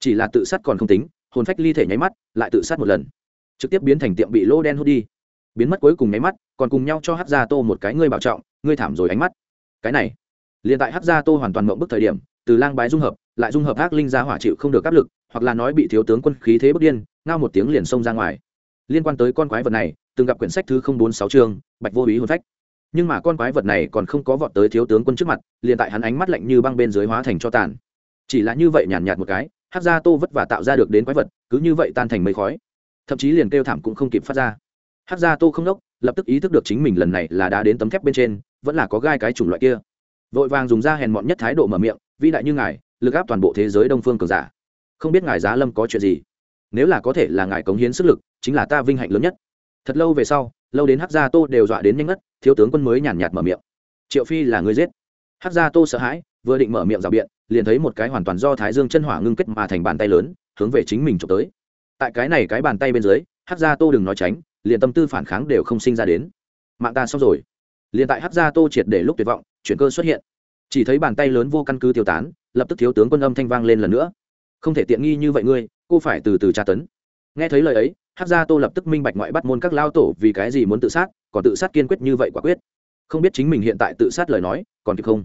Chỉ là tự sát còn không tính, hồn phách ly thể nháy mắt, lại tự sát một lần. Trực tiếp biến thành tiệm bị lô đen hút đi. Biến mất cuối cùng nháy mắt, còn cùng nhau cho hắc gia tô một cái ngươi bảo trọng, ngươi thảm rồi ánh mắt. Cái này, liền tại hắc gia tô hoàn toàn mộng bức thời điểm, từ lang bái dung hợp, lại dung hợp ác linh ra hỏa chịu không được áp lực, hoặc là nói bị thiếu tướng quân khí thế bất điên, ngao một tiếng liền xông ra ngoài. Liên quan tới con quái vật này, từng gặp quyển sách thứ không bốn sáu chương, bạch vô ý hồn phách nhưng mà con quái vật này còn không có vọt tới thiếu tướng quân trước mặt liền tại hắn ánh mắt lạnh như băng bên dưới hóa thành cho tàn. Chỉ là như vậy nhàn nhạt, nhạt một cái hát ra tô vất vả tạo ra được đến quái vật cứ như vậy tan thành mây khói. Thậm chí liền kêu thảm cũng không kịp phát ra. Hát ra tô không đốc lập tức ý thức được chính mình lần này là đã đến tấm thép bên trên vẫn là có gai cái chủng loại kia. Vội vàng dùng da hèn mọn nhất thái độ mở miệng vĩ đại như ngài lực áp toàn bộ thế giới đông phương cường giả. Không biết ngài giá lâm có chuyện gì? Nếu là có thể là ngài cống hiến sức lực chính là ta vinh hạnh lớn nhất. Thật lâu về sau lâu đến hắc gia tô đều dọa đến nhanh ngất, thiếu tướng quân mới nhàn nhạt mở miệng. Triệu phi là người giết. Hắc gia tô sợ hãi, vừa định mở miệng rào biện, liền thấy một cái hoàn toàn do thái dương chân hỏa ngưng kết mà thành bàn tay lớn, hướng về chính mình trộm tới. Tại cái này cái bàn tay bên dưới, hắc gia tô đừng nói tránh, liền tâm tư phản kháng đều không sinh ra đến. Mạng ta xong rồi. Liền tại hắc gia tô triệt để lúc tuyệt vọng chuyển cơ xuất hiện. Chỉ thấy bàn tay lớn vô căn cứ tiêu tán, lập tức thiếu tướng quân âm thanh vang lên lần nữa. Không thể tiện nghi như vậy ngươi, cô phải từ từ tra tấn nghe thấy lời ấy hát gia tô lập tức minh bạch ngoại bắt môn các lao tổ vì cái gì muốn tự sát, còn tự sát kiên quyết như vậy quả quyết. Không biết chính mình hiện tại tự sát lời nói, còn kịp không?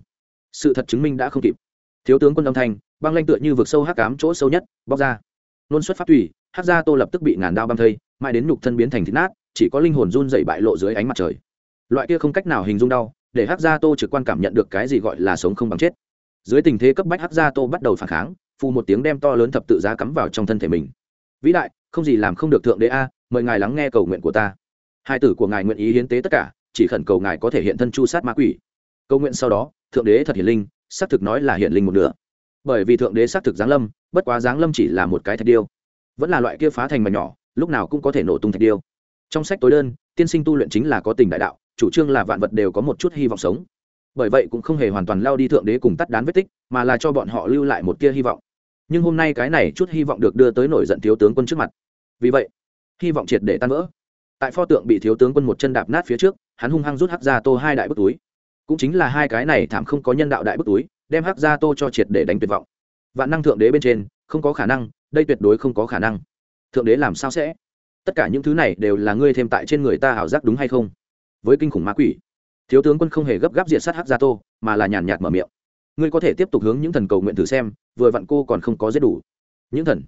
Sự thật chứng minh đã không kịp. Thiếu tướng quân âm thanh, băng lanh tựa như vực sâu hắc cám chỗ sâu nhất, bóc ra. Nôn xuất phát tùy hát gia tô lập tức bị ngàn đao băng thây, mãi đến nhục thân biến thành thịt nát, chỉ có linh hồn run dậy bại lộ dưới ánh mặt trời. Loại kia không cách nào hình dung đau, để hát gia tô trực quan cảm nhận được cái gì gọi là sống không bằng chết. Dưới tình thế cấp bách hát gia tô bắt đầu phản kháng, phù một tiếng đem to lớn thập tự giá cắm vào trong thân thể mình. Vĩ đại không gì làm không được thượng đế a, mời ngài lắng nghe cầu nguyện của ta. Hai tử của ngài nguyện ý hiến tế tất cả, chỉ khẩn cầu ngài có thể hiện thân chu sát ma quỷ. Cầu nguyện sau đó, thượng đế thật hiển linh, xác thực nói là hiển linh một nửa. Bởi vì thượng đế xác thực giáng lâm, bất quá giáng lâm chỉ là một cái thạch điêu. Vẫn là loại kia phá thành mà nhỏ, lúc nào cũng có thể nổ tung thạch điêu. Trong sách tối đơn, tiên sinh tu luyện chính là có tình đại đạo, chủ trương là vạn vật đều có một chút hy vọng sống. Bởi vậy cũng không hề hoàn toàn lao đi thượng đế cùng tắt đán vết tích, mà là cho bọn họ lưu lại một tia hy vọng nhưng hôm nay cái này chút hy vọng được đưa tới nổi giận thiếu tướng quân trước mặt. Vì vậy, hy vọng triệt để tan vỡ. Tại pho tượng bị thiếu tướng quân một chân đạp nát phía trước, hắn hung hăng rút hắc ra tô hai đại bức túi. Cũng chính là hai cái này thảm không có nhân đạo đại bức túi, đem hắc ra tô cho triệt để đánh tuyệt vọng. Vạn năng thượng đế bên trên, không có khả năng, đây tuyệt đối không có khả năng. Thượng đế làm sao sẽ? Tất cả những thứ này đều là ngươi thêm tại trên người ta ảo giác đúng hay không? Với kinh khủng ma quỷ, thiếu tướng quân không hề gấp gáp diệt sát hắc gia tô, mà là nhàn nhạt mở miệng ngươi có thể tiếp tục hướng những thần cầu nguyện thử xem, vừa vặn cô còn không có giết đủ. Những thần,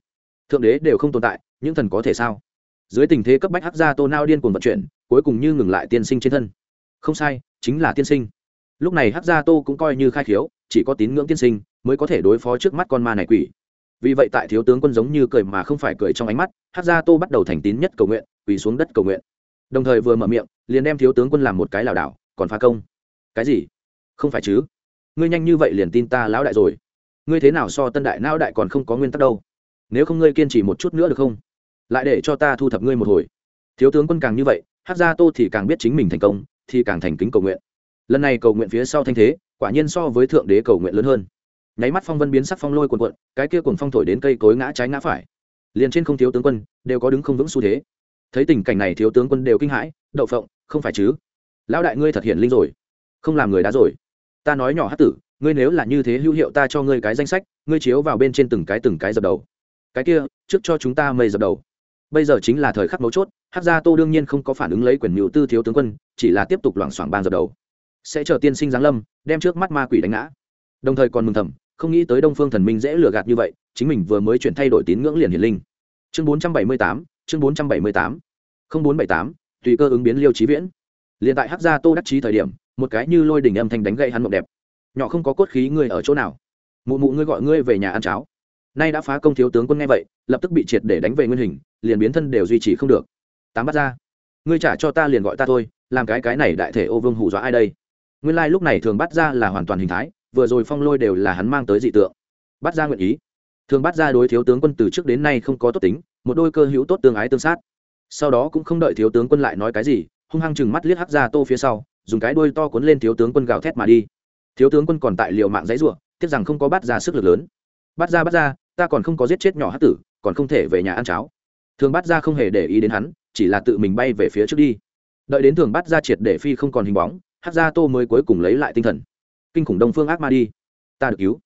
thượng đế đều không tồn tại, những thần có thể sao? Dưới tình thế cấp bách hắc gia tô nao điên cuồng vận chuyển, cuối cùng như ngừng lại tiên sinh trên thân. Không sai, chính là tiên sinh. Lúc này hắc gia tô cũng coi như khai khiếu, chỉ có tín ngưỡng tiên sinh mới có thể đối phó trước mắt con ma này quỷ. Vì vậy tại thiếu tướng quân giống như cười mà không phải cười trong ánh mắt, hắc gia tô bắt đầu thành tín nhất cầu nguyện, quỳ xuống đất cầu nguyện. Đồng thời vừa mở miệng, liền đem thiếu tướng quân làm một cái lảo đảo, còn phá công. Cái gì? Không phải chứ? Ngươi nhanh như vậy liền tin ta lão đại rồi. Ngươi thế nào so tân đại não đại còn không có nguyên tắc đâu? Nếu không ngươi kiên trì một chút nữa được không? Lại để cho ta thu thập ngươi một hồi. Thiếu tướng quân càng như vậy hát gia tô thì càng biết chính mình thành công, thì càng thành kính cầu nguyện. Lần này cầu nguyện phía sau thanh thế, quả nhiên so với thượng đế cầu nguyện lớn hơn. Nháy mắt phong vân biến sắc phong lôi cuồn cuộn, cái kia cùng phong thổi đến cây cối ngã trái ngã phải. Liền trên không thiếu tướng quân, đều có đứng không vững xu thế. Thấy tình cảnh này thiếu tướng quân đều kinh hãi, đậu phộng, không phải chứ? Lão đại ngươi thật hiển linh rồi, không làm người đá rồi ta nói nhỏ hát tử, ngươi nếu là như thế hữu hiệu ta cho ngươi cái danh sách, ngươi chiếu vào bên trên từng cái từng cái dập đầu. Cái kia, trước cho chúng ta mây dập đầu. Bây giờ chính là thời khắc mấu chốt, hát gia tô đương nhiên không có phản ứng lấy quyền mưu tư thiếu tướng quân, chỉ là tiếp tục loảng xoảng ban dập đầu. Sẽ chờ tiên sinh giáng lâm, đem trước mắt ma quỷ đánh ngã. Đồng thời còn mừng thầm, không nghĩ tới đông phương thần minh dễ lừa gạt như vậy, chính mình vừa mới chuyển thay đổi tín ngưỡng liền hiển linh. Chương bốn trăm bảy mươi tám, chương bốn trăm bảy mươi tám. Không bốn bảy tám, tùy cơ ứng biến liêu trí viễn. Liền tại hát gia tô đắc trí thời điểm một cái như lôi đỉnh âm thanh đánh gậy hắn mộng đẹp. Nhỏ không có cốt khí, ngươi ở chỗ nào? Mụ mụ ngươi gọi ngươi về nhà ăn cháo. Nay đã phá công thiếu tướng quân nghe vậy, lập tức bị triệt để đánh về nguyên hình, liền biến thân đều duy trì không được. Tám bắt ra. Ngươi trả cho ta liền gọi ta thôi, làm cái cái này đại thể ô vương hù dọa ai đây? Nguyên lai、like、lúc này thường bắt ra là hoàn toàn hình thái, vừa rồi phong lôi đều là hắn mang tới dị tượng. Bắt ra nguyện ý. Thường bắt ra đối thiếu tướng quân từ trước đến nay không có tốt tính, một đôi cơ hữu tốt tương ái tương sát. Sau đó cũng không đợi thiếu tướng quân lại nói cái gì, hung hăng chừng mắt liếc hắc ra tô phía sau dùng cái đuôi to cuốn lên thiếu tướng quân gào thét mà đi. Thiếu tướng quân còn tại liều mạng dãy ruộng tiếc rằng không có bắt ra sức lực lớn. Bắt ra bắt ra, ta còn không có giết chết nhỏ hát tử, còn không thể về nhà ăn cháo. Thường bắt ra không hề để ý đến hắn, chỉ là tự mình bay về phía trước đi. Đợi đến thường bắt ra triệt để phi không còn hình bóng hát ra tô mới cuối cùng lấy lại tinh thần. Kinh khủng đông phương ác ma đi. Ta được cứu.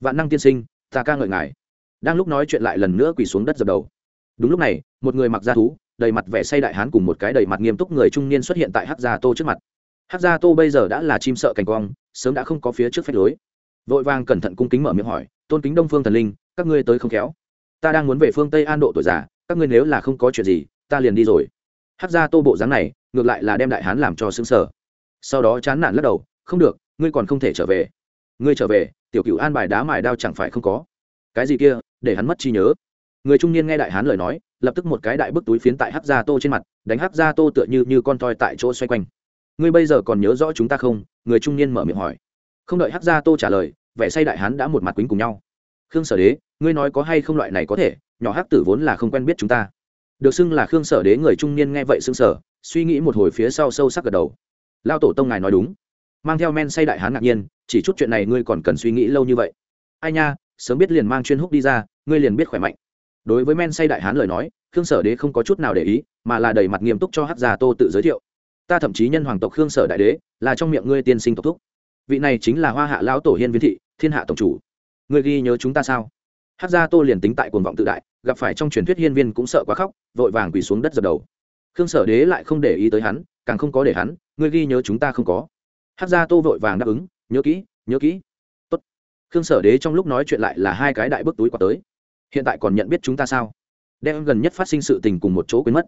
Vạn năng tiên sinh, ta ca ngợi ngài. Đang lúc nói chuyện lại lần nữa quỳ xuống đất dập đầu. Đúng lúc này, một người mặc da thú, đầy mặt vẻ say đại hán cùng một cái đầy mặt nghiêm túc người trung niên xuất hiện tại hát gia tô trước mặt hát gia tô bây giờ đã là chim sợ cành quang, sớm đã không có phía trước phép lối. Vội vàng cẩn thận cung kính mở miệng hỏi, tôn kính đông phương thần linh, các ngươi tới không khéo? Ta đang muốn về phương tây an độ tuổi già, các ngươi nếu là không có chuyện gì, ta liền đi rồi. Hát ra tô bộ dáng này, ngược lại là đem đại hán làm cho xứng sở sau đó chán nản lắc đầu, không được, ngươi còn không thể trở về. Ngươi trở về, tiểu cựu an bài đá mài đao chẳng phải không có? Cái gì kia, để hắn mất trí nhớ. Người trung niên nghe đại hán lời nói, lập tức một cái đại bức túi phiến tại hát gia tô trên mặt, đánh hát gia tô tựa như như con toi tại chỗ xoay quanh ngươi bây giờ còn nhớ rõ chúng ta không? Người trung niên mở miệng hỏi. Không đợi hát gia tô trả lời, vẻ say đại hán đã một mặt quýnh cùng nhau. Khương sở đế, ngươi nói có hay không loại này có thể? Nhỏ hắc tử vốn là không quen biết chúng ta. Được xưng là khương sở đế người trung niên nghe vậy xưng sở suy nghĩ một hồi phía sau sâu sắc gật đầu. Lao tổ tông ngài nói đúng. Mang theo men say đại hán ngạc nhiên, chỉ chút chuyện này ngươi còn cần suy nghĩ lâu như vậy. Ai nha, sớm biết liền mang chuyên húc đi ra, ngươi liền biết khỏe mạnh. Đối với men say đại hán lời nói, khương sở đế không có chút nào để ý, mà là đầy mặt nghiêm túc cho hát già tô tự giới thiệu ta thậm chí nhân hoàng tộc khương sở đại đế, là trong miệng ngươi tiên sinh tộc thúc. Vị này chính là hoa hạ lão tổ hiên viên thị, thiên hạ tổng chủ. Ngươi ghi nhớ chúng ta sao? Hát gia tô liền tính tại cuồng vọng tự đại, gặp phải trong truyền thuyết hiên viên cũng sợ quá khóc, vội vàng quỳ xuống đất dập đầu. Khương sở đế lại không để ý tới hắn, càng không có để hắn người ghi nhớ chúng ta không có. Hát gia tô vội vàng đáp ứng, nhớ kỹ nhớ kỹ. Tốt. khương sở đế trong lúc nói chuyện lại là hai cái đại bức túi quả tới. Hiện tại còn nhận biết chúng ta sao? Đem gần nhất phát sinh sự tình cùng một chỗ quên mất.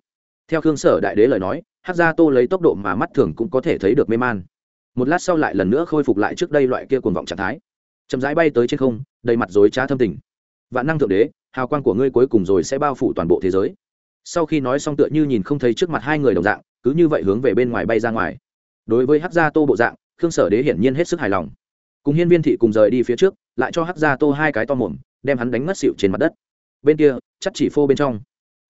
Theo khương sở đại đế lời nói hát ra tô lấy tốc độ mà mắt thường cũng có thể thấy được mê man. Một lát sau lại lần nữa khôi phục lại trước đây loại kia cuồng vọng trạng thái. Chậm rãi bay tới trên không, đầy mặt dối trá thâm tình. Vạn năng thượng đế, hào quang của ngươi cuối cùng rồi sẽ bao phủ toàn bộ thế giới. Sau khi nói xong tựa như nhìn không thấy trước mặt hai người đồng dạng, cứ như vậy hướng về bên ngoài bay ra ngoài. Đối với hát gia tô bộ dạng, khương sở đế hiển nhiên hết sức hài lòng. Cùng hiên viên thị cùng rời đi phía trước, lại cho hát gia tô hai cái to mồm, đem hắn đánh ngất xịu trên mặt đất. Bên kia, chắc chỉ phô bên trong.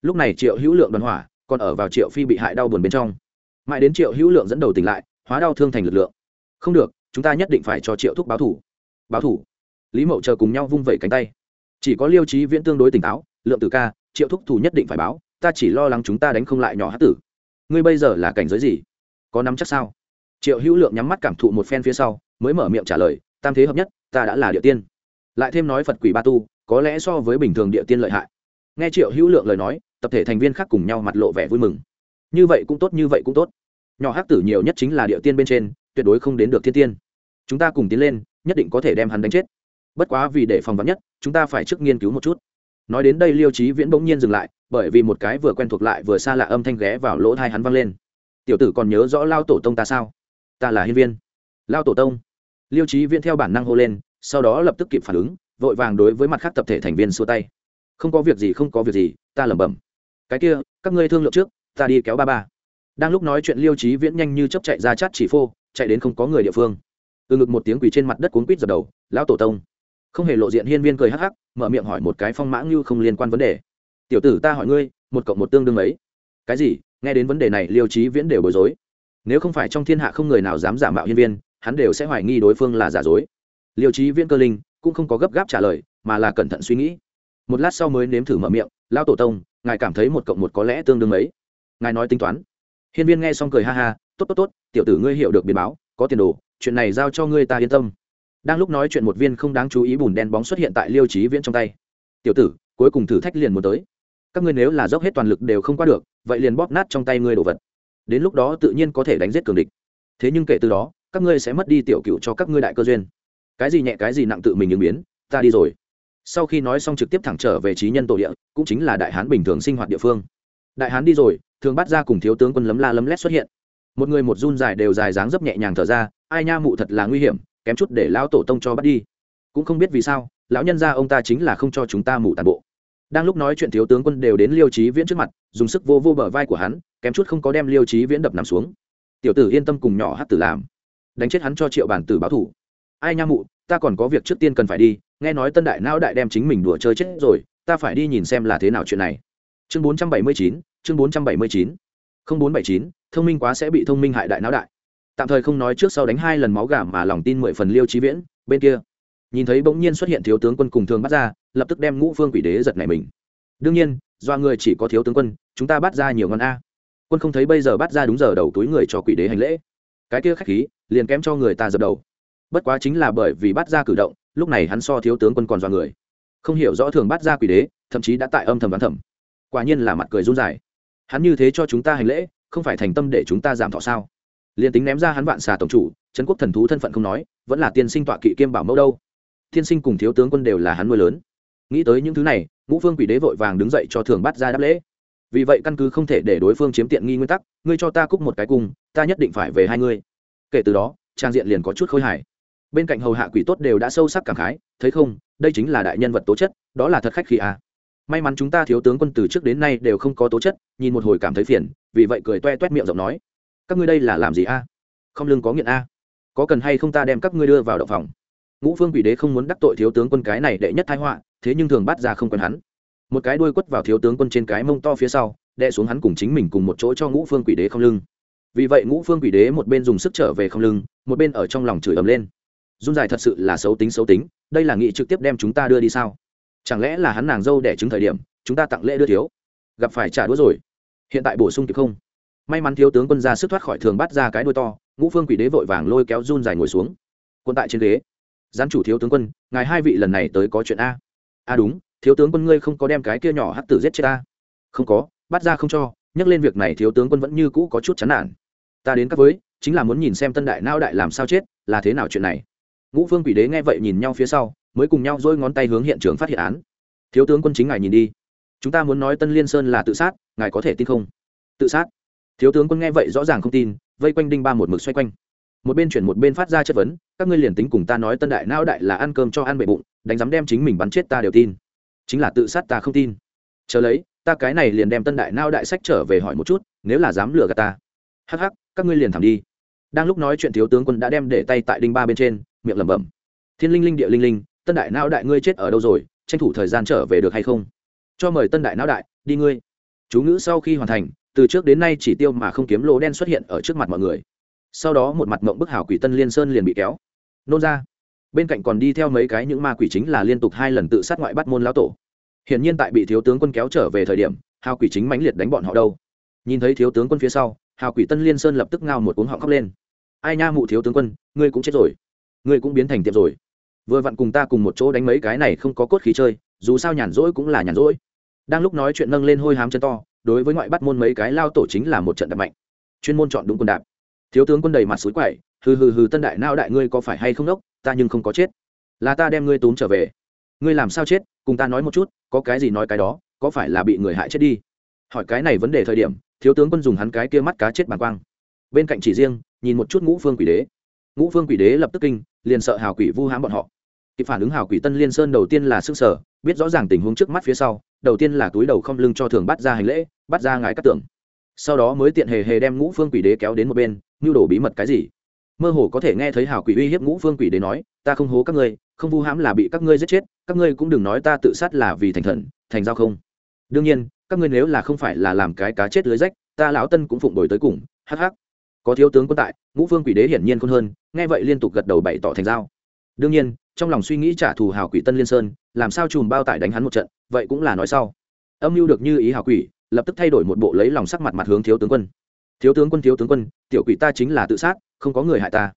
Lúc này triệu hữu lượng đoàn hỏa còn ở vào triệu phi bị hại đau buồn bên trong. Mãi đến triệu hữu lượng dẫn đầu tỉnh lại, hóa đau thương thành lực lượng. Không được, chúng ta nhất định phải cho triệu thúc báo thủ. Báo thủ. Lý mậu chờ cùng nhau vung vẩy cánh tay. Chỉ có liêu trí viễn tương đối tỉnh táo, lượng tử ca, triệu thúc thủ nhất định phải báo, ta chỉ lo lắng chúng ta đánh không lại nhỏ hát tử. Ngươi bây giờ là cảnh giới gì? Có nắm chắc sao? Triệu hữu lượng nhắm mắt cảm thụ một phen phía sau, mới mở miệng trả lời, tam thế hợp nhất, ta đã là địa tiên. Lại thêm nói phật quỷ ba tu, có lẽ so với bình thường địa tiên lợi hại. Nghe triệu hữu lượng lời nói tập thể thành viên khác cùng nhau mặt lộ vẻ vui mừng. Như vậy cũng tốt, như vậy cũng tốt. Nhỏ hắc tử nhiều nhất chính là địa tiên bên trên, tuyệt đối không đến được thiên tiên. Chúng ta cùng tiến lên, nhất định có thể đem hắn đánh chết. Bất quá vì để phòng vắn nhất, chúng ta phải trước nghiên cứu một chút. Nói đến đây liêu trí viễn bỗng nhiên dừng lại, bởi vì một cái vừa quen thuộc lại vừa xa lạ âm thanh ghé vào lỗ thai hắn vang lên. Tiểu tử còn nhớ rõ lao tổ tông ta sao? Ta là hiên viên. Lao tổ tông? Liêu trí viễn theo bản năng hô lên, sau đó lập tức kịp phản ứng, vội vàng đối với mặt khác tập thể thành viên xua tay. Không có việc gì, không có việc gì, ta lẩm bẩm cái kia, các ngươi thương lượng trước, ta đi kéo ba ba. Đang lúc nói chuyện liêu trí viễn nhanh như chấp chạy ra chát chỉ phô, chạy đến không có người địa phương. Từ ngực một tiếng quỳ trên mặt đất cuốn quýt dập đầu, lão tổ tông. Không hề lộ diện hiên viên cười hắc hắc, mở miệng hỏi một cái phong mã ngưu không liên quan vấn đề. Tiểu tử ta hỏi ngươi, một cộng một tương đương ấy cái gì? Nghe đến vấn đề này, liêu trí viễn đều bối rối. Nếu không phải trong thiên hạ không người nào dám giả mạo hiên viên, hắn đều sẽ hoài nghi đối phương là giả dối. Liêu trí viễn cơ linh, cũng không có gấp gáp trả lời, mà là cẩn thận suy nghĩ. Một lát sau mới nếm thử mở miệng lao tổ tông, ngài cảm thấy một cộng một có lẽ tương đương ấy ngài nói tính toán. Hiên viên nghe xong cười ha ha, tốt tốt tốt, tiểu tử ngươi hiểu được biến báo, có tiền đồ, chuyện này giao cho ngươi ta yên tâm. Đang lúc nói chuyện một viên không đáng chú ý bùn đen bóng xuất hiện tại liêu trí viễn trong tay. Tiểu tử, cuối cùng thử thách liền muốn tới. Các ngươi nếu là dốc hết toàn lực đều không qua được, vậy liền bóp nát trong tay ngươi đồ vật. Đến lúc đó tự nhiên có thể đánh giết cường địch. Thế nhưng kể từ đó, các ngươi sẽ mất đi tiểu cựu cho các ngươi đại cơ duyên. Cái gì nhẹ cái gì nặng tự mình ứng biến, ta đi rồi sau khi nói xong trực tiếp thẳng trở về trí nhân tổ địa, cũng chính là đại hán bình thường sinh hoạt địa phương. Đại hán đi rồi, thường bắt ra cùng thiếu tướng quân lấm la lấm lét xuất hiện. Một người một run dài đều dài dáng dấp nhẹ nhàng thở ra, ai nha, mụ thật là nguy hiểm, kém chút để lão tổ tông cho bắt đi. Cũng không biết vì sao, lão nhân gia ông ta chính là không cho chúng ta mụ tàn bộ. Đang lúc nói chuyện thiếu tướng quân đều đến liêu trí viễn trước mặt, dùng sức vô vô bờ vai của hắn, kém chút không có đem liêu trí viễn đập nằm xuống. Tiểu tử yên tâm cùng nhỏ hát tử làm. Đánh chết hắn cho triệu bản tử báo thủ. Ai nha, mụ, ta còn có việc trước tiên cần phải đi nghe nói tân đại não đại đem chính mình đùa chơi chết rồi, ta phải đi nhìn xem là thế nào chuyện này. Chương bốn trăm bảy mươi chín, chương bốn trăm bảy mươi chín. Không bốn bảy chín, thông minh quá sẽ bị thông minh hại đại não đại. Tạm thời không nói trước sau đánh hai lần máu gà mà lòng tin mười phần liêu trí viễn, bên kia. Nhìn thấy bỗng nhiên xuất hiện thiếu tướng quân cùng thường bắt ra, lập tức đem ngũ phương quỷ đế giật này mình. Đương nhiên, do người chỉ có thiếu tướng quân, chúng ta bắt ra nhiều ngon a. Quân không thấy bây giờ bắt ra đúng giờ đầu túi người cho quỷ đế hành lễ. Cái kia khách khí, liền kém cho người ta dập đầu. Bất quá chính là bởi vì bắt ra cử động lúc này hắn so thiếu tướng quân còn dọa người. Không hiểu rõ thường bắt ra quỷ đế, thậm chí đã tại âm thầm đoán thầm. Quả nhiên là mặt cười run dài hắn như thế cho chúng ta hành lễ, không phải thành tâm để chúng ta giảm thọ sao? Liền tính ném ra hắn vạn xà tổng chủ, trấn quốc thần thú thân phận không nói, vẫn là tiên sinh tọa kỵ kiêm bảo mẫu đâu. Tiên sinh cùng thiếu tướng quân đều là hắn nuôi lớn. Nghĩ tới những thứ này, ngũ phương quỷ đế vội vàng đứng dậy cho thường bắt ra đáp lễ. Vì vậy căn cứ không thể để đối phương chiếm tiện nghi nguyên tắc, ngươi cho ta cúc một cái cung, ta nhất định phải về hai ngươi. Kể từ đó, trang diện liền có chút khôi hài bên cạnh hầu hạ quỷ tốt đều đã sâu sắc cảm khái, thấy không, đây chính là đại nhân vật tố chất, đó là thật khách khi à. may mắn chúng ta thiếu tướng quân từ trước đến nay đều không có tố chất, nhìn một hồi cảm thấy phiền, vì vậy cười toe toét miệng giọng nói, các ngươi đây là làm gì a không lưng có nghiện a có cần hay không ta đem các ngươi đưa vào động phòng? Ngũ phương quỷ đế không muốn đắc tội thiếu tướng quân cái này đệ nhất thái họa, thế nhưng thường bắt ra không quen hắn. Một cái đuôi quất vào thiếu tướng quân trên cái mông to phía sau đe xuống hắn cùng chính mình cùng một chỗ cho ngũ phương quỷ đế không lưng. Vì vậy ngũ phương quỷ đế một bên dùng sức trở về không lưng, một bên ở trong lòng chửi ầm lên run dài thật sự là xấu tính xấu tính, đây là nghị trực tiếp đem chúng ta đưa đi sao? Chẳng lẽ là hắn nàng dâu đẻ trứng thời điểm, chúng ta tặng lễ đưa thiếu? Gặp phải trả đũa rồi. Hiện tại bổ sung kịp không? May mắn thiếu tướng quân ra sức thoát khỏi thường bắt ra cái đuôi to, ngũ phương quỷ đế vội vàng lôi kéo run dài ngồi xuống. Quân tại trên ghế gián chủ thiếu tướng quân, ngài hai vị lần này tới có chuyện a. A đúng, thiếu tướng quân ngươi không có đem cái kia nhỏ hắt tử giết chết ta. Không có, bắt ra không cho, nhắc lên việc này thiếu tướng quân vẫn như cũ có chút chán nản. Ta đến các với, chính là muốn nhìn xem tân đại nao đại làm sao chết, là thế nào chuyện này ngũ phương quỷ đế nghe vậy nhìn nhau phía sau, mới cùng nhau dỗi ngón tay hướng hiện trường phát hiện án. Thiếu tướng quân chính ngài nhìn đi. Chúng ta muốn nói tân liên sơn là tự sát, ngài có thể tin không? Tự sát? Thiếu tướng quân nghe vậy rõ ràng không tin, vây quanh đinh ba một mực xoay quanh. Một bên chuyển một bên phát ra chất vấn, các ngươi liền tính cùng ta nói tân đại não đại là ăn cơm cho ăn bệ bụng, đánh giám đem chính mình bắn chết ta đều tin. Chính là tự sát ta không tin. Chờ lấy, ta cái này liền đem tân đại não đại sách trở về hỏi một chút, nếu là dám lừa gạt ta. Hắc hắc, các ngươi liền thẳng đi. Đang lúc nói chuyện thiếu tướng quân đã đem để tay tại đinh ba bên trên miệng lẩm bẩm. Thiên linh linh địa linh linh, tân đại não đại ngươi chết ở đâu rồi, tranh thủ thời gian trở về được hay không? Cho mời tân đại não đại, đi ngươi. Chú ngữ sau khi hoàn thành, từ trước đến nay chỉ tiêu mà không kiếm lỗ đen xuất hiện ở trước mặt mọi người. Sau đó một mặt mộng bức hảo quỷ tân liên sơn liền bị kéo. Nôn ra. Bên cạnh còn đi theo mấy cái những ma quỷ chính là liên tục hai lần tự sát ngoại bắt môn lão tổ. Hiển nhiên tại bị thiếu tướng quân kéo trở về thời điểm hào quỷ chính mãnh liệt đánh bọn họ đâu. Nhìn thấy thiếu tướng quân phía sau hào quỷ tân liên sơn lập tức ngao một cuốn họng khóc lên. Ai nha mụ thiếu tướng quân, ngươi cũng chết rồi ngươi cũng biến thành tiệm rồi. Vừa vặn cùng ta cùng một chỗ đánh mấy cái này không có cốt khí chơi, dù sao nhàn rỗi cũng là nhàn rỗi. Đang lúc nói chuyện nâng lên hôi hám chân to, đối với ngoại bắt môn mấy cái lao tổ chính là một trận đập mạnh. Chuyên môn chọn đúng quân đạp. Thiếu tướng quân đầy mặt suối quậy, hừ hừ hừ tân đại nao đại ngươi có phải hay không đốc, ta nhưng không có chết. Là ta đem ngươi túm trở về. Ngươi làm sao chết, cùng ta nói một chút, có cái gì nói cái đó, có phải là bị người hại chết đi? Hỏi cái này vấn đề thời điểm, thiếu tướng quân dùng hắn cái kia mắt cá chết bàng quang. Bên cạnh chỉ riêng, nhìn một chút ngũ phương quỷ đế. Ngũ phương quỷ đế lập tức kinh liền sợ hào quỷ vu hãm bọn họ. Kịp phản ứng hào quỷ tân liên sơn đầu tiên là sức sở, biết rõ ràng tình huống trước mắt phía sau, đầu tiên là túi đầu không lưng cho thường bắt ra hành lễ, bắt ra ngài các tưởng sau đó mới tiện hề hề đem ngũ phương quỷ đế kéo đến một bên nhu đồ bí mật cái gì? Mơ hồ có thể nghe thấy hào quỷ uy hiếp ngũ phương quỷ đế nói, ta không hố các ngươi, không vu hãm là bị các ngươi giết chết, các ngươi cũng đừng nói ta tự sát là vì thành thần, thành giao không. Đương nhiên, các ngươi nếu là không phải là làm cái cá chết lưới rách, ta lão tân cũng phụng đổi tới cùng, hắc hắc có thiếu tướng quân tại, ngũ phương quỷ đế hiển nhiên khôn hơn, nghe vậy liên tục gật đầu bày tỏ thành giao. Đương nhiên, trong lòng suy nghĩ trả thù hào quỷ tân liên sơn, làm sao chùm bao tải đánh hắn một trận, vậy cũng là nói sau. Âm mưu được như ý hào quỷ, lập tức thay đổi một bộ lấy lòng sắc mặt mặt hướng thiếu tướng quân. Thiếu tướng quân, thiếu tướng quân, tiểu quỷ ta chính là tự sát, không có người hại ta.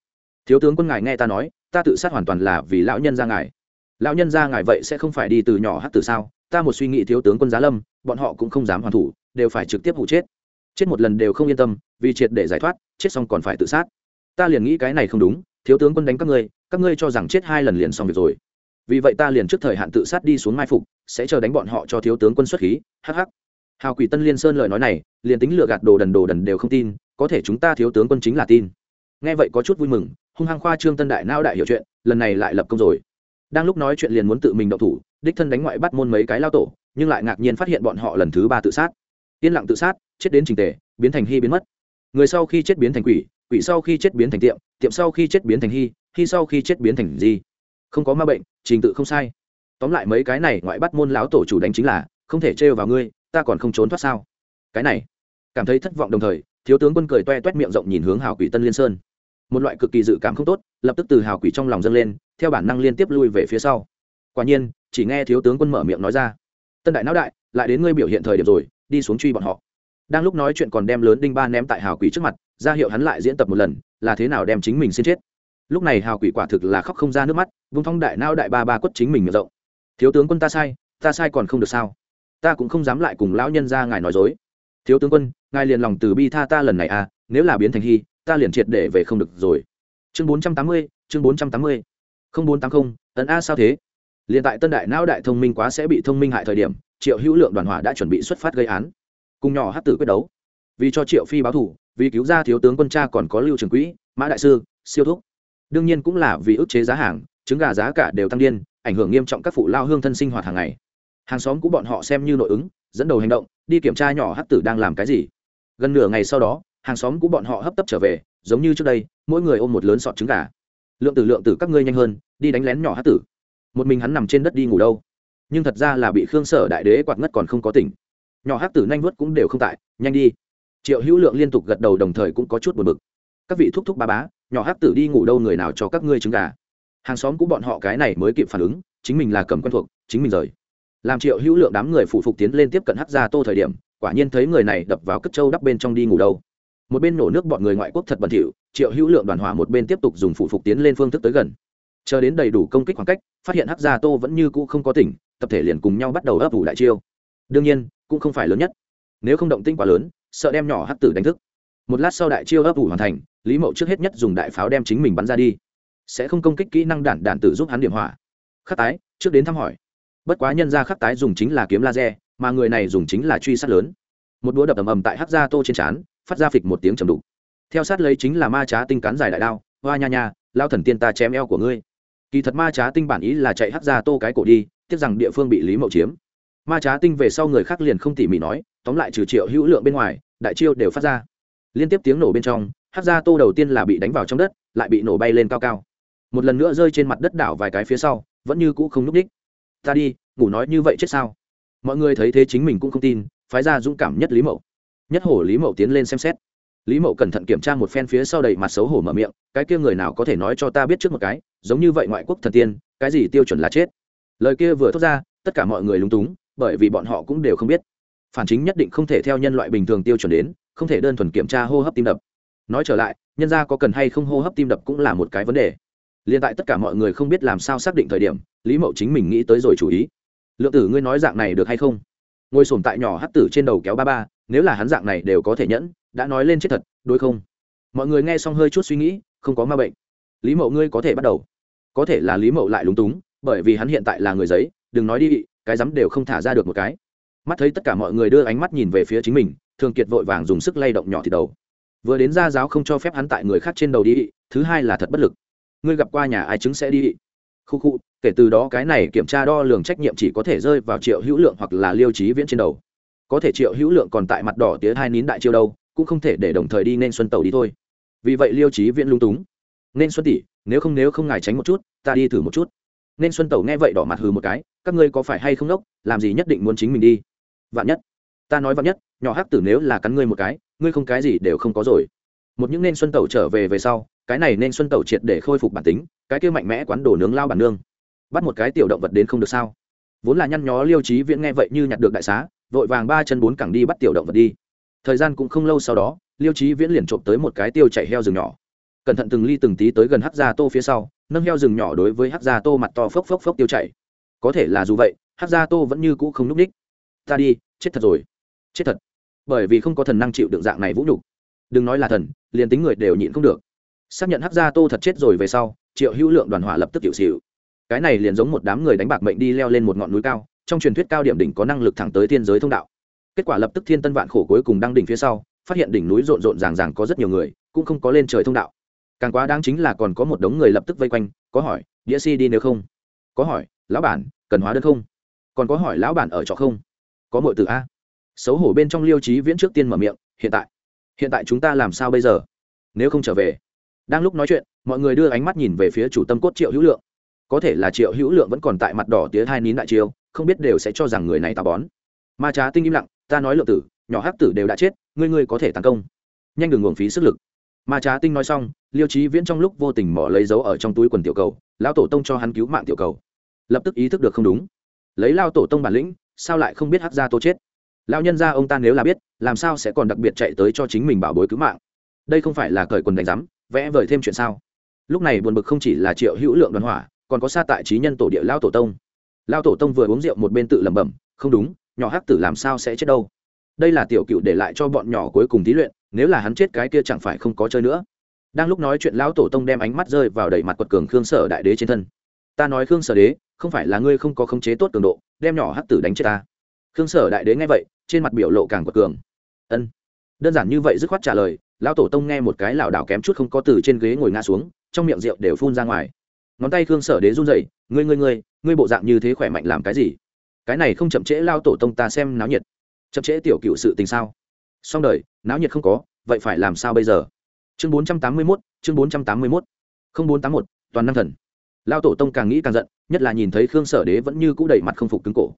Thiếu tướng quân ngài nghe ta nói, ta tự sát hoàn toàn là vì lão nhân ra ngài. Lão nhân ra ngài vậy sẽ không phải đi từ nhỏ hát từ sao? Ta một suy nghĩ thiếu tướng quân giá lâm, bọn họ cũng không dám hoàn thủ, đều phải trực tiếp hụ chết. Chết một lần đều không yên tâm vì triệt để giải thoát, chết xong còn phải tự sát. Ta liền nghĩ cái này không đúng, thiếu tướng quân đánh các ngươi các ngươi cho rằng chết hai lần liền xong việc rồi. Vì vậy ta liền trước thời hạn tự sát đi xuống mai phục, sẽ chờ đánh bọn họ cho thiếu tướng quân xuất khí hh hào quỷ tân liên sơn lời nói này, liền tính lừa gạt đồ đần đồ đần đều không tin, có thể chúng ta thiếu tướng quân chính là tin. Nghe vậy có chút vui mừng, hung hăng khoa trương tân đại nao đại hiểu chuyện, lần này lại lập công rồi. Đang lúc nói chuyện liền muốn tự mình động thủ, đích thân đánh ngoại bắt môn mấy cái lao tổ, nhưng lại ngạc nhiên phát hiện bọn họ lần thứ ba tự sát. Yên lặng tự sát, chết đến trình tề, biến thành hy biến mất người sau khi chết biến thành quỷ quỷ sau khi chết biến thành tiệm tiệm sau khi chết biến thành hy hy sau khi chết biến thành gì không có ma bệnh, trình tự không sai. Tóm lại mấy cái này ngoại bắt môn lão tổ chủ đánh chính là, không thể trêu vào ngươi, ta còn không trốn thoát sao? Cái này, cảm thấy thất vọng đồng thời, thiếu tướng quân cười toe toét miệng rộng nhìn hướng hào quỷ tân liên sơn. Một loại cực kỳ dự cảm không tốt, lập tức từ hào quỷ trong lòng dâng lên, theo bản năng liên tiếp lui về phía sau. Quả nhiên, chỉ nghe thiếu tướng quân mở miệng nói ra, tân đại não đại, lại đến ngươi biểu hiện thời điểm rồi, đi xuống truy bọn họ đang lúc nói chuyện còn đem lớn đinh ba ném tại hào quỷ trước mặt, ra hiệu hắn lại diễn tập một lần, là thế nào đem chính mình xin chết. Lúc này hào quỷ quả thực là khóc không ra nước mắt, vung thong đại não đại ba ba quất chính mình miệng rộng. Thiếu tướng quân ta sai ta sai còn không được sao? Ta cũng không dám lại cùng lão nhân ra ngài nói dối. Thiếu tướng quân, ngài liền lòng từ bi tha ta lần này à nếu là biến thành hy, ta liền triệt để về không được rồi. Chương bốn trăm tám mươi, chương bốn trăm tám mươi. Không bốn tám mươi ấn a sao thế? Liền tại tân đại não đại thông minh quá sẽ bị thông minh hại thời điểm, triệu hữu lượng đoàn hỏa đã chuẩn bị xuất phát gây án cùng nhỏ hát tử quyết đấu. Vì cho triệu phi báo thủ, vì cứu ra thiếu tướng quân cha còn có lưu trường quỹ, mã đại sư, siêu thúc. Đương nhiên cũng là vì ức chế giá hàng, trứng gà giá cả đều tăng điên, ảnh hưởng nghiêm trọng các phụ lao hương thân sinh hoạt hàng ngày. Hàng xóm của bọn họ xem như nội ứng, dẫn đầu hành động, đi kiểm tra nhỏ hát tử đang làm cái gì. Gần nửa ngày sau đó, hàng xóm của bọn họ hấp tấp trở về, giống như trước đây, mỗi người ôm một lớn sọt trứng gà. Lượng tử lượng tử các ngươi nhanh hơn, đi đánh lén nhỏ hát tử. Một mình hắn nằm trên đất đi ngủ đâu. Nhưng thật ra là bị khương sở đại đế quạt ngất còn không có tỉnh nhỏ hát tử nhanh vuốt cũng đều không tại, nhanh đi. Triệu hữu lượng liên tục gật đầu đồng thời cũng có chút buồn bực. Các vị thúc thúc ba bá, nhỏ hát tử đi ngủ đâu người nào cho các ngươi trứng gà? Hàng xóm của bọn họ cái này mới kịp phản ứng, chính mình là cầm quen thuộc, chính mình rời. Làm triệu hữu lượng đám người phụ phục tiến lên tiếp cận hát ra tô thời điểm, quả nhiên thấy người này đập vào cất trâu đắp bên trong đi ngủ đâu. Một bên nổ nước bọn người ngoại quốc thật bẩn thỉu, triệu hữu lượng đoàn hỏa một bên tiếp tục dùng phụ phục tiến lên phương thức tới gần. Chờ đến đầy đủ công kích khoảng cách, phát hiện hắc gia tô vẫn như cũ không có tỉnh, tập thể liền cùng nhau bắt đầu ấp ủ đại chiêu đương nhiên, cũng không phải lớn nhất. Nếu không động tinh quá lớn, sợ đem nhỏ hắc tử đánh thức. Một lát sau đại chiêu ấp ủ hoàn thành, lý mậu trước hết nhất dùng đại pháo đem chính mình bắn ra đi. Sẽ không công kích kỹ năng đản đản tử giúp hắn điểm hỏa. Khắc tái, trước đến thăm hỏi. Bất quá nhân ra khắc tái dùng chính là kiếm laser, mà người này dùng chính là truy sát lớn. Một đũa đập ầm ầm tại hắc gia tô trên trán, phát ra phịch một tiếng trầm đục. Theo sát lấy chính là ma trá tinh cán dài đại đao. Hoa nha nha, lao thần tiên ta chém eo của ngươi. Kỳ thật ma trá tinh bản ý là chạy hắc gia tô cái cổ đi, tiếc rằng địa phương bị lý mậu chiếm ma trá tinh về sau người khác liền không tỉ mỉ nói, tóm lại trừ triệu hữu lượng bên ngoài, đại chiêu đều phát ra. Liên tiếp tiếng nổ bên trong, hắc gia tô đầu tiên là bị đánh vào trong đất, lại bị nổ bay lên cao cao. Một lần nữa rơi trên mặt đất đảo vài cái phía sau, vẫn như cũ không n ú c đích ta đi, ngủ nói như vậy chết sao? Mọi người thấy thế chính mình cũng không tin, phái ra dũng cảm nhất lý mậu. Nhất hổ lý mậu tiến lên xem xét. Lý mậu cẩn thận kiểm tra một phen phía sau đầy mặt xấu hổ mở miệng, cái kia người nào có thể nói cho ta biết trước một cái, giống như vậy ngoại quốc thần tiên, cái gì tiêu chuẩn là chết? Lời kia vừa thốt ra, tất cả mọi người lúng túng bởi vì bọn họ cũng đều không biết. Phản chính nhất định không thể theo nhân loại bình thường tiêu chuẩn đến, không thể đơn thuần kiểm tra hô hấp tim đập. Nói trở lại, nhân ra có cần hay không hô hấp tim đập cũng là một cái vấn đề. Liên tại tất cả mọi người không biết làm sao xác định thời điểm, lý mậu chính mình nghĩ tới rồi chủ ý. Lượng tử, ngươi nói dạng này được hay không? Ngồi sồn tại nhỏ hắt tử trên đầu kéo ba ba, nếu là hắn dạng này đều có thể nhẫn, đã nói lên chết thật, đối không? Mọi người nghe xong hơi chút suy nghĩ, không có ma bệnh. Lý mậu, ngươi có thể bắt đầu. Có thể là lý mậu lại lúng túng, bởi vì hắn hiện tại là người giấy, đừng nói đi cái rắm đều không thả ra được một cái. Mắt thấy tất cả mọi người đưa ánh mắt nhìn về phía chính mình, thường kiệt vội vàng dùng sức lay động nhỏ thì đầu. Vừa đến ra giáo không cho phép hắn tại người khác trên đầu đi thứ hai là thật bất lực. Ngươi gặp qua nhà ai chứng sẽ đi khu khu, kể từ đó cái này kiểm tra đo lường trách nhiệm chỉ có thể rơi vào triệu hữu lượng hoặc là liêu trí viễn trên đầu. Có thể triệu hữu lượng còn tại mặt đỏ tía hai nín đại chiêu đâu, cũng không thể để đồng thời đi nên xuân tàu đi thôi. Vì vậy liêu trí viễn lung túng. Nên xuân tỷ, nếu không nếu không ngài tránh một chút, ta đi thử một chút. Nên xuân tàu nghe vậy đỏ mặt hừ một cái các ngươi có phải hay không đốc, làm gì nhất định muốn chính mình đi? Vạn nhất. Ta nói vạn nhất, nhỏ hắc tử nếu là cắn ngươi một cái, ngươi không cái gì đều không có rồi. Một những nên xuân tẩu trở về về sau, cái này nên xuân tẩu triệt để khôi phục bản tính, cái kia mạnh mẽ quán đồ nướng lao bản nương. Bắt một cái tiểu động vật đến không được sao? Vốn là nhăn nhó liêu trí viễn nghe vậy như nhặt được đại xá, vội vàng ba chân bốn cẳng đi bắt tiểu động vật đi. Thời gian cũng không lâu sau đó, liêu trí viễn liền trộm tới một cái tiêu chạy heo rừng nhỏ. Cẩn thận từng ly từng tí tới gần hắc gia tô phía sau, nâng heo rừng nhỏ đối với hắc gia tô mặt to phốc phốc phốc tiêu chạy có thể là dù vậy, hắc gia tô vẫn như cũ không n ú c ních ta đi, chết thật rồi. Chết thật. Bởi vì không có thần năng chịu đựng dạng này vũ nhục. Đừng nói là thần, liền tính người đều nhịn không được. Xác nhận hắc gia tô thật chết rồi về sau, triệu hữu lượng đoàn hỏa lập tức hiệu xịu cái này liền giống một đám người đánh bạc mệnh đi leo lên một ngọn núi cao, trong truyền thuyết cao điểm đỉnh có năng lực thẳng tới thiên giới thông đạo. Kết quả lập tức thiên tân vạn khổ cuối cùng đăng đỉnh phía sau, phát hiện đỉnh núi rộn rộn ràng ràng có rất nhiều người, cũng không có lên trời thông đạo. Càng quá đáng chính là còn có một đống người lập tức vây quanh, có hỏi đĩa si đi nếu không? Có hỏi lão bản, cần hóa đơn không? Còn có hỏi lão bản ở trọ không? Có mọi từ a? Xấu hổ bên trong liêu trí viễn trước tiên mở miệng, hiện tại hiện tại chúng ta làm sao bây giờ? Nếu không trở về. Đang lúc nói chuyện, mọi người đưa ánh mắt nhìn về phía chủ tâm cốt triệu hữu lượng. Có thể là triệu hữu lượng vẫn còn tại mặt đỏ tía hai nín đại chiêu, không biết đều sẽ cho rằng người này tà bón. Ma trá tinh im lặng, ta nói lượng tử, nhỏ hắc tử đều đã chết, ngươi ngươi có thể tấn công. Nhanh đừng uổng phí sức lực. Ma trá tinh nói xong, liêu trí viễn trong lúc vô tình mỏ lấy dấu ở trong túi quần tiểu cầu, lão tổ tông cho hắn cứu mạng tiểu cầu lập tức ý thức được không đúng. Lấy lao tổ tông bản lĩnh, sao lại không biết hắc gia tô chết? Lao nhân ra ông ta nếu là biết, làm sao sẽ còn đặc biệt chạy tới cho chính mình bảo bối cứu mạng? Đây không phải là cởi quần đánh rắm vẽ vời thêm chuyện sao? Lúc này buồn bực không chỉ là triệu hữu lượng đoàn hỏa, còn có xa tại trí nhân tổ địa lao tổ tông. Lao tổ tông vừa uống rượu một bên tự lẩm bẩm, không đúng, nhỏ hắc tử làm sao sẽ chết đâu? Đây là tiểu cựu để lại cho bọn nhỏ cuối cùng thí luyện, nếu là hắn chết cái kia chẳng phải không có chơi nữa. Đang lúc nói chuyện lão tổ tông đem ánh mắt rơi vào đầy mặt quật cường khương sở đại đế trên thân. Ta nói khương sở đế không phải là ngươi không có khống chế tốt cường độ, đem nhỏ hắc tử đánh chết ta. Khương sở đại đế nghe vậy, trên mặt biểu lộ càng quật cường. Ân. Đơn giản như vậy dứt khoát trả lời, lão tổ tông nghe một cái lảo đảo kém chút không có từ trên ghế ngồi ngã xuống, trong miệng rượu đều phun ra ngoài. Ngón tay khương sở đế run rẩy, ngươi ngươi ngươi ngươi bộ dạng như thế khỏe mạnh làm cái gì? Cái này không chậm trễ lao tổ tông ta xem náo nhiệt. Chậm trễ tiểu cựu sự tình sao? Xong đời, náo nhiệt không có, vậy phải làm sao bây giờ? Chương bốn trăm tám mươi mốt, chương bốn trăm tám mươi mốt. Không bốn tám một, toàn năng thần lao tổ tông càng nghĩ càng giận, nhất là nhìn thấy khương sở đế vẫn như cũ đầy mặt không phục cứng cổ.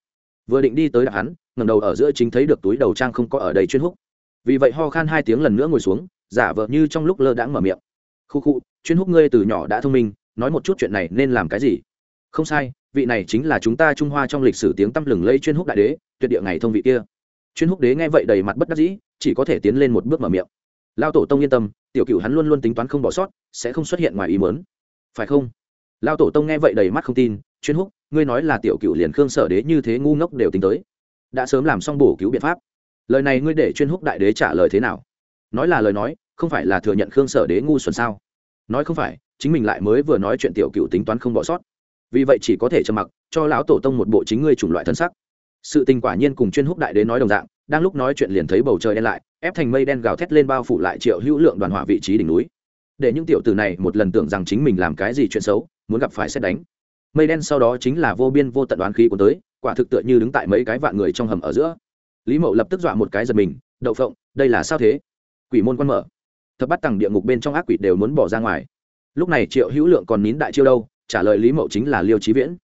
Vừa định đi tới đạp hắn ngầm đầu ở giữa chính thấy được túi đầu trang không có ở đầy chuyên húc. Vì vậy ho khan hai tiếng lần nữa ngồi xuống, giả vờ như trong lúc lơ đãng mở miệng. Khu khu, chuyên húc ngươi từ nhỏ đã thông minh, nói một chút chuyện này nên làm cái gì? Không sai, vị này chính là chúng ta trung hoa trong lịch sử tiếng tăm lừng lây chuyên húc đại đế, tuyệt địa ngày thông vị kia. Chuyên húc đế nghe vậy đầy mặt bất đắc dĩ, chỉ có thể tiến lên một bước mở miệng. Lao tổ tông yên tâm, tiểu cựu hắn luôn luôn tính toán không bỏ sót, sẽ không xuất hiện ngoài ý mớn phải không? Lao tổ tông nghe vậy đầy mắt không tin, chuyên húc, ngươi nói là tiểu cựu liền khương sở đế như thế ngu ngốc đều tính tới. Đã sớm làm xong bổ cứu biện pháp. Lời này ngươi để chuyên húc đại đế trả lời thế nào? Nói là lời nói, không phải là thừa nhận khương sở đế ngu xuẩn sao? Nói không phải, chính mình lại mới vừa nói chuyện tiểu cựu tính toán không bỏ sót. Vì vậy chỉ có thể trầm mặc, cho lão tổ tông một bộ chính ngươi chủng loại thân sắc. Sự tình quả nhiên cùng chuyên húc đại đế nói đồng dạng, đang lúc nói chuyện liền thấy bầu trời đen lại, ép thành mây đen gào thét lên bao phủ lại triệu hữu lượng đoàn hỏa vị trí đỉnh núi. Để những tiểu tử này một lần tưởng rằng chính mình làm cái gì chuyện xấu muốn gặp phải xét đánh. Mây đen sau đó chính là vô biên vô tận đoán khí của tới, quả thực tựa như đứng tại mấy cái vạn người trong hầm ở giữa. Lý mậu lập tức dọa một cái giật mình, đậu phộng, đây là sao thế? Quỷ môn quan mở. Thập bắt tầng địa ngục bên trong ác quỷ đều muốn bỏ ra ngoài. Lúc này triệu hữu lượng còn nín đại chiêu đâu, trả lời lý mậu chính là liêu trí viễn.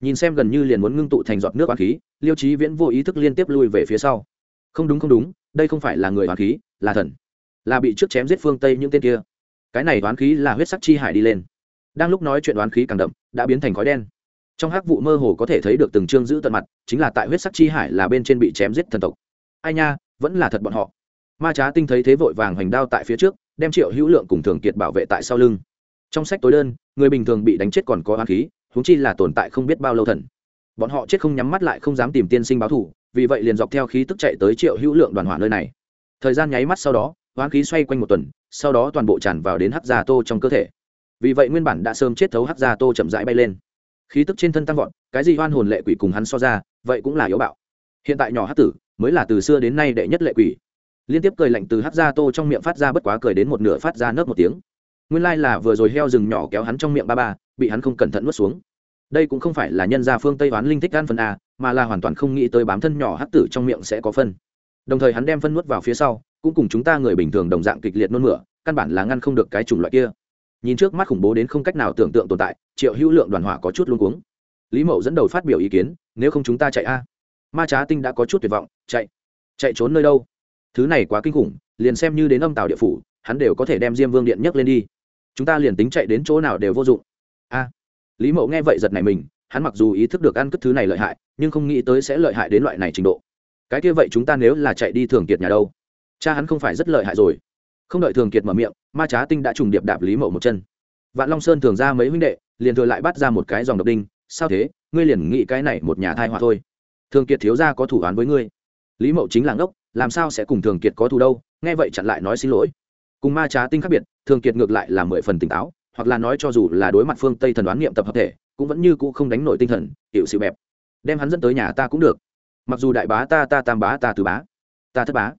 Nhìn xem gần như liền muốn ngưng tụ thành giọt nước oán khí, liêu trí viễn vô ý thức liên tiếp lui về phía sau. Không đúng không đúng, đây không phải là người oán khí, là thần. Là bị trước chém giết phương tây những tên kia. Cái này oán khí là huyết sắc chi hải đi lên đang lúc nói chuyện oán khí càng đậm, đã biến thành khói đen. Trong hắc vụ mơ hồ có thể thấy được từng chương giữ tận mặt, chính là tại huyết sắc chi hải là bên trên bị chém giết thần tộc. Ai nha, vẫn là thật bọn họ. Ma trá tinh thấy thế vội vàng hoành đao tại phía trước, đem triệu hữu lượng cùng thường kiệt bảo vệ tại sau lưng. Trong sách tối đơn, người bình thường bị đánh chết còn có oán khí húng chi là tồn tại không biết bao lâu thần. Bọn họ chết không nhắm mắt lại không dám tìm tiên sinh báo thủ vì vậy liền dọc theo khí tức chạy tới triệu hữu lượng đoàn hỏa nơi này. Thời gian nháy mắt sau đó, oán khí xoay quanh một tuần, sau đó toàn bộ tràn vào đến hắc già tô trong cơ thể vì vậy nguyên bản đã sớm chết thấu hắc gia tô chậm rãi bay lên. Khí tức trên thân tăng vọt, cái gì hoan hồn lệ quỷ cùng hắn so ra, vậy cũng là yếu bạo. Hiện tại nhỏ hắc tử mới là từ xưa đến nay đệ nhất lệ quỷ. Liên tiếp cười lạnh từ hắc gia tô trong miệng phát ra bất quá cười đến một nửa phát ra nớp một tiếng. Nguyên lai là vừa rồi heo rừng nhỏ kéo hắn trong miệng ba ba, bị hắn không cẩn thận nuốt xuống. Đây cũng không phải là nhân gia phương tây oán linh thích gan phân a, mà là hoàn toàn không nghĩ tới bám thân nhỏ hắc tử trong miệng sẽ có phân. Đồng thời hắn đem phân nuốt vào phía sau, cũng cùng chúng ta người bình thường đồng dạng kịch liệt nôn mửa, căn bản là ngăn không được cái chủng loại kia nhìn trước mắt khủng bố đến không cách nào tưởng tượng tồn tại, triệu hữu lượng đoàn hỏa có chút luôn cuống. Lý mậu dẫn đầu phát biểu ý kiến, nếu không chúng ta chạy a. Ma trá tinh đã có chút tuyệt vọng, chạy. Chạy trốn nơi đâu? Thứ này quá kinh khủng, liền xem như đến âm tàu địa phủ, hắn đều có thể đem diêm vương điện nhấc lên đi. Chúng ta liền tính chạy đến chỗ nào đều vô dụng. A. Lý mậu nghe vậy giật này mình, hắn mặc dù ý thức được ăn cất thứ này lợi hại, nhưng không nghĩ tới sẽ lợi hại đến loại này trình độ. Cái kia vậy chúng ta nếu là chạy đi thường kiệt nhà đâu? Cha hắn không phải rất lợi hại rồi không đợi thường kiệt mở miệng, ma trá tinh đã trùng điệp đạp lý mậu một chân. Vạn long sơn thường ra mấy huynh đệ, liền thừa lại bắt ra một cái dòng độc đinh, sao thế, ngươi liền nghĩ cái này một nhà thai họa thôi. Thường kiệt thiếu ra có thủ án với ngươi. Lý mậu chính là ngốc, làm sao sẽ cùng thường kiệt có thù đâu, nghe vậy chặn lại nói xin lỗi. Cùng ma trá tinh khác biệt, thường kiệt ngược lại là mười phần tỉnh táo, hoặc là nói cho dù là đối mặt phương tây thần đoán niệm tập hợp thể, cũng vẫn như cũ không đánh nổi tinh thần hiệu sự bẹp. Đem hắn dẫn tới nhà ta cũng được. Mặc dù đại bá ta ta tam bá ta tứ bá, ta thất bá.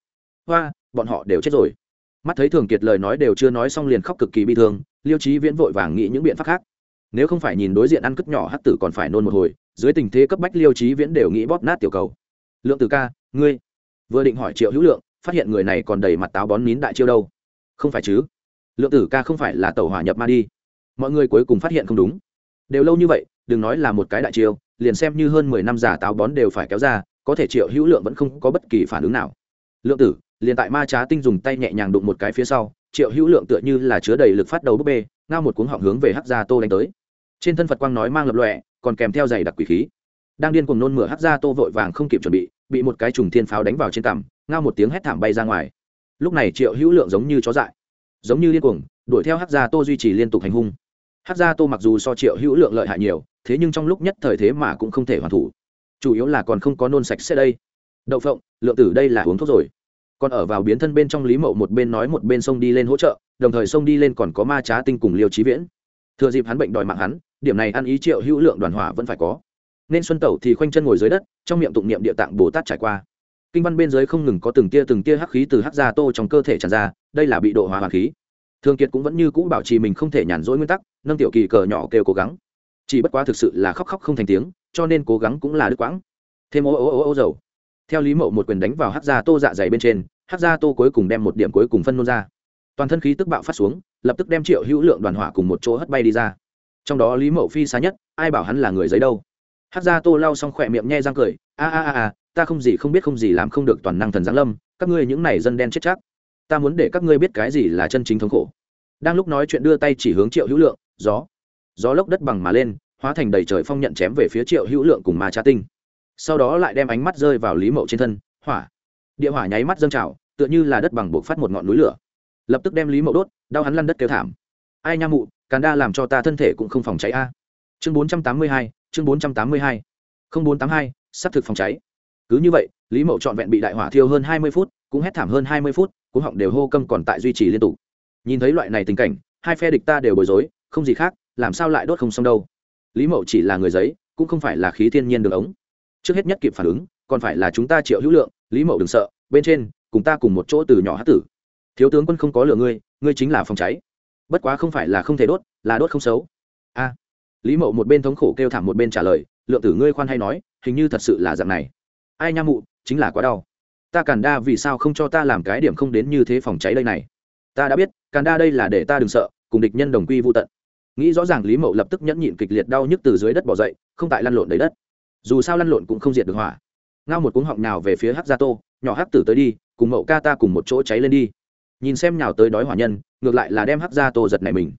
Hoa, bọn họ đều chết rồi mắt thấy thường kiệt lời nói đều chưa nói xong liền khóc cực kỳ bi thương, liêu trí viễn vội vàng nghĩ những biện pháp khác. Nếu không phải nhìn đối diện ăn cất nhỏ hát tử còn phải nôn một hồi, dưới tình thế cấp bách liêu trí viễn đều nghĩ bóp nát tiểu cầu. Lượng từ ca, ngươi vừa định hỏi triệu hữu lượng, phát hiện người này còn đầy mặt táo bón nín đại chiêu đâu. Không phải chứ? Lượng tử ca không phải là tàu hỏa nhập ma đi. Mọi người cuối cùng phát hiện không đúng. Đều lâu như vậy, đừng nói là một cái đại chiêu, liền xem như hơn mười năm giả táo bón đều phải kéo ra, có thể triệu hữu lượng vẫn không có bất kỳ phản ứng nào. Lượng tử liền tại ma trá tinh dùng tay nhẹ nhàng đụng một cái phía sau, triệu hữu lượng tựa như là chứa đầy lực phát đầu búp bê, ngao một cuống họng hướng về hắc gia tô đánh tới. Trên thân phật quang nói mang lập lọe còn kèm theo giày đặc quỷ khí. Đang điên cùng nôn mửa hắc gia tô vội vàng không kịp chuẩn bị bị một cái trùng thiên pháo đánh vào trên cằm, ngao một tiếng hét thảm bay ra ngoài. Lúc này triệu hữu lượng giống như chó dại, giống như điên cuồng, đuổi theo hắc gia tô duy trì liên tục hành hung. Hắc gia tô mặc dù so triệu hữu lượng lợi hại nhiều, thế nhưng trong lúc nhất thời thế mà cũng không thể hoàn thủ. Chủ yếu là còn không có nôn sạch sẽ đây. Đậu phộng, lượng tử đây là uống thuốc rồi còn ở vào biến thân bên trong lý mậu một bên nói một bên sông đi lên hỗ trợ, đồng thời sông đi lên còn có ma trá tinh cùng liêu trí viễn. Thừa dịp hắn bệnh đòi mạng hắn, điểm này ăn ý triệu hữu lượng đoàn hỏa vẫn phải có. Nên xuân tẩu thì khoanh chân ngồi dưới đất, trong miệng tụng niệm địa tạng bồ tát trải qua. Kinh văn bên dưới không ngừng có từng tia từng tia hắc khí từ hắc gia tô trong cơ thể tràn ra, đây là bị độ hóa hoàng khí. Thương kiệt cũng vẫn như cũ bảo trì mình không thể nhàn rỗi nguyên tắc, nâng tiểu kỳ cờ nhỏ kêu cố gắng. Chỉ bất quá thực sự là khóc khóc không thành tiếng, cho nên cố gắng cũng là đứt quãng. Thêm ô ô ô ô dầu theo lý mậu một quyền đánh vào hắc gia tô dạ dày bên trên, hắc gia tô cuối cùng đem một điểm cuối cùng phân nôn ra. Toàn thân khí tức bạo phát xuống, lập tức đem triệu hữu lượng đoàn hỏa cùng một chỗ hất bay đi ra. Trong đó lý mậu phi xa nhất, ai bảo hắn là người giấy đâu. Hắc gia tô lau xong khỏe miệng nhe răng cười, a a a a, ta không gì không biết không gì làm không được toàn năng thần giáng lâm, các ngươi những này dân đen chết chắc. Ta muốn để các ngươi biết cái gì là chân chính thống khổ. Đang lúc nói chuyện đưa tay chỉ hướng triệu hữu lượng, gió. Gió lốc đất bằng mà lên, hóa thành đầy trời phong nhận chém về phía triệu hữu lượng cùng ma cha tinh sau đó lại đem ánh mắt rơi vào lý mậu trên thân, hỏa. Địa hỏa nháy mắt dâng trào, tựa như là đất bằng buộc phát một ngọn núi lửa. Lập tức đem lý mậu đốt, đau hắn lăn đất kêu thảm. Ai nha mụ, càn đa làm cho ta thân thể cũng không phòng cháy a. Chương bốn trăm tám mươi hai, chương bốn trăm tám mươi hai. không bốn tám hai s thực phòng cháy. Cứ như vậy, lý mậu trọn vẹn bị đại hỏa thiêu hơn hai mươi phút, cũng hét thảm hơn hai mươi phút cũng họng đều hô câm còn tại duy trì liên tục. Nhìn thấy loại này tình cảnh, hai phe địch ta đều bối rối, không gì khác, làm sao lại đốt không xong đâu. Lý mậu chỉ là người giấy, cũng không phải là khí thiên nhiên đường ống trước hết nhất kịp phản ứng, còn phải là chúng ta triệu hữu lượng, lý mậu đừng sợ, bên trên, cùng ta cùng một chỗ từ nhỏ hát tử. Thiếu tướng quân không có lửa ngươi ngươi chính là phòng cháy. Bất quá không phải là không thể đốt, là đốt không xấu. A. Lý mậu một bên thống khổ kêu thảm một bên trả lời, lượng tử ngươi khoan hay nói, hình như thật sự là dạng này. Ai nha mụ, chính là quá đau. Ta càn đa vì sao không cho ta làm cái điểm không đến như thế phòng cháy đây này? Ta đã biết, càn đa đây là để ta đừng sợ, cùng địch nhân đồng quy vô tận. Nghĩ rõ ràng lý mậu lập tức nhẫn nhịn kịch liệt đau nhức từ dưới đất bỏ dậy, không tại lăn lộn đầy đất dù sao lăn lộn cũng không diệt được hỏa. Ngao một cuống họng nào về phía hát gia tô, nhỏ hát tử tới đi, cùng mậu ca ta cùng một chỗ cháy lên đi. Nhìn xem nhào tới đói hỏa nhân, ngược lại là đem hát gia tô giật này mình.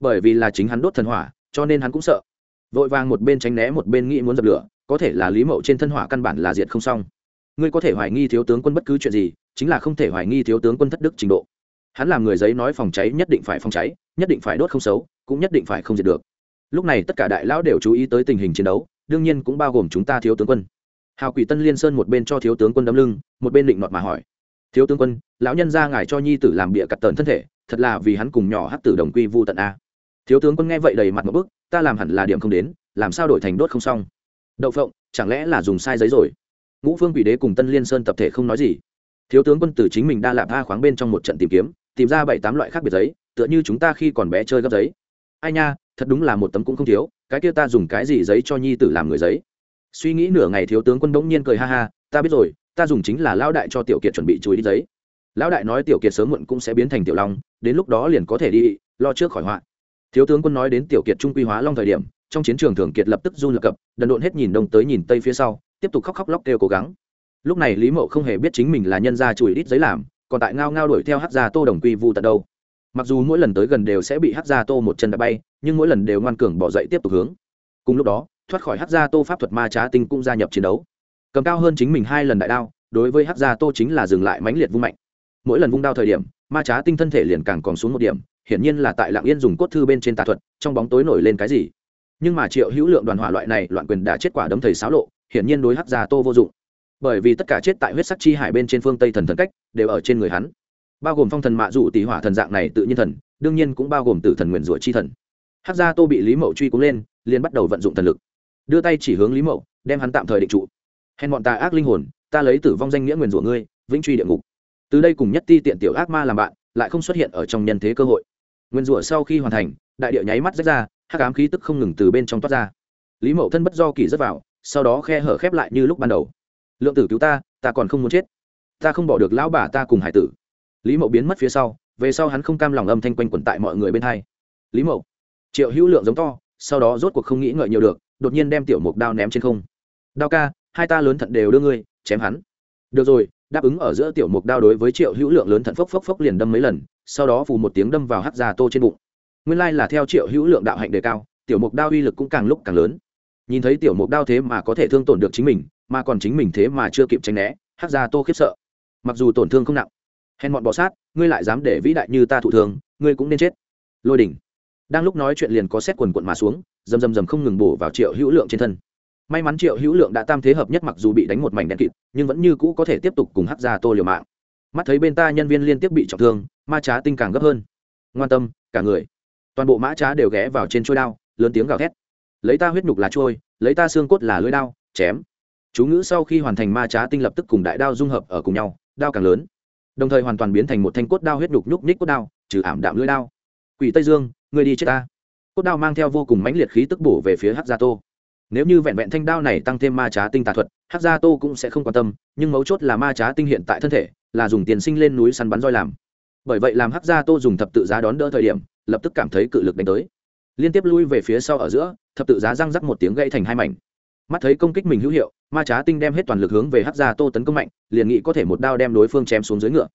Bởi vì là chính hắn đốt thần hỏa, cho nên hắn cũng sợ. Vội vàng một bên tránh né, một bên nghĩ muốn dập lửa, có thể là lý mậu trên thân hỏa căn bản là diệt không xong. Ngươi có thể hoài nghi thiếu tướng quân bất cứ chuyện gì, chính là không thể hoài nghi thiếu tướng quân thất đức trình độ. Hắn làm người giấy nói phòng cháy nhất định phải phòng cháy, nhất định phải đốt không xấu, cũng nhất định phải không diệt được. Lúc này tất cả đại lão đều chú ý tới tình hình chiến đấu đương nhiên cũng bao gồm chúng ta thiếu tướng quân. Hào quỷ tân liên sơn một bên cho thiếu tướng quân đấm lưng, một bên định nọt mà hỏi. Thiếu tướng quân, lão nhân ra ngài cho nhi tử làm bịa cặt tờn thân thể, thật là vì hắn cùng nhỏ hát tử đồng quy vu tận a. Thiếu tướng quân nghe vậy đầy mặt một bức, ta làm hẳn là điểm không đến, làm sao đổi thành đốt không xong. Đậu phộng, chẳng lẽ là dùng sai giấy rồi? Ngũ phương quỷ đế cùng tân liên sơn tập thể không nói gì. Thiếu tướng quân tử chính mình đa lạp tha khoáng bên trong một trận tìm kiếm, tìm ra bảy tám loại khác biệt giấy, tựa như chúng ta khi còn bé chơi gấp giấy. Ai nha thật đúng là một tấm cũng không thiếu, cái kia ta dùng cái gì giấy cho nhi tử làm người giấy? Suy nghĩ nửa ngày thiếu tướng quân bỗng nhiên cười ha ha, ta biết rồi, ta dùng chính là lão đại cho tiểu kiệt chuẩn bị chuối đi giấy. Lão đại nói tiểu kiệt sớm muộn cũng sẽ biến thành tiểu long, đến lúc đó liền có thể đi lo trước khỏi họa. Thiếu tướng quân nói đến tiểu kiệt trung quy hóa long thời điểm, trong chiến trường thường kiệt lập tức run lập cập, đần độn hết nhìn đông tới nhìn tây phía sau, tiếp tục khóc khóc lóc kêu cố gắng. Lúc này lý mậu không hề biết chính mình là nhân gia chùi ít giấy làm, còn tại ngao ngao đuổi theo hát gia tô đồng quy vu tận đâu mặc dù mỗi lần tới gần đều sẽ bị hát gia tô một chân đã bay, nhưng mỗi lần đều ngoan cường bỏ dậy tiếp tục hướng. Cùng lúc đó, thoát khỏi hát gia tô pháp thuật ma trá tinh cũng gia nhập chiến đấu. Cầm cao hơn chính mình hai lần đại đao, đối với hát gia tô chính là dừng lại mãnh liệt vung mạnh. Mỗi lần vung đao thời điểm, ma trá tinh thân thể liền càng còn xuống một điểm, hiển nhiên là tại lạng yên dùng cốt thư bên trên tà thuật, trong bóng tối nổi lên cái gì. Nhưng mà triệu hữu lượng đoàn hỏa loại này loạn quyền đã chết quả đấm thầy xáo lộ, hiển nhiên đối hát gia tô vô dụng. Bởi vì tất cả chết tại huyết sắc chi hải bên trên phương tây thần thần cách, đều ở trên người hắn bao gồm phong thần mạ dụ tỷ hỏa thần dạng này tự nhiên thần, đương nhiên cũng bao gồm tử thần nguyền rủa chi thần. Hát gia tô bị lý mậu truy cúng lên, liền bắt đầu vận dụng thần lực. Đưa tay chỉ hướng lý mậu, đem hắn tạm thời định trụ. Hèn bọn ta ác linh hồn, ta lấy tử vong danh nghĩa nguyền rủa ngươi, vĩnh truy địa ngục. Từ đây cùng nhất ti tiện tiểu ác ma làm bạn, lại không xuất hiện ở trong nhân thế cơ hội. Nguyên rủa sau khi hoàn thành, đại địa nháy mắt rách ra, hắc ám khí tức không ngừng từ bên trong toát ra. Lý mậu thân bất do kỳ rớt vào, sau đó khe hở khép lại như lúc ban đầu. Lượng tử cứu ta ta còn không muốn chết. Ta không bỏ được lão bà ta cùng hải tử lý mậu biến mất phía sau, về sau hắn không cam lòng âm thanh quanh quẩn tại mọi người bên hai. Lý mậu. Triệu hữu lượng giống to, sau đó rốt cuộc không nghĩ ngợi nhiều được, đột nhiên đem tiểu mục đao ném trên không. Đao ca, hai ta lớn thận đều đưa ngươi, chém hắn. Được rồi, đáp ứng ở giữa tiểu mục đao đối với triệu hữu lượng lớn thận phốc phốc phốc liền đâm mấy lần, sau đó phù một tiếng đâm vào hát ra tô trên bụng. Nguyên lai là theo triệu hữu lượng đạo hạnh đề cao, tiểu mục đao uy lực cũng càng lúc càng lớn. Nhìn thấy tiểu mục đao thế mà có thể thương tổn được chính mình, mà còn chính mình thế mà chưa kịp tránh né hát ra tô khiếp sợ. Mặc dù tổn thương không nặng hèn bọn bọ sát, ngươi lại dám để vĩ đại như ta thụ thường, ngươi cũng nên chết. Lôi đỉnh. Đang lúc nói chuyện liền có xét quần quận mà xuống dầm dầm dầm không ngừng bổ vào triệu hữu lượng trên thân. May mắn triệu hữu lượng đã tam thế hợp nhất mặc dù bị đánh một mảnh đen kịt, nhưng vẫn như cũ có thể tiếp tục cùng hắc ra tô liều mạng. Mắt thấy bên ta nhân viên liên tiếp bị trọng thương, ma trá tinh càng gấp hơn. Ngoan tâm, cả người. Toàn bộ mã trá đều ghé vào trên trôi đao, lớn tiếng gào thét. Lấy ta huyết nhục là trôi lấy ta xương cốt là lưỡi đao, chém. Chú ngữ sau khi hoàn thành ma trá tinh lập tức cùng đại đao dung hợp ở cùng nhau, đao càng lớn đồng thời hoàn toàn biến thành một thanh cốt đao huyết nhục nhúc nhích cốt đao, trừ ảm đạm lưỡi đao. Quỷ tây dương người đi chết ta. Cốt đao mang theo vô cùng mãnh liệt khí tức bổ về phía hắc gia tô. Nếu như vẹn vẹn thanh đao này tăng thêm ma trá tinh tà thuật, hắc gia tô cũng sẽ không quan tâm, nhưng mấu chốt là ma trá tinh hiện tại thân thể, là dùng tiền sinh lên núi săn bắn roi làm. Bởi vậy làm hắc gia tô dùng thập tự giá đón đỡ thời điểm, lập tức cảm thấy cự lực đánh tới. Liên tiếp lui về phía sau ở giữa, thập tự giá răng rắc một tiếng gãy thành hai mảnh mắt thấy công kích mình hữu hiệu, ma trá tinh đem hết toàn lực hướng về hát gia tô tấn công mạnh, liền nghĩ có thể một đao đem đối phương chém xuống dưới ngựa.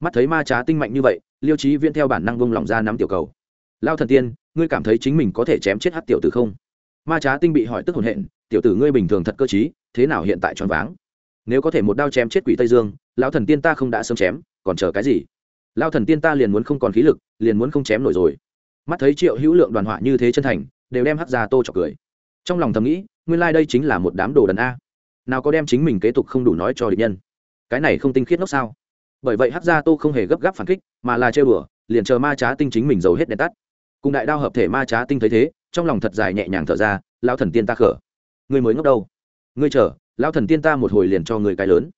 Mắt thấy ma trá tinh mạnh như vậy, liêu trí viễn theo bản năng vung lòng ra nắm tiểu cầu. Lao thần tiên, ngươi cảm thấy chính mình có thể chém chết hắc tiểu tử không? Ma trá tinh bị hỏi tức hồn hện, tiểu tử ngươi bình thường thật cơ t thế nào hiện tại tròn váng? Nếu có thể một đao chém chết quỷ tây dương, lão thần tiên ta không đã sớm chém, còn chờ cái gì? Lao thần tiên ta liền muốn không còn khí lực, liền muốn không chém nổi rồi. Mắt thấy triệu hữu lượng đoàn họa như thế chân thành, đều đem hát ra tô trọc cười. Trong lòng thầm nghĩ nguyên lai、like、đây chính là một đám đồ đần a. Nào có đem chính mình kế tục không đủ nói cho địch nhân. Cái này không tinh khiết ngốc sao? Bởi vậy hắc gia tô không hề gấp gáp phản kích, mà là chơi bừa liền chờ ma trá tinh chính mình giàu hết đèn tắt. Cùng đại đao hợp thể ma trá tinh thấy thế, trong lòng thật dài nhẹ nhàng thở ra lao thần tiên ta khở. Người mới ngốc đâu? Ngươi chờ lao thần tiên ta một hồi liền cho người cái lớn.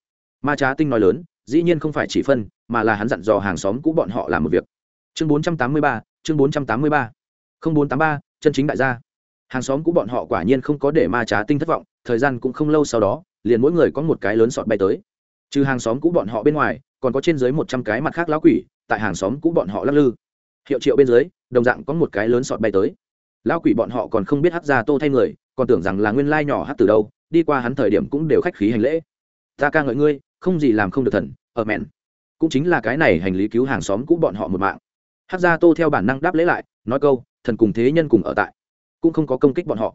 Ma trá tinh nói lớn, dĩ nhiên không phải chỉ phân, mà là hắn dặn dò hàng xóm cũ bọn họ làm một việc. Chương bốn trăm tám mươi ba, chương bốn trăm tám mươi ba. Không bốn tám ba, chân chính đại gia hàng xóm cũ bọn họ quả nhiên không có để ma trá tinh thất vọng, thời gian cũng không lâu sau đó, liền mỗi người có một cái lớn sọt bay tới. Trừ hàng xóm cũ bọn họ bên ngoài, còn có trên dưới một trăm cái mặt khác lão quỷ, tại hàng xóm cũ bọn họ lắc lư. Hiệu triệu bên dưới, đồng dạng có một cái lớn sọt bay tới. Lão quỷ bọn họ còn không biết hát ra tô thay người, còn tưởng rằng là nguyên lai nhỏ hát từ đâu, đi qua hắn thời điểm cũng đều khách khí hành lễ. Ta ca ngợi ngươi, không gì làm không được thần, ở mẹn. Cũng chính là cái này hành lý cứu hàng xóm cũ bọn họ một mạng. Hát ra tô theo bản năng đáp lễ lại, nói câu, thần cùng thế nhân cùng ở tại cũng không có công kích bọn họ.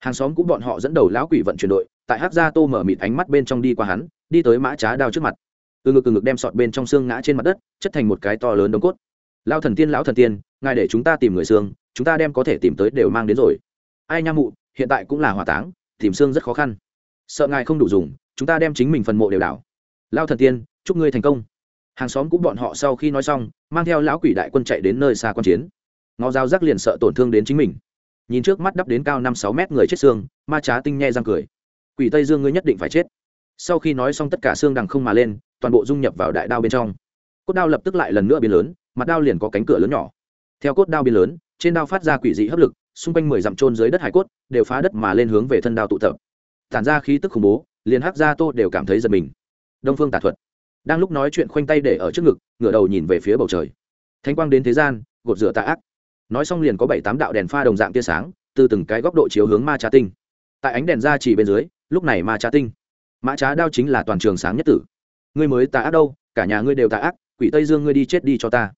Hàng xóm cũng bọn họ dẫn đầu lão quỷ vận chuyển đội, tại hát gia tô mở mịt ánh mắt bên trong đi qua hắn, đi tới mã trá đao trước mặt. Từ ngực từ ngực đem sọt bên trong xương ngã trên mặt đất, chất thành một cái to lớn đống cốt. Lao thần tiên, lão thần tiên, ngài để chúng ta tìm người xương, chúng ta đem có thể tìm tới đều mang đến rồi. Ai nha mụ, hiện tại cũng là hỏa táng, tìm xương rất khó khăn. Sợ ngài không đủ dùng, chúng ta đem chính mình phần mộ đều đảo. Lao thần tiên, chúc ngươi thành công. Hàng xóm cũng bọn họ sau khi nói xong, mang theo lão quỷ đại quân chạy đến nơi xa quan chiến. Ngó dao rắc liền sợ tổn thương đến chính mình nhìn trước mắt đắp đến cao năm sáu mét người chết xương, ma trá tinh nhe răng cười. Quỷ tây dương ngươi nhất định phải chết. Sau khi nói xong tất cả xương đằng không mà lên, toàn bộ dung nhập vào đại đao bên trong. Cốt đao lập tức lại lần nữa biến lớn, mặt đao liền có cánh cửa lớn nhỏ. Theo cốt đao biến lớn, trên đao phát ra quỷ dị hấp lực, xung quanh mười dặm trôn dưới đất hải cốt, đều phá đất mà lên hướng về thân đao tụ tập. Tản ra khí tức khủng bố, liền hắc gia tô đều cảm thấy giật mình. Đông phương tà thuật. Đang lúc nói chuyện khoanh tay để ở trước ngực, ngửa đầu nhìn về phía bầu trời. Thanh quang đến thế gian, gột rửa tà ác nói xong liền có bảy tám đạo đèn pha đồng dạng tia sáng, từ từng cái góc độ chiếu hướng ma trá tinh. Tại ánh đèn ra chỉ bên dưới, lúc này ma trá tinh. Mã trá đao chính là toàn trường sáng nhất tử. Ngươi mới tà ác đâu, cả nhà ngươi đều tà ác, quỷ tây dương ngươi đi chết đi cho ta.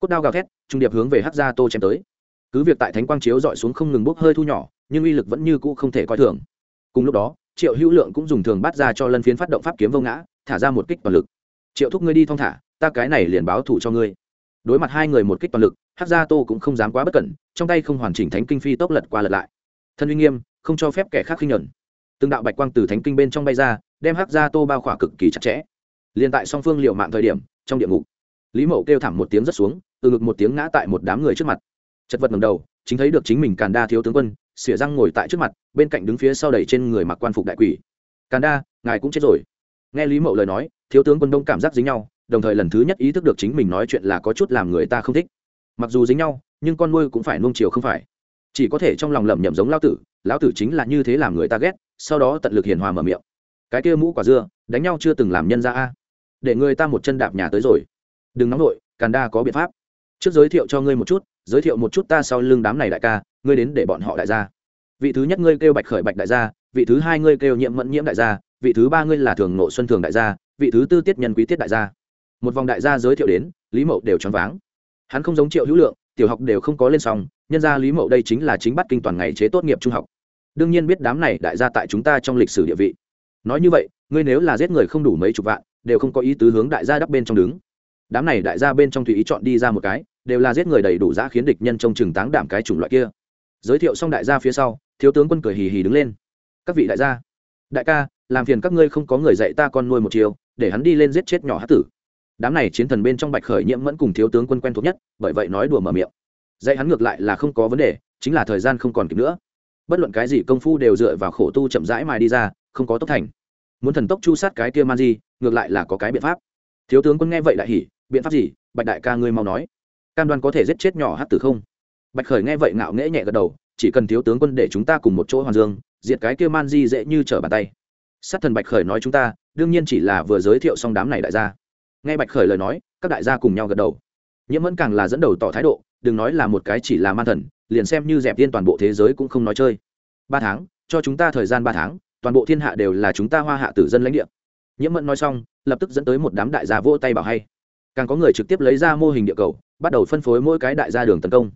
Cốt đao gào thét, trung điệp hướng về hát gia tô chém tới. Cứ việc tại thánh quang chiếu dọi xuống không ngừng bốc hơi thu nhỏ, nhưng uy lực vẫn như cũ không thể coi thường. Cùng lúc đó, triệu hữu lượng cũng dùng thường bắt ra cho lân phiến phát động pháp kiếm vô ngã, thả ra một kích toàn lực. Triệu thúc ngươi đi thong thả, ta cái này liền báo thủ cho ngươi đối mặt hai người một kích toàn lực hát gia tô cũng không dám quá bất cẩn, trong tay không hoàn chỉnh thánh kinh phi tốc lật qua lật lại. Thân uy nghiêm, không cho phép kẻ khác khinh nhuận từng đạo bạch quang từ thánh kinh bên trong bay ra, đem hát gia tô bao khỏa cực kỳ chặt chẽ. Liền tại song phương liệu mạng thời điểm, trong địa ngục, lý mậu kêu thảm một tiếng rất xuống, từ ngực một tiếng ngã tại một đám người trước mặt. Chật vật ngầm đầu, chính thấy được chính mình càn đa thiếu tướng quân, xỉa răng ngồi tại trước mặt, bên cạnh đứng phía sau đẩy trên người mặc quan phục đại quỷ. Càn đa, ngài cũng chết rồi. Nghe lý mậu lời nói, thiếu tướng quân đông cảm giác dính nhau đồng thời lần thứ nhất ý thức được chính mình nói chuyện là có chút làm người ta không thích. Mặc dù dính nhau, nhưng con nuôi cũng phải nuông chiều không phải. Chỉ có thể trong lòng lẩm nhẩm giống Lão tử lão tử chính là như thế làm người ta ghét, sau đó tận lực hiền hòa mở miệng. Cái kia mũ quả dưa, đánh nhau chưa từng làm nhân ra a. Để người ta một chân đạp nhà tới rồi. Đừng nóng nổi càn đa có biện pháp. Trước giới thiệu cho ngươi một chút, giới thiệu một chút ta sau lưng đám này đại ca, ngươi đến để bọn họ đại gia. Vị thứ nhất ngươi kêu bạch khởi bạch đại gia, vị thứ hai ngươi kêu nhiễm mẫn nhiễm đại gia, vị thứ ba ngươi là thường nộ xuân thường đại gia, vị thứ tư tiết nhân quý tiết đại gia một vòng đại gia giới thiệu đến, lý mậu đều choáng váng. Hắn không giống triệu hữu lượng, tiểu học đều không có lên xong nhân ra lý mậu đây chính là chính bắt kinh toàn ngày chế tốt nghiệp trung học. Đương nhiên biết đám này đại gia tại chúng ta trong lịch sử địa vị. Nói như vậy, ngươi nếu là giết người không đủ mấy chục vạn, đều không có ý tứ hướng đại gia đắp bên trong đứng. Đám này đại gia bên trong tùy ý chọn đi ra một cái, đều là giết người đầy đủ giã khiến địch nhân trong chừng táng đảm cái chủng loại kia. Giới thiệu xong đại gia phía sau, thiếu tướng quân cười hì hì đứng lên. Các vị đại gia, đại ca, làm phiền các ngươi không có người dạy ta con nuôi một chiều, để hắn đi lên giết chết nhỏ hát tử đám này chiến thần bên trong bạch khởi nhiễm vẫn cùng thiếu tướng quân quen thuộc nhất, bởi vậy nói đùa mở miệng. Dạy hắn ngược lại là không có vấn đề, chính là thời gian không còn kịp nữa. Bất luận cái gì công phu đều dựa vào khổ tu chậm rãi mài đi ra, không có tốc thành. Muốn thần tốc chu sát cái kia man di, ngược lại là có cái biện pháp. Thiếu tướng quân nghe vậy đại hỉ, biện pháp gì? Bạch đại ca ngươi mau nói. Cam đoan có thể giết chết nhỏ hát tử không? Bạch khởi nghe vậy ngạo nghễ nhẹ gật đầu, chỉ cần thiếu tướng quân để chúng ta cùng một chỗ hoàn dương, diệt cái kia man di dễ như trở bàn tay. Sát thần bạch khởi nói chúng ta, đương nhiên chỉ là vừa giới thiệu xong đám này đại gia nghe bạch khởi lời nói, các đại gia cùng nhau gật đầu. Nhiễm mẫn càng là dẫn đầu tỏ thái độ, đừng nói là một cái chỉ là man thần, liền xem như dẹp tiên toàn bộ thế giới cũng không nói chơi. Ba tháng, cho chúng ta thời gian ba tháng, toàn bộ thiên hạ đều là chúng ta hoa hạ tử dân lãnh địa. Nhiễm mẫn nói xong, lập tức dẫn tới một đám đại gia vỗ tay bảo hay. Càng có người trực tiếp lấy ra mô hình địa cầu, bắt đầu phân phối mỗi cái đại gia đường tấn công.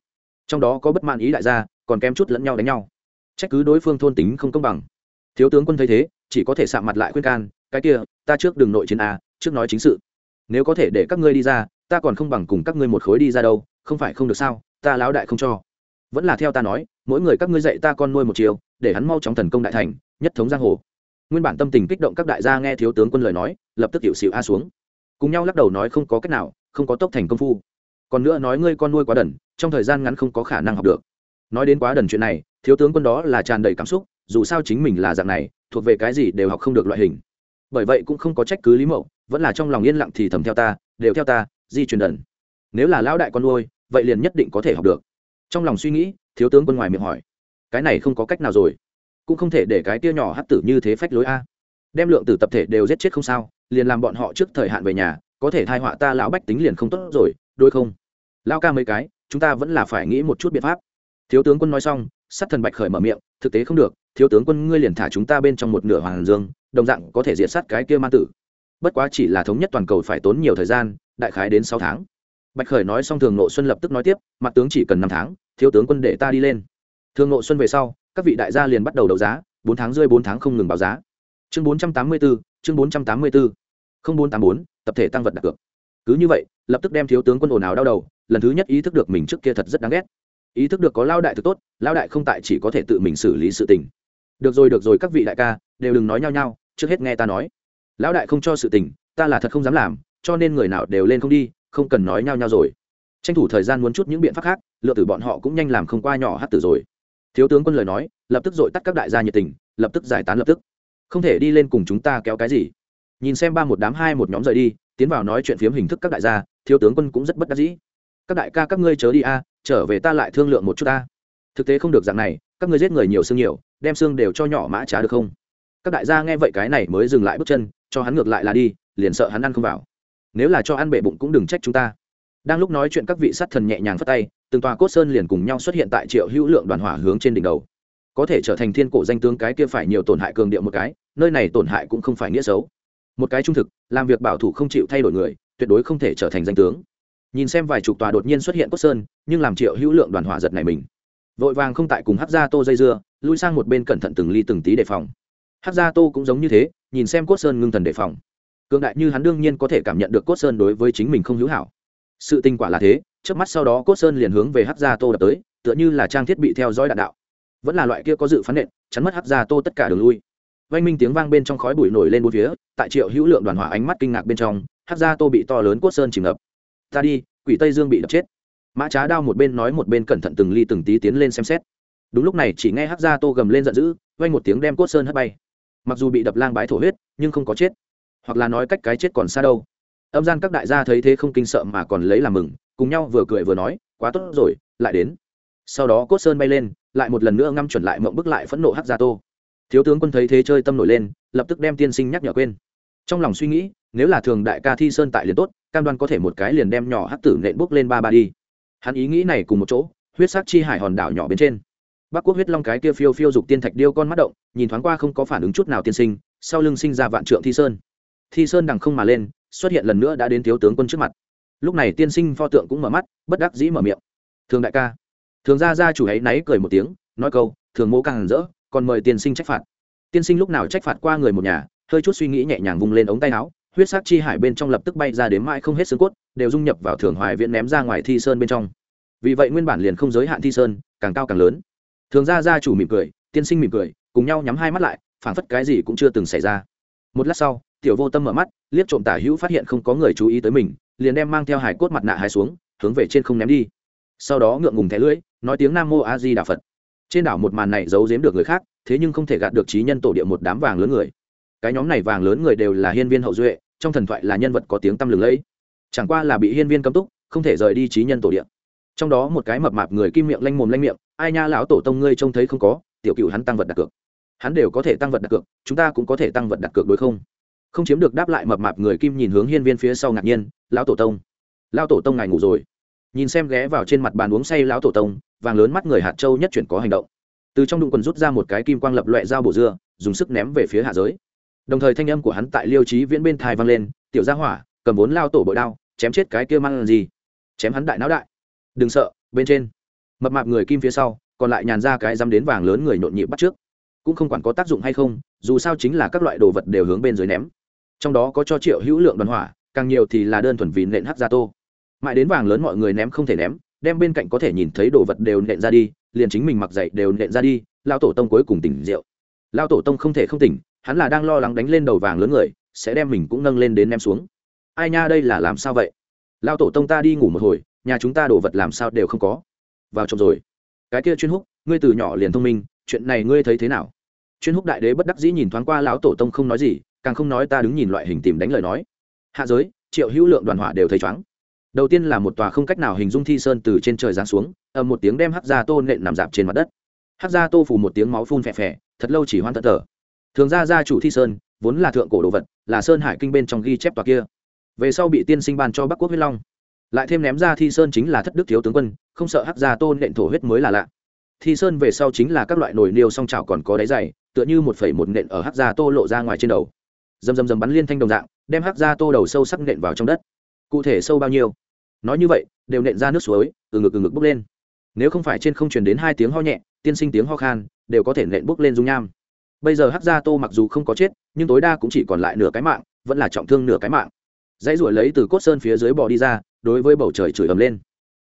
Trong đó có bất mãn ý đại gia, còn kém chút lẫn nhau đánh nhau. Trách cứ đối phương thôn tính không công bằng. Thiếu tướng quân thấy thế, chỉ có thể sạm mặt lại khuyên can, cái kia, ta trước đường nội chiến a trước nói chính sự nếu có thể để các ngươi đi ra, ta còn không bằng cùng các ngươi một khối đi ra đâu, không phải không được sao, ta lão đại không cho. Vẫn là theo ta nói, mỗi người các ngươi dạy ta con nuôi một chiều, để hắn mau chóng thần công đại thành, nhất thống giang hồ. Nguyên bản tâm tình kích động các đại gia nghe thiếu tướng quân lời nói, lập tức hiệu xịu a xuống. Cùng nhau lắc đầu nói không có cách nào, không có tốc thành công phu. Còn nữa nói ngươi con nuôi quá đần, trong thời gian ngắn không có khả năng học được. Nói đến quá đần chuyện này, thiếu tướng quân đó là tràn đầy cảm xúc, dù sao chính mình là dạng này, thuộc về cái gì đều học không được loại hình. Bởi vậy cũng không có trách cứ lý mậu vẫn là trong lòng yên lặng thì thầm theo ta, đều theo ta, di truyền đần. Nếu là lão đại con nuôi, vậy liền nhất định có thể học được. Trong lòng suy nghĩ, thiếu tướng quân ngoài miệng hỏi. Cái này không có cách nào rồi. Cũng không thể để cái tia nhỏ hát tử như thế phách lối a. Đem lượng tử tập thể đều giết chết không sao, liền làm bọn họ trước thời hạn về nhà, có thể thai họa ta lão bách tính liền không tốt rồi, đôi không? Lao ca mấy cái, chúng ta vẫn là phải nghĩ một chút biện pháp. Thiếu tướng quân nói xong sát thần bạch khởi mở miệng, thực tế không được, thiếu tướng quân ngươi liền thả chúng ta bên trong một nửa hoàng dương, đồng dạng có thể diệt sát cái kia ma tử bất quá chỉ là thống nhất toàn cầu phải tốn nhiều thời gian, đại khái đến sáu tháng. Bạch khởi nói xong thường nội xuân lập tức nói tiếp, mặt tướng chỉ cần năm tháng, thiếu tướng quân để ta đi lên. Thường nội xuân về sau, các vị đại gia liền bắt đầu đấu giá, bốn tháng rơi bốn tháng không ngừng báo giá. Chương bốn trăm tám mươi bốn chương bốn trăm tám mươi bốn không bốn tám bốn, tập thể tăng vật đặt cược. Cứ như vậy, lập tức đem thiếu tướng quân ồn ào đau đầu, lần thứ nhất ý thức được mình trước kia thật rất đáng ghét. Ý thức được có lao đại thực tốt, lao đại không tại chỉ có thể tự mình xử lý sự tình. Được rồi được rồi, các vị đại ca, đều đừng nói nhau nhau trước hết nghe ta nói lão đại không cho sự tình, ta là thật không dám làm, cho nên người nào đều lên không đi, không cần nói nhau nhau rồi. Tranh thủ thời gian muốn chút những biện pháp khác, lựa tử bọn họ cũng nhanh làm không qua nhỏ hát tử rồi. Thiếu tướng quân lời nói, lập tức dội tắt các đại gia nhiệt tình, lập tức giải tán lập tức. Không thể đi lên cùng chúng ta kéo cái gì. Nhìn xem ba một đám hai một nhóm rời đi, tiến vào nói chuyện phiếm hình thức các đại gia, thiếu tướng quân cũng rất bất đắc dĩ. Các đại ca các ngươi chớ đi a, trở về ta lại thương lượng một chút ta. Thực tế không được dạng này, các ngươi giết người nhiều xương nhiều, đem xương đều cho nhỏ mã trá được không? Các đại gia nghe vậy cái này mới dừng lại bước chân, cho hắn ngược lại là đi, liền sợ hắn ăn không vào. Nếu là cho ăn bể bụng cũng đừng trách chúng ta. Đang lúc nói chuyện các vị sát thần nhẹ nhàng phất tay, từng tòa cốt sơn liền cùng nhau xuất hiện tại triệu hữu lượng đoàn hỏa hướng trên đỉnh đầu. Có thể trở thành thiên cổ danh tướng cái kia phải nhiều tổn hại cường điệu một cái, nơi này tổn hại cũng không phải nghĩa xấu. Một cái trung thực, làm việc bảo thủ không chịu thay đổi người, tuyệt đối không thể trở thành danh tướng. Nhìn xem vài chục tòa đột nhiên xuất hiện cốt sơn, nhưng làm triệu hữu lượng đoàn hỏa giật này mình. Vội vàng không tại cùng hát ra tô dây dưa, lui sang một bên cẩn thận từng ly từng tí đề phòng hát gia tô cũng giống như thế, nhìn xem cốt sơn ngưng thần đề phòng. Cường đại như hắn đương nhiên có thể cảm nhận được cốt sơn đối với chính mình không hữu hảo. Sự tình quả là thế trước mắt sau đó cốt sơn liền hướng về hát gia tô đập tới, tựa như là trang thiết bị theo dõi đạn đạo. Vẫn là loại kia có dự phán nện, chắn mất hát gia tô tất cả đường lui. Vang minh tiếng vang bên trong khói bụi nổi lên bốn phía, tại triệu hữu lượng đoàn hỏa ánh mắt kinh ngạc bên trong, hát gia tô bị to lớn cốt sơn chìm ngập. Ta đi, quỷ tây dương bị đập chết. Mã trá đao một bên nói một bên cẩn thận từng ly từng tí tiến lên xem xét. Đúng lúc này chỉ nghe hát gia tô gầm lên giận dữ, vang một tiếng đem cốt sơn hất bay mặc dù bị đập lang bái thổ huyết, nhưng không có chết. Hoặc là nói cách cái chết còn xa đâu. Âm gian các đại gia thấy thế không kinh sợ mà còn lấy làm mừng, cùng nhau vừa cười vừa nói, quá tốt rồi, lại đến. Sau đó cốt sơn bay lên, lại một lần nữa ngăm chuẩn lại mộng bức lại phẫn nộ hát gia tô. Thiếu tướng quân thấy thế chơi tâm nổi lên, lập tức đem tiên sinh nhắc nhở quên. Trong lòng suy nghĩ, nếu là thường đại ca thi sơn tại liền tốt, cam đoan có thể một cái liền đem nhỏ hát tử nện bước lên ba ba đi. Hắn ý nghĩ này cùng một chỗ, huyết sắc chi hải hòn đảo nhỏ bên trên bắc quốc huyết long cái kia phiêu phiêu dục tiên thạch điêu con mắt động, nhìn thoáng qua không có phản ứng chút nào tiên sinh, sau lưng sinh ra vạn trượng thi sơn. Thi sơn đằng không mà lên, xuất hiện lần nữa đã đến thiếu tướng quân trước mặt. Lúc này tiên sinh pho tượng cũng mở mắt, bất đắc dĩ mở miệng. Thường đại ca. Thường ra ra chủ ấy náy cười một tiếng, nói câu, thường mô càng rỡ, còn mời tiên sinh trách phạt. Tiên sinh lúc nào trách phạt qua người một nhà, hơi chút suy nghĩ nhẹ nhàng vung lên ống tay áo, huyết sắc chi hải bên trong lập tức bay ra đến mãi không hết xương cốt, đều dung nhập vào thường hoài viện ném ra ngoài thi sơn bên trong. Vì vậy nguyên bản liền không giới hạn thi sơn, càng cao càng lớn thường ra gia chủ mỉm cười, tiên sinh mỉm cười, cùng nhau nhắm hai mắt lại, phảng phất cái gì cũng chưa từng xảy ra. Một lát sau, tiểu vô tâm mở mắt, liếc trộm tả hữu phát hiện không có người chú ý tới mình, liền đem mang theo hải cốt mặt nạ hai xuống, hướng về trên không ném đi. Sau đó ngượng ngùng thẻ lưỡi, nói tiếng nam mô a di đà phật. Trên đảo một màn này giấu giếm được người khác, thế nhưng không thể gạt được trí nhân tổ địa một đám vàng lớn người. Cái nhóm này vàng lớn người đều là hiên viên hậu duệ, trong thần thoại là nhân vật có tiếng tăm lừng lẫy. Chẳng qua là bị hiên viên cấm túc, không thể rời đi trí nhân tổ địa. Trong đó một cái mập mạp người kim miệng lanh mồm lanh miệng ai nha lão tổ tông ngươi trông thấy không có, tiểu cựu hắn tăng vật đặt cược. Hắn đều có thể tăng vật đặt cược, chúng ta cũng có thể tăng vật đặt cược đối không? Không chiếm được đáp lại mập mạp người kim nhìn hướng hiên viên phía sau ngạc nhiên, lão tổ tông, lão tổ tông ngài ngủ rồi. Nhìn xem ghé vào trên mặt bàn uống say lão tổ tông, vàng lớn mắt người hạt châu nhất chuyển có hành động. Từ trong đụng quần rút ra một cái kim quang lập loẹ dao bổ dưa, dùng sức ném về phía hạ giới. Đồng thời thanh âm của hắn tại liêu trí viễn bên thai vang lên, tiểu gia hỏa, cầm vốn lao tổ bội đao, chém chết cái kia mang gì? Chém hắn đại não đại. Đừng sợ, bên trên mập mạp người kim phía sau, còn lại nhàn ra cái dám đến vàng lớn người nhộn nhịp bắt trước. Cũng không quản có tác dụng hay không, dù sao chính là các loại đồ vật đều hướng bên dưới ném. Trong đó có cho triệu hữu lượng đoàn hỏa, càng nhiều thì là đơn thuần vì nện hắc gia tô. Mãi đến vàng lớn mọi người ném không thể ném, đem bên cạnh có thể nhìn thấy đồ vật đều nện ra đi, liền chính mình mặc dậy đều nện ra đi lao tổ tông cuối cùng tỉnh rượu. Lao tổ tông không thể không tỉnh, hắn là đang lo lắng đánh lên đầu vàng lớn người, sẽ đem mình cũng nâng lên đến ném xuống. Ai nha, đây là làm sao vậy? Lao tổ tông ta đi ngủ một hồi, nhà chúng ta đồ vật làm sao đều không có vào trong rồi. Cái kia chuyên húc, ngươi từ nhỏ liền thông minh, chuyện này ngươi thấy thế nào? Chuyên húc đại đế bất đắc dĩ nhìn thoáng qua lão tổ tông không nói gì, càng không nói ta đứng nhìn loại hình tìm đánh lời nói. Hạ giới, triệu hữu lượng đoàn hỏa đều thấy chóng. Đầu tiên là một tòa không cách nào hình dung thi sơn từ trên trời giáng xuống, ầm một tiếng đem hắc gia tô nện nằm dạp trên mặt đất. Hắc gia tô phủ một tiếng máu phun phè phè, thật lâu chỉ hoan tận thở thường ra gia chủ thi sơn, vốn là thượng cổ đồ vật, là sơn hải kinh bên trong ghi chép tòa kia. Về sau bị tiên sinh ban cho bắc quốc huyết long lại thêm ném ra thi sơn chính là thất đức thiếu tướng quân, không sợ hắc gia tô nện thổ huyết mới là lạ. Thi sơn về sau chính là các loại nồi niêu song chảo còn có đáy dày, tựa như một phẩy một nện ở hắc gia tô lộ ra ngoài trên đầu. Dầm dầm dầm bắn liên thanh đồng dạng, đem hắc gia tô đầu sâu sắc nện vào trong đất. Cụ thể sâu bao nhiêu? Nói như vậy, đều nện ra nước suối, từ ngực từ ngực bốc lên. Nếu không phải trên không truyền đến hai tiếng ho nhẹ, tiên sinh tiếng ho khan, đều có thể nện bốc lên dung nham. Bây giờ hắc gia tô mặc dù không có chết, nhưng tối đa cũng chỉ còn lại nửa cái mạng, vẫn là trọng thương nửa cái mạng dãy ruổi lấy từ cốt sơn phía dưới bò đi ra, đối với bầu trời chửi ầm lên.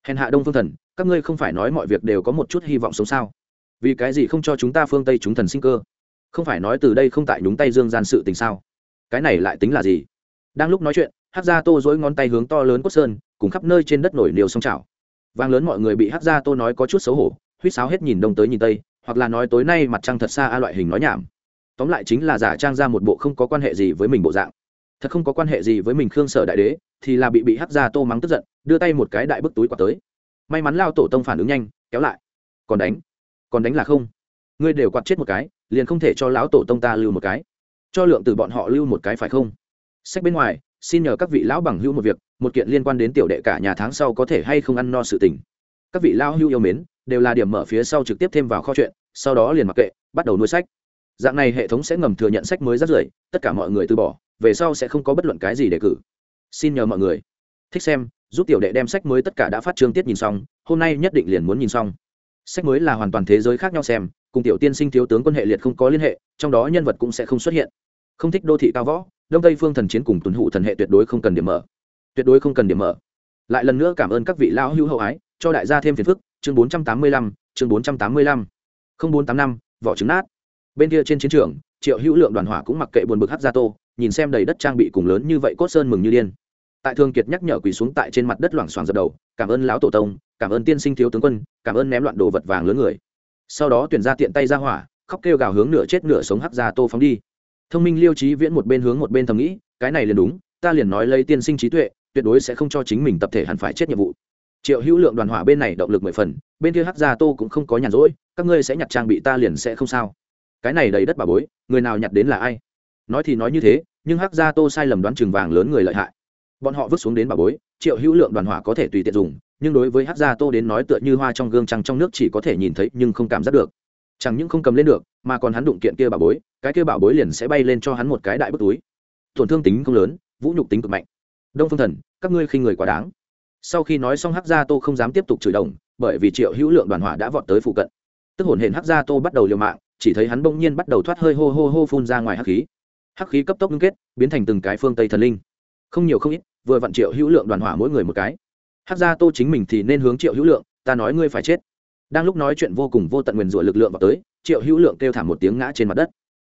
Hèn hạ đông phương thần, các ngươi không phải nói mọi việc đều có một chút hy vọng sống sao? Vì cái gì không cho chúng ta phương tây chúng thần sinh cơ? Không phải nói từ đây không tại nhúng tay dương gian sự tình sao? Cái này lại tính là gì? Đang lúc nói chuyện hát gia tô dối ngón tay hướng to lớn cốt sơn, cùng khắp nơi trên đất nổi liều sông trào. Vang lớn mọi người bị hát gia tô nói có chút xấu hổ, huýt sáo hết nhìn đông tới nhìn tây, hoặc là nói tối nay mặt trăng thật xa a loại hình nói nhảm. Tóm lại chính là giả trang ra một bộ không có quan hệ gì với mình bộ dạng thật không có quan hệ gì với mình khương sở đại đế, thì là bị bị hắc gia tô mắng tức giận, đưa tay một cái đại bức túi quạt tới. May mắn lao tổ tông phản ứng nhanh, kéo lại. Còn đánh? Còn đánh là không. Ngươi đều quạt chết một cái, liền không thể cho lão tổ tông ta lưu một cái. Cho lượng từ bọn họ lưu một cái phải không? Sách bên ngoài, xin nhờ các vị lão bằng hữu một việc, một kiện liên quan đến tiểu đệ cả nhà tháng sau có thể hay không ăn no sự tình. Các vị lão hữu yêu mến, đều là điểm mở phía sau trực tiếp thêm vào kho chuyện, sau đó liền mặc kệ, bắt đầu nuôi sách. Dạng này hệ thống sẽ ngầm thừa nhận sách mới rất rưởi, tất cả mọi người từ bỏ về sau sẽ không có bất luận cái gì để cử. Xin nhờ mọi người. Thích xem, giúp tiểu đệ đem sách mới tất cả đã phát chương tiết nhìn xong, hôm nay nhất định liền muốn nhìn xong. Sách mới là hoàn toàn thế giới khác nhau xem, cùng tiểu tiên sinh thiếu tướng quân hệ liệt không có liên hệ, trong đó nhân vật cũng sẽ không xuất hiện. Không thích đô thị cao võ, đông tây phương thần chiến cùng tuấn hụ thần hệ tuyệt đối không cần điểm mở. Tuyệt đối không cần điểm mở. Lại lần nữa cảm ơn các vị lão hữu hậu ái, cho đại gia thêm phiền phức, chương bốn trăm tám mươi lăm, chương bốn trăm tám mươi lăm. Không bốn tám năm, vỏ trứng nát. Bên kia trên chiến trường, triệu hữu lượng đoàn hỏa cũng mặc kệ buồn bực hát gia tô nhìn xem đầy đất trang bị cùng lớn như vậy cốt sơn mừng như điên. Tại thương kiệt nhắc nhở quỳ xuống tại trên mặt đất loảng xoảng dập đầu, cảm ơn lão tổ tông, cảm ơn tiên sinh thiếu tướng quân, cảm ơn ném loạn đồ vật vàng lớn người. Sau đó tuyển ra tiện tay ra hỏa, khóc kêu gào hướng nửa chết nửa sống hắc ra tô phóng đi. Thông minh liêu trí viễn một bên hướng một bên thầm nghĩ, cái này liền đúng, ta liền nói lấy tiên sinh trí tuệ, tuyệt đối sẽ không cho chính mình tập thể hẳn phải chết nhiệm vụ. Triệu hữu lượng đoàn hỏa bên này động lực mười phần, bên kia hắc gia tô cũng không có nhàn rỗi, các ngươi sẽ nhặt trang bị ta liền sẽ không sao. Cái này đầy đất bà bối, người nào nhặt đến là ai? Nói thì nói như thế, nhưng hắc gia tô sai lầm đoán chừng vàng lớn người lợi hại. Bọn họ vứt xuống đến bà bối, triệu hữu lượng đoàn hỏa có thể tùy tiện dùng, nhưng đối với hát gia tô đến nói tựa như hoa trong gương trăng trong nước chỉ có thể nhìn thấy nhưng không cảm giác được. Chẳng những không cầm lên được, mà còn hắn đụng kiện kia bảo bối, cái kia bảo bối liền sẽ bay lên cho hắn một cái đại bức túi. Tổn thương tính không lớn, vũ nhục tính cực mạnh. Đông phương thần, các ngươi khi người quá đáng. Sau khi nói xong hát gia tô không dám tiếp tục chửi đồng, bởi vì triệu hữu lượng đoàn hỏa đã vọt tới phụ cận. Tức hồn hển hát gia tô bắt đầu liều mạng, chỉ thấy hắn bỗng nhiên bắt đầu thoát hơi hô hô hô phun ra ngoài hắc khí hắc khí cấp tốc ngưng kết, biến thành từng cái phương tây thần linh. Không nhiều không ít, vừa vạn triệu hữu lượng đoàn hỏa mỗi người một cái. Hắc gia tô chính mình thì nên hướng triệu hữu lượng, ta nói ngươi phải chết. Đang lúc nói chuyện vô cùng vô tận nguyền rủa lực lượng vào tới, triệu hữu lượng kêu thảm một tiếng ngã trên mặt đất.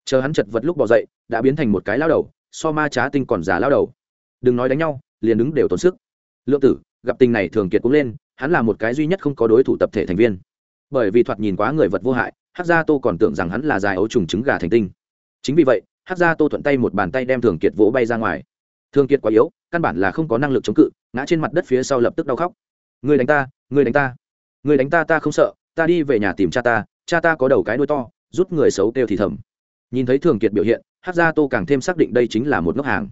Chờ hắn chật vật lúc bỏ dậy, đã biến thành một cái lao đầu, so ma trá tinh còn già lao đầu. Đừng nói đánh nhau, liền đứng đều tốn sức. Lượng tử, gặp tình này thường kiệt cũng lên, hắn là một cái duy nhất không có đối thủ tập thể thành viên. Bởi vì thoạt nhìn quá người vật vô hại hát gia tô còn tưởng rằng hắn là dài ấu trùng trứng gà thành tinh. Chính vì vậy hát ra tô thuận tay một bàn tay đem thường kiệt vỗ bay ra ngoài. Thường kiệt quá yếu, căn bản là không có năng lực chống cự, ngã trên mặt đất phía sau lập tức đau khóc. Người đánh ta người đánh ta người đánh ta ta không sợ, ta đi về nhà tìm cha ta cha ta có đầu cái đuôi to, rút người xấu kêu thì thầm. Nhìn thấy thường kiệt biểu hiện, hát ra tô càng thêm xác định đây chính là một ngốc hàng.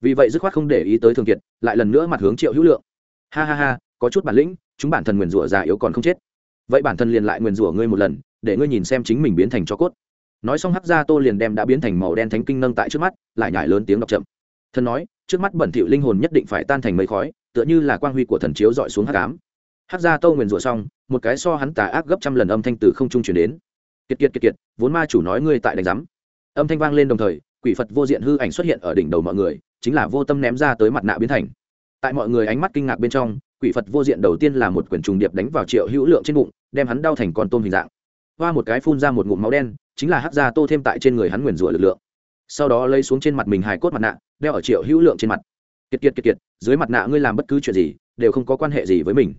Vì vậy dứt khoát không để ý tới thường kiệt, lại lần nữa mặt hướng triệu hữu lượng. Ha ha ha, có chút bản lĩnh, chúng bản thân nguyền rủa già yếu còn không chết. Vậy bản thân liền lại nguyền rủa ngươi một lần, để ngươi nhìn xem chính mình biến thành cho cốt nói xong hắc gia tô liền đem đã biến thành màu đen thánh kinh nâng tại trước mắt, lại nhải lớn tiếng đọc chậm. Thần nói, trước mắt bẩn thỉu linh hồn nhất định phải tan thành mây khói, tựa như là quang huy của thần chiếu dọi xuống hắc ám. Hắc gia tô nguyền rủa xong, một cái so hắn tà ác gấp trăm lần âm thanh từ không trung chuyển đến. Kiệt kiệt kiệt kiệt, vốn ma chủ nói ngươi tại đánh giám. Âm thanh vang lên đồng thời, quỷ phật vô diện hư ảnh xuất hiện ở đỉnh đầu mọi người, chính là vô tâm ném ra tới mặt nạ biến thành. Tại mọi người ánh mắt kinh ngạc bên trong, quỷ phật vô diện đầu tiên là một quyển trùng điệp đánh vào triệu hữu lượng trên bụng, đem hắn đau thành con tôm hình dạng hoa một cái phun ra một ngụm máu đen, chính là hắc gia tô thêm tại trên người hắn nguyền rủa lực lượng. Sau đó lấy xuống trên mặt mình hài cốt mặt nạ, đeo ở triệu hữu lượng trên mặt. Kiệt kiệt kiệt kiệt, dưới mặt nạ ngươi làm bất cứ chuyện gì, đều không có quan hệ gì với mình.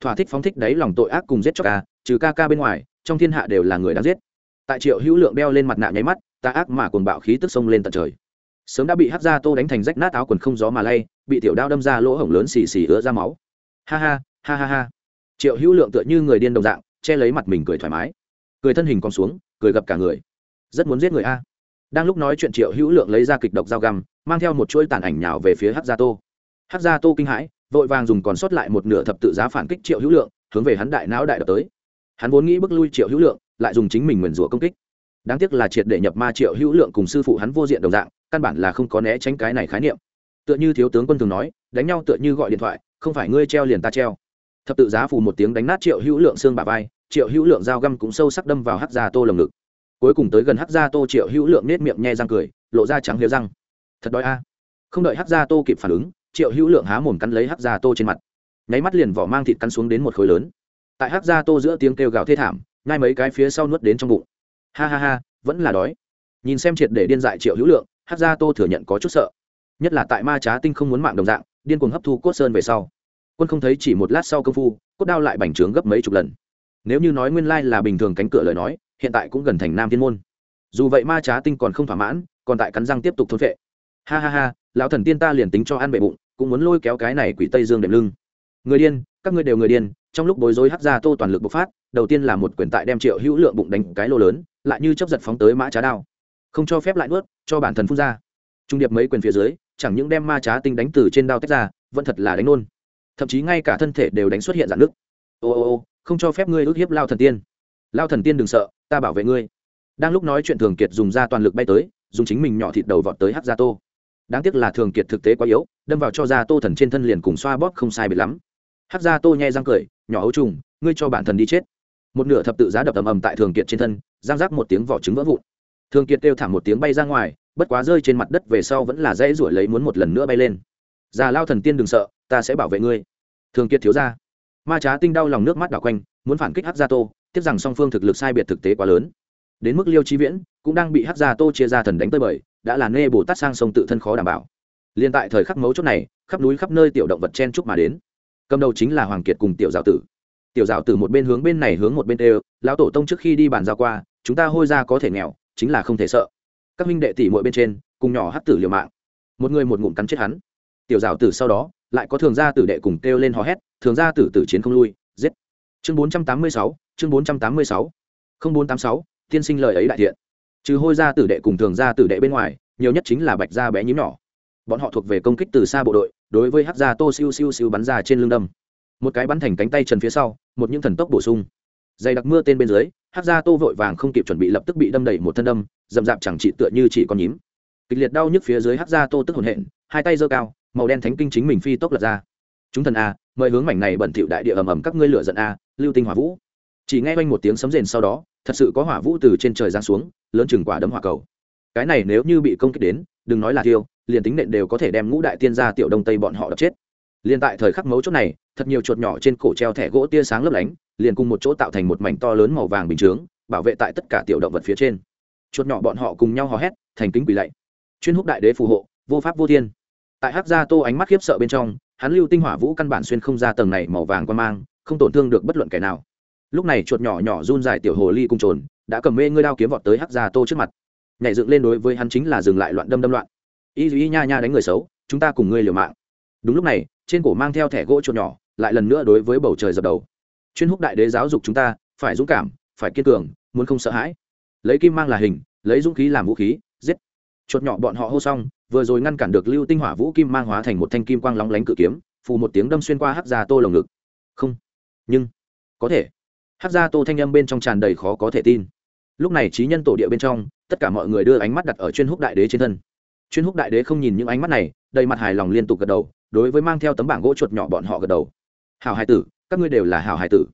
Thỏa thích phóng thích đấy lòng tội ác cùng giết cho ca, trừ ca ca bên ngoài, trong thiên hạ đều là người đáng giết. Tại triệu hữu lượng đeo lên mặt nạ nháy mắt, ta ác mà cồn bạo khí tức sông lên tận trời. Sớm đã bị hát ra tô đánh thành rách nát áo quần không gió mà lay, bị tiểu đao đâm ra lỗ hổng lớn xì xì ứa ra máu. Ha ha ha ha ha. Triệu hữu lượng tựa như người điên đồng dạng, che lấy mặt mình cười thoải mái cười thân hình còn xuống, cười gặp cả người. Rất muốn giết người a. Đang lúc nói chuyện triệu hữu lượng lấy ra kịch độc dao găm, mang theo một chuỗi tàn ảnh nhào về phía hát gia tô. Hát gia tô kinh hãi, vội vàng dùng còn sót lại một nửa thập tự giá phản kích triệu hữu lượng, hướng về hắn đại não đại đập tới. Hắn vốn nghĩ bức lui triệu hữu lượng, lại dùng chính mình nguyền rủa công kích. Đáng tiếc là triệt để nhập ma triệu hữu lượng cùng sư phụ hắn vô diện đồng dạng, căn bản là không có né tránh cái này khái niệm. Tựa như thiếu tướng quân thường nói, đánh nhau tựa như gọi điện thoại, không phải ngươi treo liền ta treo. Thập tự giá phù một tiếng đánh nát triệu hữu lượng xương bà vai triệu hữu lượng dao găm cũng sâu sắc đâm vào hát gia tô lồng ngực. Cuối cùng tới gần hát gia tô, triệu hữu lượng nết miệng nhe răng cười, lộ ra trắng liêu răng. Thật đói a. Không đợi hát gia tô kịp phản ứng, triệu hữu lượng há mồm cắn lấy hát gia tô trên mặt. Nháy mắt liền vỏ mang thịt cắn xuống đến một khối lớn. Tại hát gia tô giữa tiếng kêu gào thê thảm, ngay mấy cái phía sau nuốt đến trong bụng. Ha ha ha, vẫn là đói. Nhìn xem triệt để điên dại triệu hữu lượng hát gia tô thừa nhận có chút sợ. Nhất là tại ma trá tinh không muốn mạng đồng dạng, điên cuồng hấp thu cốt sơn về sau. Quân không thấy chỉ một lát sau công phu, cốt đao lại bành trướng gấp mấy chục lần nếu như nói nguyên lai là bình thường cánh cửa lời nói, hiện tại cũng gần thành nam thiên môn. Dù vậy ma trá tinh còn không thỏa mãn, còn tại cắn răng tiếp tục thôn vệ ha ha ha, lão thần tiên ta liền tính cho ăn bệ bụng, cũng muốn lôi kéo cái này quỷ tây dương đệm lưng. Người điên, các ngươi đều người điên, trong lúc bối rối hắt ra tô toàn lực bộc phát, đầu tiên là một quyền tại đem triệu hữu lượng bụng đánh cái lô lớn, lại như chấp giật phóng tới mã trá đao. Không cho phép lại nuốt, cho bản thân phun ra. Trung điệp mấy quyền phía dưới, chẳng những đem ma trá tinh đánh từ trên đao tách ra, vẫn thật là đánh nôn. Thậm chí ngay cả thân thể đều đánh xuất hiện dạn nước. Ô ô ô không cho phép ngươi ước hiếp lao thần tiên. Lao thần tiên đừng sợ, ta bảo vệ ngươi. Đang lúc nói chuyện thường kiệt dùng ra toàn lực bay tới, dùng chính mình nhỏ thịt đầu vọt tới hát gia tô. Đáng tiếc là thường kiệt thực tế quá yếu, đâm vào cho gia tô thần trên thân liền cùng xoa bóp không sai biệt lắm. Hát gia tô nhai răng cười, nhỏ ấu trùng, ngươi cho bản thần đi chết. Một nửa thập tự giá đập ầm ầm tại thường kiệt trên thân giang rác một tiếng vỏ trứng vỡ vụn. Thường kiệt kêu thảm một tiếng bay ra ngoài, bất quá rơi trên mặt đất về sau vẫn là dễ ruổi lấy muốn một lần nữa bay lên. Già lao thần tiên đừng sợ, ta sẽ bảo vệ ngươi. Thường kiệt thiếu ra ma trá tinh đau lòng nước mắt đảo quanh, muốn phản kích hát gia tô, tiếc rằng song phương thực lực sai biệt thực tế quá lớn. Đến mức liêu trí viễn cũng đang bị hát gia tô chia ra thần đánh tới bời, đã là nê bồ tát sang sông tự thân khó đảm bảo. Liên tại thời khắc mấu chốt này, khắp núi khắp nơi tiểu động vật chen chúc mà đến. Cầm đầu chính là hoàng kiệt cùng tiểu giáo tử. Tiểu giáo tử một bên hướng bên này hướng một bên đều, lão tổ tông trước khi đi bàn giao qua, chúng ta hôi ra có thể nghèo, chính là không thể sợ. Các minh đệ tỷ muội bên trên, cùng nhỏ hát tử liều mạng. Một người một ngụm cắn chết hắn. Tiểu giáo tử sau đó lại có thường gia tử đệ cùng kêu lên hò hét, thường gia tử tử chiến không lui, giết. Chương bốn trăm tám mươi sáu, chương bốn trăm tám mươi sáu, không bốn tám sáu, tiên sinh lời ấy đại thiện. Trừ hôi gia tử đệ cùng thường gia tử đệ bên ngoài, nhiều nhất chính là bạch gia bé nhím nhỏ. Bọn họ thuộc về công kích từ xa bộ đội, đối với hát gia tô siêu siêu siêu bắn ra trên lưng đâm. Một cái bắn thành cánh tay trần phía sau, một những thần tốc bổ sung. Dày đặc mưa tên bên dưới hát gia tô vội vàng không kịp chuẩn bị lập tức bị đâm đẩy một thân đâm dầm dạp chẳng trị tựa như chỉ con nhím. Kịch liệt đau nhức phía dưới hát gia tô tức hồn hện, hai tay giơ cao màu đen thánh kinh chính mình phi tốc lật ra. Chúng thần a, mời hướng mảnh này bẩn thỉu đại địa ầm ầm các ngươi lửa giận a, lưu tinh hỏa vũ. Chỉ nghe quanh một tiếng sấm rền sau đó, thật sự có hỏa vũ từ trên trời giáng xuống, lớn chừng quả đấm hỏa cầu. Cái này nếu như bị công kích đến, đừng nói là tiêu liền tính nện đều có thể đem ngũ đại tiên gia tiểu đông tây bọn họ đập chết. Liền tại thời khắc mấu chốt này, thật nhiều chuột nhỏ trên cổ treo thẻ gỗ tia sáng lấp lánh, liền cùng một chỗ tạo thành một mảnh to lớn màu vàng bình chướng, bảo vệ tại tất cả tiểu động vật phía trên. Chuột nhỏ bọn họ cùng nhau hò hét, thành kính quỳ lạy. Chuyên húc đại đế phù hộ, vô pháp vô thiên tại hắc gia tô ánh mắt khiếp sợ bên trong, hắn lưu tinh hỏa vũ căn bản xuyên không ra tầng này màu vàng quan mang, không tổn thương được bất luận kẻ nào. Lúc này chuột nhỏ nhỏ run dài tiểu hồ ly cung trồn, đã cầm mê ngươi đao kiếm vọt tới hắc gia tô trước mặt. Nhảy dựng lên đối với hắn chính là dừng lại loạn đâm đâm loạn. Y y nha nha đánh người xấu, chúng ta cùng ngươi liều mạng. Đúng lúc này, trên cổ mang theo thẻ gỗ chuột nhỏ, lại lần nữa đối với bầu trời dập đầu. Chuyên húc đại đế giáo dục chúng ta, phải dũng cảm, phải kiên cường, muốn không sợ hãi. Lấy kim mang là hình, lấy dũng khí làm vũ khí, giết chuột nhỏ bọn họ hô xong, vừa rồi ngăn cản được lưu tinh hỏa vũ kim mang hóa thành một thanh kim quang lóng lánh cự kiếm, phù một tiếng đâm xuyên qua hắc gia tô lồng ngực. Không. Nhưng, có thể. Hắc gia tô thanh âm bên trong tràn đầy khó có thể tin. Lúc này trí nhân tổ địa bên trong, tất cả mọi người đưa ánh mắt đặt ở chuyên húc đại đế trên thân. Chuyên húc đại đế không nhìn những ánh mắt này, đầy mặt hài lòng liên tục gật đầu, đối với mang theo tấm bảng gỗ chuột nhỏ bọn họ gật đầu. Hào hải tử, các ngươi đều là hào hải tử.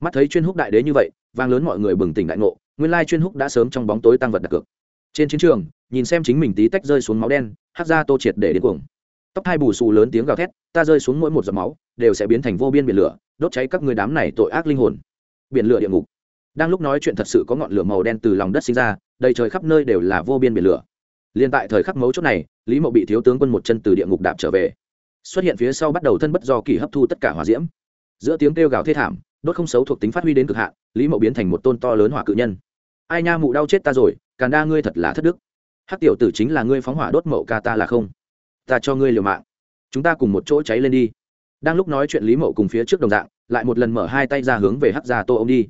Mắt thấy chuyên húc đại đế như vậy, vang lớn mọi người bừng tỉnh đại ngộ, nguyên lai chuyên húc đã sớm trong bóng tối tăng vật đặt cược trên chiến trường, nhìn xem chính mình tí tách rơi xuống máu đen hát ra tô triệt để đến cuồng. Tóc hai bù xù lớn tiếng gào thét, ta rơi xuống mỗi một giọt máu, đều sẽ biến thành vô biên biển lửa, đốt cháy các người đám này tội ác linh hồn. Biển lửa địa ngục. Đang lúc nói chuyện thật sự có ngọn lửa màu đen từ lòng đất sinh ra, đầy trời khắp nơi đều là vô biên biển lửa. Liên tại thời khắc mấu chốt này, lý mậu bị thiếu tướng quân một chân từ địa ngục đạp trở về. Xuất hiện phía sau bắt đầu thân bất do kỳ hấp thu tất cả hỏa diễm. Giữa tiếng kêu gào thê thảm, đốt không xấu thuộc tính phát huy đến cực hạn, lý mậu biến thành một tôn to lớn hỏa cự nhân ai nha mụ đau chết ta rồi càn đa ngươi thật là thất đức. Hắc tiểu tử chính là ngươi phóng hỏa đốt mậu ca ta là không. Ta cho ngươi liều mạng. Chúng ta cùng một chỗ cháy lên đi. Đang lúc nói chuyện lý mậu cùng phía trước đồng dạng, lại một lần mở hai tay ra hướng về hắc gia tô ông đi.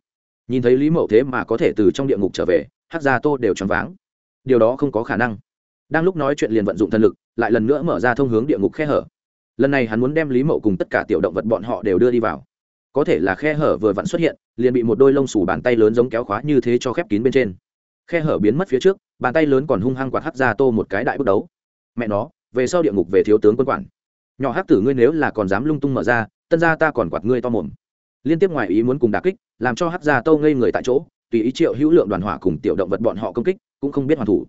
Nhìn thấy lý mậu thế mà có thể từ trong địa ngục trở về, hắc gia tô đều choáng váng. Điều đó không có khả năng. Đang lúc nói chuyện liền vận dụng thần lực, lại lần nữa mở ra thông hướng địa ngục khe hở. Lần này hắn muốn đem lý mậu cùng tất cả tiểu động vật bọn họ đều đưa đi vào có thể là khe hở vừa vặn xuất hiện, liền bị một đôi lông xù bàn tay lớn giống kéo khóa như thế cho khép kín bên trên. Khe hở biến mất phía trước, bàn tay lớn còn hung hăng quạt hắt ra tô một cái đại bước đấu. Mẹ nó, về sau địa ngục về thiếu tướng quân quản. Nhỏ hắc tử ngươi nếu là còn dám lung tung mở ra, tân gia ta còn quạt ngươi to mồm. Liên tiếp ngoài ý muốn cùng đà kích, làm cho hắc gia tô ngây người tại chỗ, tùy ý triệu hữu lượng đoàn hỏa cùng tiểu động vật bọn họ công kích, cũng không biết hoàn thủ.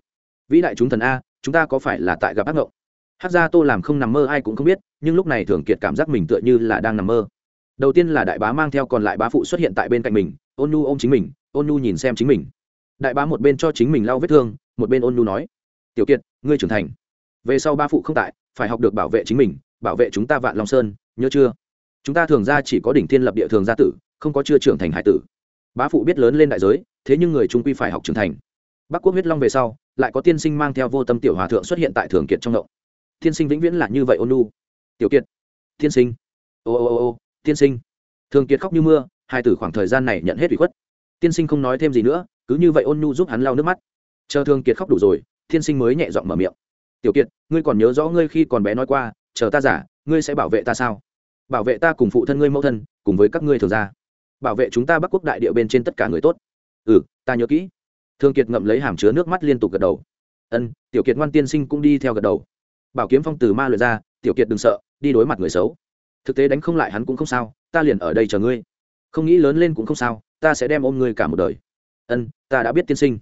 Vĩ đại chúng thần a, chúng ta có phải là tại gặp ác ngộng? Hát gia tô làm không nằm mơ ai cũng không biết, nhưng lúc này thường kiệt cảm giác mình tựa như là đang nằm mơ đầu tiên là đại bá mang theo còn lại bá phụ xuất hiện tại bên cạnh mình, ôn nhu ôm chính mình, ôn nhu nhìn xem chính mình. Đại bá một bên cho chính mình lau vết thương, một bên ôn nhu nói, tiểu kiệt, ngươi trưởng thành. Về sau ba phụ không tại, phải học được bảo vệ chính mình, bảo vệ chúng ta vạn long sơn, nhớ chưa? Chúng ta thường ra chỉ có đỉnh thiên lập địa thường gia tử, không có chưa trưởng thành hải tử. Bá phụ biết lớn lên đại giới, thế nhưng người trung quy phải học trưởng thành. Bắc quốc huyết long về sau, lại có tiên sinh mang theo vô tâm tiểu hòa thượng xuất hiện tại thường kiệt trong động. Tiên sinh vĩnh viễn là như vậy ôn nu tiểu kiệt, tiên sinh. Ô ô ô ô tiên sinh. Thường kiệt khóc như mưa, hai tử khoảng thời gian này nhận hết ủy khuất. Tiên sinh không nói thêm gì nữa, cứ như vậy ôn nhu giúp hắn lau nước mắt. Chờ thường kiệt khóc đủ rồi, tiên sinh mới nhẹ giọng mở miệng. Tiểu kiệt, ngươi còn nhớ rõ ngươi khi còn bé nói qua, chờ ta giả, ngươi sẽ bảo vệ ta sao? Bảo vệ ta cùng phụ thân ngươi mẫu thân, cùng với các ngươi thường gia. Bảo vệ chúng ta bắc quốc đại địa bên trên tất cả người tốt. Ừ ta nhớ kỹ. Thương kiệt ngậm lấy hàm chứa nước mắt liên tục gật đầu. Ân, tiểu kiệt ngoan tiên sinh cũng đi theo gật đầu. Bảo kiếm phong từ ma luyện ra, tiểu kiệt đừng sợ, đi đối mặt người xấu thực tế đánh không lại hắn cũng không sao, ta liền ở đây chờ ngươi. Không nghĩ lớn lên cũng không sao, ta sẽ đem ôm ngươi cả một đời. Ân, ta đã biết tiên sinh.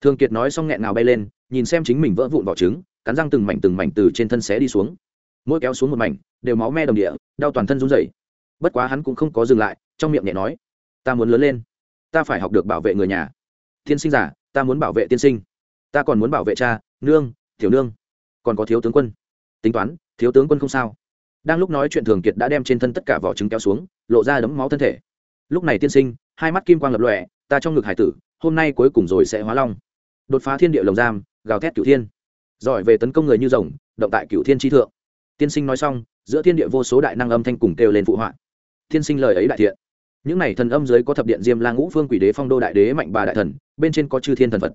Thương kiệt nói xong nghẹn nào bay lên, nhìn xem chính mình vỡ vụn vỏ trứng, cắn răng từng mảnh từng mảnh từ trên thân xé đi xuống. Mỗi kéo xuống một mảnh, đều máu me đồng địa, đau toàn thân run rẩy. Bất quá hắn cũng không có dừng lại, trong miệng nhẹ nói, ta muốn lớn lên. Ta phải học được bảo vệ người nhà. Tiên sinh giả ta muốn bảo vệ tiên sinh. Ta còn muốn bảo vệ cha, nương, tiểu nương. Còn có thiếu tướng quân. Tính toán, thiếu tướng quân không sao đang lúc nói chuyện thường kiệt đã đem trên thân tất cả vỏ trứng kéo xuống, lộ ra đấm máu thân thể. Lúc này tiên sinh, hai mắt kim quang lập lọe ta trong ngực hải tử, hôm nay cuối cùng rồi sẽ hóa long. Đột phá thiên địa lồng giam, gào thét cửu thiên. Giỏi về tấn công người như rồng, động tại cửu thiên tri thượng. Tiên sinh nói xong, giữa thiên địa vô số đại năng âm thanh cùng kêu lên phụ họa. Tiên sinh lời ấy đại thiện. Những này thần âm dưới có thập điện diêm la ngũ phương quỷ đế phong đô đại đế mạnh bà đại thần, bên trên có chư thiên thần phật.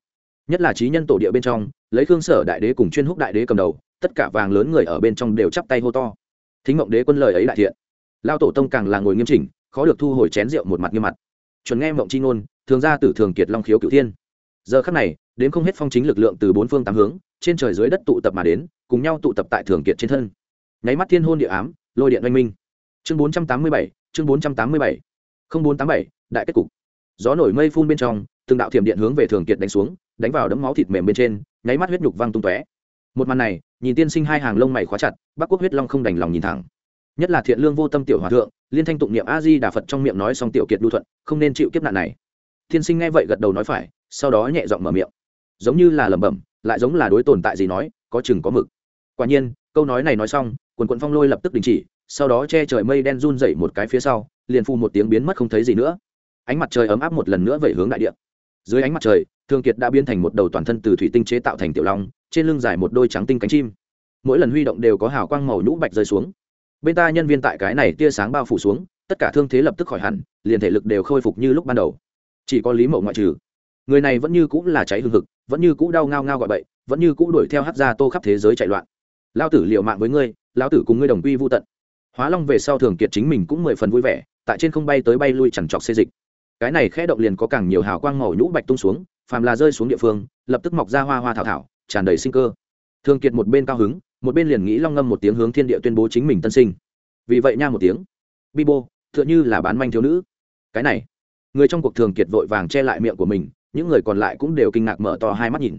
Nhất là trí nhân tổ địa bên trong, lấy khương sở đại đế cùng chuyên húc đại đế cầm đầu, tất cả vàng lớn người ở bên trong đều chắp tay hô to thính mộng đế quân lời ấy đại thiện. Lao tổ tông càng là ngồi nghiêm chỉnh, khó được thu hồi chén rượu một mặt nghiêm mặt. Chuẩn nghe mộng c h i ngôn, thường ra tử thường kiệt long khiếu cửu thiên. Giờ khắc này, đến không hết phong chính lực lượng từ bốn phương tám hướng, trên trời dưới đất tụ tập mà đến, cùng nhau tụ tập tại thường kiệt trên thân. Nháy mắt thiên hôn địa ám, lôi điện oanh minh. Chương bốn trăm tám mươi bảy, chương bốn trăm tám mươi bảy. Không bốn tám bảy, đại kết cục. Gió nổi mây phun bên trong, từng đạo thiểm điện hướng về thường kiệt đánh xuống, đánh vào đấm máu thịt mềm bên trên, nháy mắt huyết nhục văng tung tóe. Một màn này nhìn tiên sinh hai hàng lông mày khóa chặt, bắc quốc huyết long không đành lòng nhìn thẳng. Nhất là thiện lương vô tâm tiểu hòa thượng, liên thanh tụng niệm a di đà phật trong miệng nói xong tiểu kiệt đu thuận, không nên chịu kiếp nạn này. Tiên sinh nghe vậy gật đầu nói phải, sau đó nhẹ giọng mở miệng. Giống như là lẩm bẩm, lại giống là đối tồn tại gì nói, có chừng có mực. Quả nhiên, câu nói này nói xong, quần quận phong lôi lập tức đình chỉ, sau đó che trời mây đen run dậy một cái phía sau, liền phu một tiếng biến mất không thấy gì nữa. Ánh mặt trời ấm áp một lần nữa vẩy hướng đại địa. Dưới ánh mặt trời thương kiệt đã biến thành một đầu toàn thân từ thủy tinh chế tạo thành tiểu long, trên lưng dài một đôi trắng tinh cánh chim. Mỗi lần huy động đều có hào quang màu nhũ bạch rơi xuống. Bên ta nhân viên tại cái này tia sáng bao phủ xuống, tất cả thương thế lập tức khỏi hẳn, liền thể lực đều khôi phục như lúc ban đầu. Chỉ có lý mậu ngoại trừ. Người này vẫn như cũng là cháy hương thực vẫn như cũ đau ngao ngao gọi bậy, vẫn như cũ đuổi theo hát ra tô khắp thế giới chạy loạn. Lao tử liệu mạng với ngươi lao tử cùng ngươi đồng quy vô tận. Hóa long về sau thường kiệt chính mình cũng mười phần vui vẻ, tại trên không bay tới bay lui chẳng trọc xê dịch. Cái này khẽ động liền có càng nhiều hào quang màu nhũ bạch tung xuống phàm là rơi xuống địa phương, lập tức mọc ra hoa hoa thảo thảo, tràn đầy sinh cơ. Thường kiệt một bên cao hứng, một bên liền nghĩ long ngâm một tiếng hướng thiên địa tuyên bố chính mình tân sinh. Vì vậy nha một tiếng. Bi bibo, tựa như là bán manh thiếu nữ. Cái này. Người trong cuộc thường kiệt vội vàng che lại miệng của mình, những người còn lại cũng đều kinh ngạc mở to hai mắt nhìn.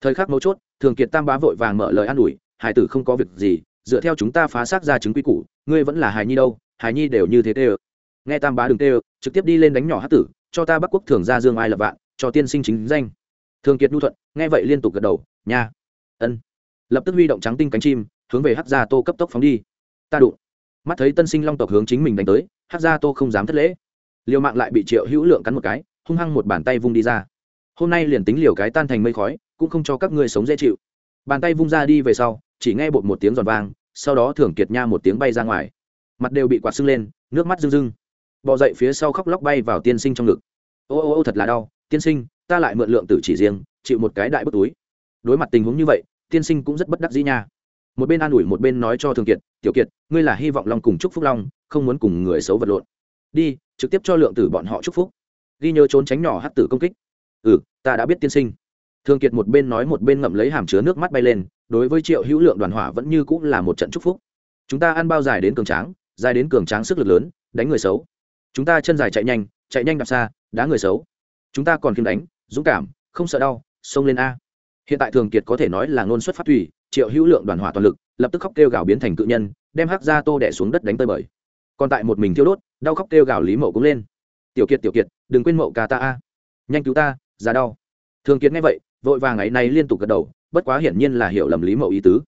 Thời khắc mấu chốt thường kiệt tam bá vội vàng mở lời an ủi, hải tử không có việc gì, dựa theo chúng ta phá xác ra chứng quy củ, ngươi vẫn là hài nhi đâu hài nhi đều như thế tê ơ. Nghe tam bá đừng tê ơ, trực tiếp đi lên đánh nhỏ hát tử, cho ta bắc quốc thường ra dương ai lập vạn cho tiên sinh chính danh. Thường kiệt nhu thuận, nghe vậy liên tục gật đầu, nha. Ân. Lập tức huy động trắng tinh cánh chim, hướng về hát gia tô cấp tốc phóng đi. Ta đụng. Mắt thấy tân sinh long tộc hướng chính mình đánh tới hát gia tô không dám thất lễ. Liều mạng lại bị triệu hữu lượng cắn một cái, hung hăng một bàn tay vung đi ra. Hôm nay liền tính liều cái tan thành mây khói, cũng không cho các ngươi sống dễ chịu. Bàn tay vung ra đi về sau, chỉ nghe bột một tiếng giòn vang, sau đó thường kiệt nha một tiếng bay ra ngoài. Mặt đều bị quạt sưng lên, nước mắt rưng rưng. Bò dậy phía sau khóc lóc bay vào tiên sinh trong ngực. Ô ô ô, thật là đau tiên sinh, ta lại mượn lượng tử chỉ riêng, chịu một cái đại bức túi. Đối mặt tình huống như vậy, tiên sinh cũng rất bất đắc dĩ nha. Một bên an ủi, một bên nói cho thường kiệt, tiểu kiệt, ngươi là hy vọng long cùng chúc phúc long, không muốn cùng người xấu vật lộn. Đi, trực tiếp cho lượng tử bọn họ chúc phúc. Ghi nhớ trốn tránh nhỏ hắc tử công kích. Ừ ta đã biết tiên sinh. Thường kiệt một bên nói, một bên ngậm lấy hàm chứa nước mắt bay lên, đối với triệu hữu lượng đoàn hỏa vẫn như cũng là một trận chúc phúc. Chúng ta ăn bao dài đến cường tráng, dài đến cường tráng sức lực lớn, đánh người xấu. Chúng ta chân dài chạy nhanh chạy nhanh đạp xa, đá người xấu chúng ta còn khiêm đánh, dũng cảm, không sợ đau, xông lên a. Hiện tại thường kiệt có thể nói là ngôn xuất phát thủy, triệu hữu lượng đoàn hỏa toàn lực, lập tức khóc kêu gào biến thành cự nhân, đem hắc ra tô đẻ xuống đất đánh tơi bời. Còn tại một mình thiêu đốt, đau khóc kêu gào lý mậu cũng lên. Tiểu kiệt tiểu kiệt, đừng quên mậu ca ta a. Nhanh cứu ta ra đau. Thường kiệt nghe vậy, vội vàng ấy nay liên tục gật đầu, bất quá hiển nhiên là hiểu lầm lý mậu ý tứ.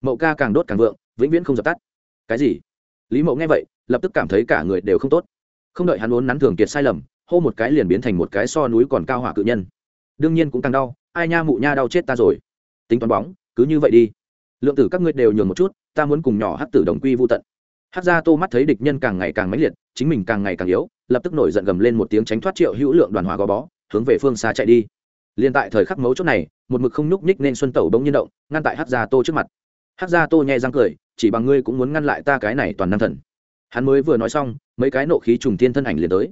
Mậu ca càng đốt càng vượng, vĩnh viễn không dập tắt. Cái gì? Lý mậu nghe vậy, lập tức cảm thấy cả người đều không tốt. Không đợi hắn uốn nắn thường kiệt sai lầm hô một cái liền biến thành một cái so núi còn cao hỏa cự nhân. Đương nhiên cũng càng đau, ai nha mụ nha đau chết ta rồi. Tính toán bóng, cứ như vậy đi. Lượng tử các ngươi đều nhường một chút, ta muốn cùng nhỏ hát tử đồng quy vô tận. Hát ra tô mắt thấy địch nhân càng ngày càng mãnh liệt, chính mình càng ngày càng yếu, lập tức nổi giận gầm lên một tiếng tránh thoát triệu hữu lượng đoàn hòa gò bó, hướng về phương xa chạy đi. Liền tại thời khắc mấu chốt này, một mực không nhúc nhích nên xuân tẩu bỗng nhiên động, ngăn tại hát ra tô trước mặt. Hát ra tô nhẹ răng cười, chỉ bằng ngươi cũng muốn ngăn lại ta cái này toàn năng thần. Hắn mới vừa nói xong, mấy cái nộ khí trùng tiên thân ảnh liền tới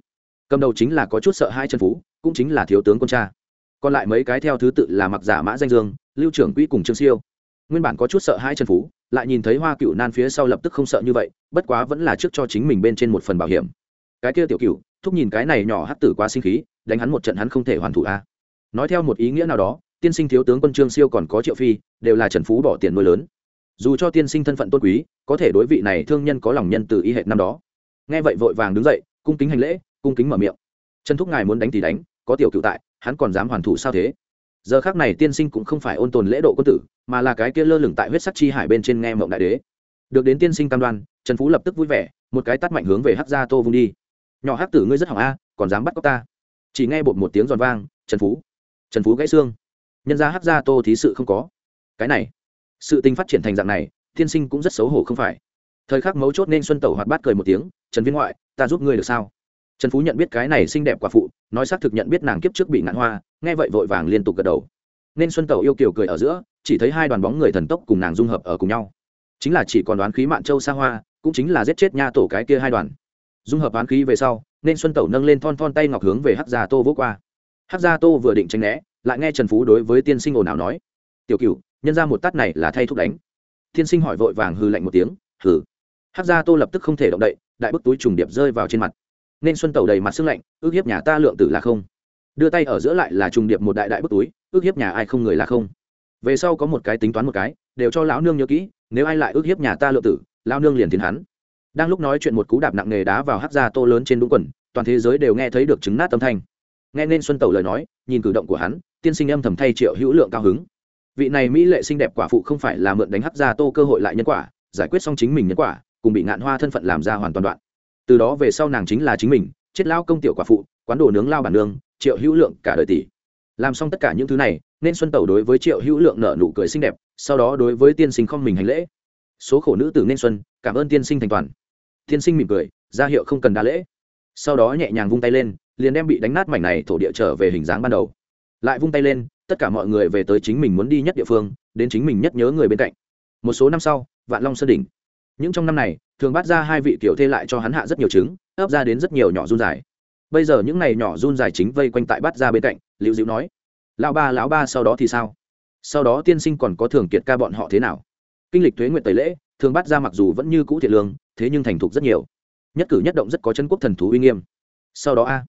cầm đầu chính là có chút sợ hai chân phú, cũng chính là thiếu tướng quân cha. Còn lại mấy cái theo thứ tự là mặc giả mã danh dương, lưu trưởng quỹ cùng trương siêu. Nguyên bản có chút sợ hai chân phú, lại nhìn thấy hoa cựu nan phía sau lập tức không sợ như vậy, bất quá vẫn là trước cho chính mình bên trên một phần bảo hiểm. Cái kia tiểu cựu thúc nhìn cái này nhỏ hắc tử quá sinh khí, đánh hắn một trận hắn không thể hoàn thủ a. Nói theo một ý nghĩa nào đó, tiên sinh thiếu tướng quân trương siêu còn có triệu phi, đều là trần phú bỏ tiền nuôi lớn. Dù cho tiên sinh thân phận tôn quý, có thể đối vị này thương nhân có lòng nhân từ y hệ năm đó. Nghe vậy vội vàng đứng dậy, cung kính hành lễ cung kính mở miệng. Trần thúc ngài muốn đánh thì đánh, có tiểu cựu tại, hắn còn dám hoàn thủ sao thế? Giờ khác này tiên sinh cũng không phải ôn tồn lễ độ quân tử, mà là cái kia lơ lửng tại huyết sắc chi hải bên trên nghe mộng đại đế. Được đến tiên sinh cam đoan, trần phú lập tức vui vẻ, một cái tắt mạnh hướng về hắc gia tô vung đi. Nhỏ hắc tử ngươi rất hỏng a, còn dám bắt cóc ta? Chỉ nghe bột một tiếng giòn vang, trần phú. Trần phú gãy xương. Nhân ra hắc gia tô thí sự không có. Cái này, sự tình phát triển thành dạng này, tiên sinh cũng rất xấu hổ không phải. Thời khắc mấu chốt nên xuân tẩu hoạt bát cười một tiếng, trần viên ngoại, ta giúp ngươi được sao? Trần phú nhận biết cái này xinh đẹp quả phụ, nói xác thực nhận biết nàng kiếp trước bị ngạn hoa, nghe vậy vội vàng liên tục gật đầu. Nên xuân tẩu yêu kiều cười ở giữa, chỉ thấy hai đoàn bóng người thần tốc cùng nàng dung hợp ở cùng nhau. Chính là chỉ còn đoán khí mạn châu xa hoa, cũng chính là giết chết nha tổ cái kia hai đoàn. Dung hợp đoán khí về sau, nên xuân tẩu nâng lên thon thon tay ngọc hướng về hắc gia tô vỗ qua. Hắc gia tô vừa định tranh né, lại nghe trần phú đối với tiên sinh ồn ào nói, tiểu cựu nhân ra một tát này là thay thúc đánh. Tiên sinh hỏi vội vàng hư lạnh một tiếng, hừ. Hắc gia tô lập tức không thể động đậy, đại bức túi trùng điệp rơi vào trên mặt nên xuân tẩu đầy mặt sưng lạnh, ước hiếp nhà ta lượng tử là không. Đưa tay ở giữa lại là trùng điệp một đại đại bức túi, ước hiếp nhà ai không người là không. Về sau có một cái tính toán một cái, đều cho lão nương nhớ kỹ, nếu ai lại ước hiếp nhà ta lượng tử, lão nương liền tiến hắn. Đang lúc nói chuyện một cú đạp nặng nề đá vào hát ra tô lớn trên đúng quần, toàn thế giới đều nghe thấy được chứng nát âm thanh. Nghe nên xuân tẩu lời nói, nhìn cử động của hắn, tiên sinh âm thầm thay triệu hữu lượng cao hứng. Vị này mỹ lệ xinh đẹp quả phụ không phải là mượn đánh hát ra tô cơ hội lại nhân quả, giải quyết xong chính mình nhân quả, cùng bị ngạn hoa thân phận làm ra hoàn toàn đoạn từ đó về sau nàng chính là chính mình, chết lao công tiểu quả phụ, quán đồ nướng lao bản nương, triệu hữu lượng cả đời tỷ. Làm xong tất cả những thứ này, nên xuân tẩu đối với triệu hữu lượng nợ nụ cười xinh đẹp, sau đó đối với tiên sinh không mình hành lễ. Số khổ nữ tử nên xuân, cảm ơn tiên sinh thành toàn. Tiên sinh mỉm cười, ra hiệu không cần đa lễ. Sau đó nhẹ nhàng vung tay lên, liền đem bị đánh nát mảnh này thổ địa trở về hình dáng ban đầu. Lại vung tay lên, tất cả mọi người về tới chính mình muốn đi nhất địa phương, đến chính mình nhất nhớ người bên cạnh. Một số năm sau, vạn long sơn đỉnh những trong năm này, thường bắt ra hai vị tiểu thê lại cho hắn hạ rất nhiều trứng, ấp ra đến rất nhiều nhỏ run dài. Bây giờ những này nhỏ run dài chính vây quanh tại bắt ra bên cạnh, liễu diệu nói, lão ba lão ba, sau đó thì sao? Sau đó tiên sinh còn có thường kiệt ca bọn họ thế nào? Kinh lịch thuế nguyện tẩy lễ, thường bắt ra mặc dù vẫn như cũ thiệt lương, thế nhưng thành thục rất nhiều. Nhất cử nhất động rất có chân quốc thần thú uy nghiêm. Sau đó a,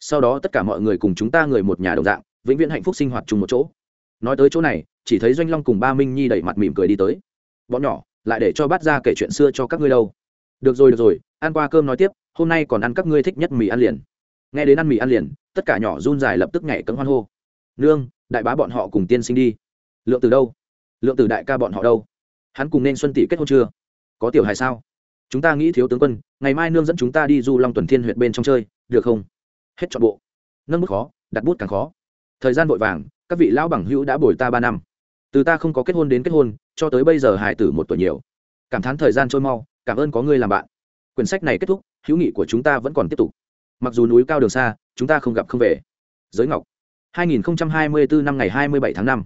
sau đó tất cả mọi người cùng chúng ta người một nhà đồng dạng, vĩnh viễn hạnh phúc sinh hoạt chung một chỗ. Nói tới chỗ này, chỉ thấy doanh long cùng ba minh nhi đẩy mặt mỉm cười đi tới. Bọn nhỏ lại để cho bắt ra kể chuyện xưa cho các ngươi đâu. Được rồi được rồi, ăn qua cơm nói tiếp, hôm nay còn ăn các ngươi thích nhất mì ăn liền. Nghe đến ăn mì ăn liền, tất cả nhỏ run dài lập tức nhảy cấm hoan hô. Nương, đại bá bọn họ cùng tiên sinh đi. Lượng từ đâu? Lượng từ đại ca bọn họ đâu? Hắn cùng nên xuân tỷ kết hôn chưa? Có tiểu hài sao? Chúng ta nghĩ thiếu tướng quân, ngày mai nương dẫn chúng ta đi du long tuần thiên huyện bên trong chơi, được không? Hết chọn bộ. Nâng bút khó, đặt bút càng khó. Thời gian vội vàng, các vị lão bằng hữu đã bồi ta ba năm từ ta không có kết hôn đến kết hôn, cho tới bây giờ hải tử một tuổi nhiều. Cảm thán thời gian trôi mau, cảm ơn có ngươi làm bạn. Quyển sách này kết thúc, hữu nghị của chúng ta vẫn còn tiếp tục. Mặc dù núi cao đường xa, chúng ta không gặp không về. Giới ngọc 2024 năm ngày 27 tháng 5